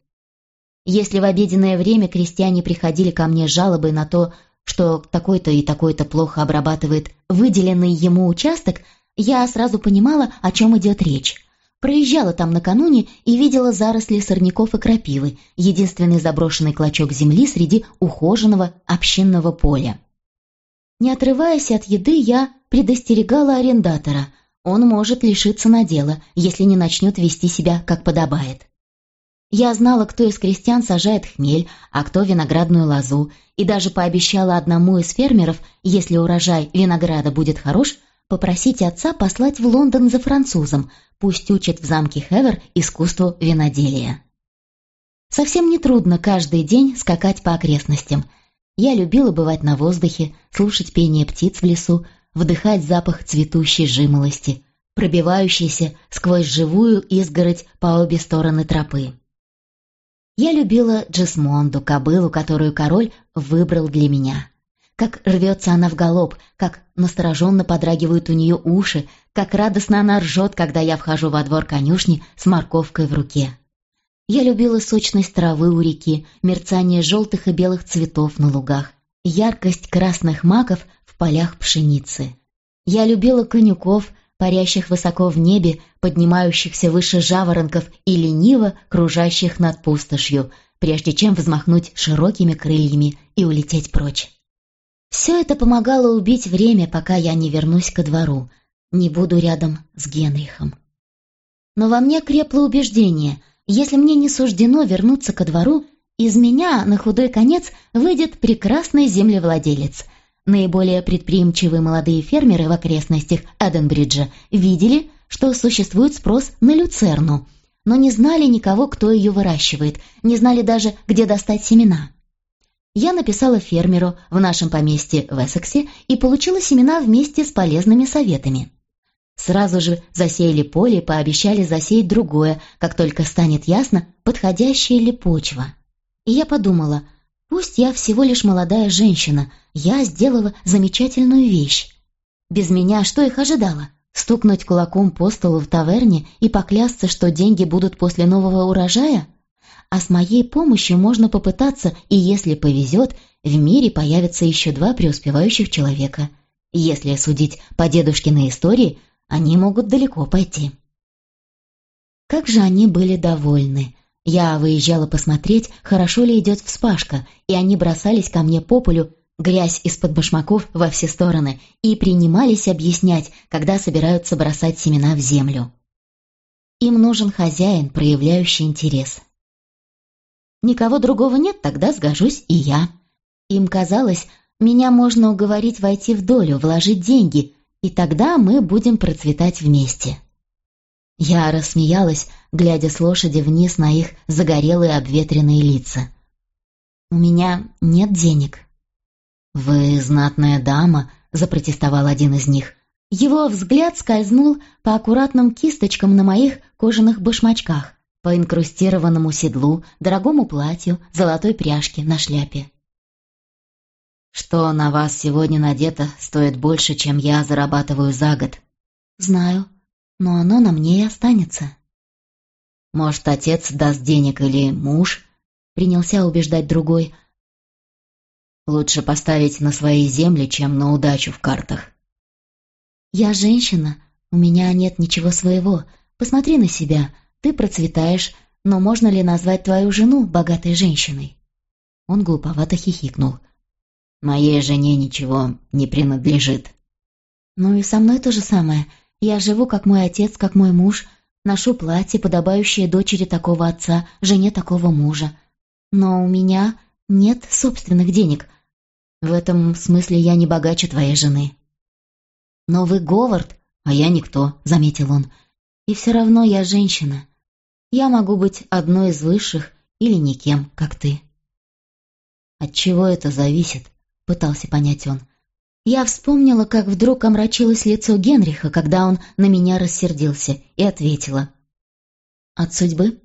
Если в обеденное время крестьяне приходили ко мне с жалобой на то, что такой-то и такой-то плохо обрабатывает выделенный ему участок, я сразу понимала, о чем идет речь. Проезжала там накануне и видела заросли сорняков и крапивы, единственный заброшенный клочок земли среди ухоженного общинного поля. Не отрываясь от еды, я предостерегала арендатора. Он может лишиться надела, если не начнет вести себя как подобает. Я знала, кто из крестьян сажает хмель, а кто виноградную лозу, и даже пообещала одному из фермеров, если урожай винограда будет хорош, попросить отца послать в Лондон за французом, пусть учит в замке Хевер искусству виноделия. Совсем нетрудно каждый день скакать по окрестностям. Я любила бывать на воздухе, слушать пение птиц в лесу, вдыхать запах цветущей жимолости, пробивающейся сквозь живую изгородь по обе стороны тропы. Я любила Джесмонду, кобылу, которую король выбрал для меня. Как рвется она в галоп, как настороженно подрагивают у нее уши, как радостно она ржет, когда я вхожу во двор конюшни с морковкой в руке. Я любила сочность травы у реки, мерцание желтых и белых цветов на лугах, яркость красных маков в полях пшеницы. Я любила конюков, парящих высоко в небе, поднимающихся выше жаворонков и лениво кружащих над пустошью, прежде чем взмахнуть широкими крыльями и улететь прочь. Все это помогало убить время, пока я не вернусь ко двору, не буду рядом с Генрихом. Но во мне крепло убеждение, если мне не суждено вернуться ко двору, из меня на худой конец выйдет прекрасный землевладелец — Наиболее предприимчивые молодые фермеры в окрестностях Эденбриджа видели, что существует спрос на люцерну, но не знали никого, кто ее выращивает, не знали даже, где достать семена. Я написала фермеру в нашем поместье в Эссексе и получила семена вместе с полезными советами. Сразу же засеяли поле и пообещали засеять другое, как только станет ясно, подходящая ли почва. И я подумала – Пусть я всего лишь молодая женщина, я сделала замечательную вещь. Без меня что их ожидало? Стукнуть кулаком по столу в таверне и поклясться, что деньги будут после нового урожая? А с моей помощью можно попытаться, и если повезет, в мире появятся еще два преуспевающих человека. Если судить по дедушкиной истории, они могут далеко пойти. Как же они были довольны. Я выезжала посмотреть, хорошо ли идет вспашка, и они бросались ко мне по полю, грязь из-под башмаков во все стороны, и принимались объяснять, когда собираются бросать семена в землю. Им нужен хозяин, проявляющий интерес. Никого другого нет, тогда сгожусь и я. Им казалось, меня можно уговорить войти в долю, вложить деньги, и тогда мы будем процветать вместе. Я рассмеялась, глядя с лошади вниз на их загорелые обветренные лица. «У меня нет денег». «Вы знатная дама», — запротестовал один из них. Его взгляд скользнул по аккуратным кисточкам на моих кожаных башмачках, по инкрустированному седлу, дорогому платью, золотой пряжке на шляпе. «Что на вас сегодня надето, стоит больше, чем я зарабатываю за год». «Знаю», но оно на мне и останется. Может, отец даст денег или муж, принялся убеждать другой. Лучше поставить на свои земли, чем на удачу в картах. Я женщина, у меня нет ничего своего. Посмотри на себя, ты процветаешь, но можно ли назвать твою жену богатой женщиной? Он глуповато хихикнул. Моей жене ничего не принадлежит. Ну и со мной то же самое — я живу, как мой отец, как мой муж, ношу платье, подобающее дочери такого отца, жене такого мужа. Но у меня нет собственных денег. В этом смысле я не богаче твоей жены. Но вы Говард, а я никто, — заметил он. И все равно я женщина. Я могу быть одной из высших или никем, как ты. От чего это зависит? — пытался понять он. Я вспомнила, как вдруг омрачилось лицо Генриха, когда он на меня рассердился, и ответила. «От судьбы?»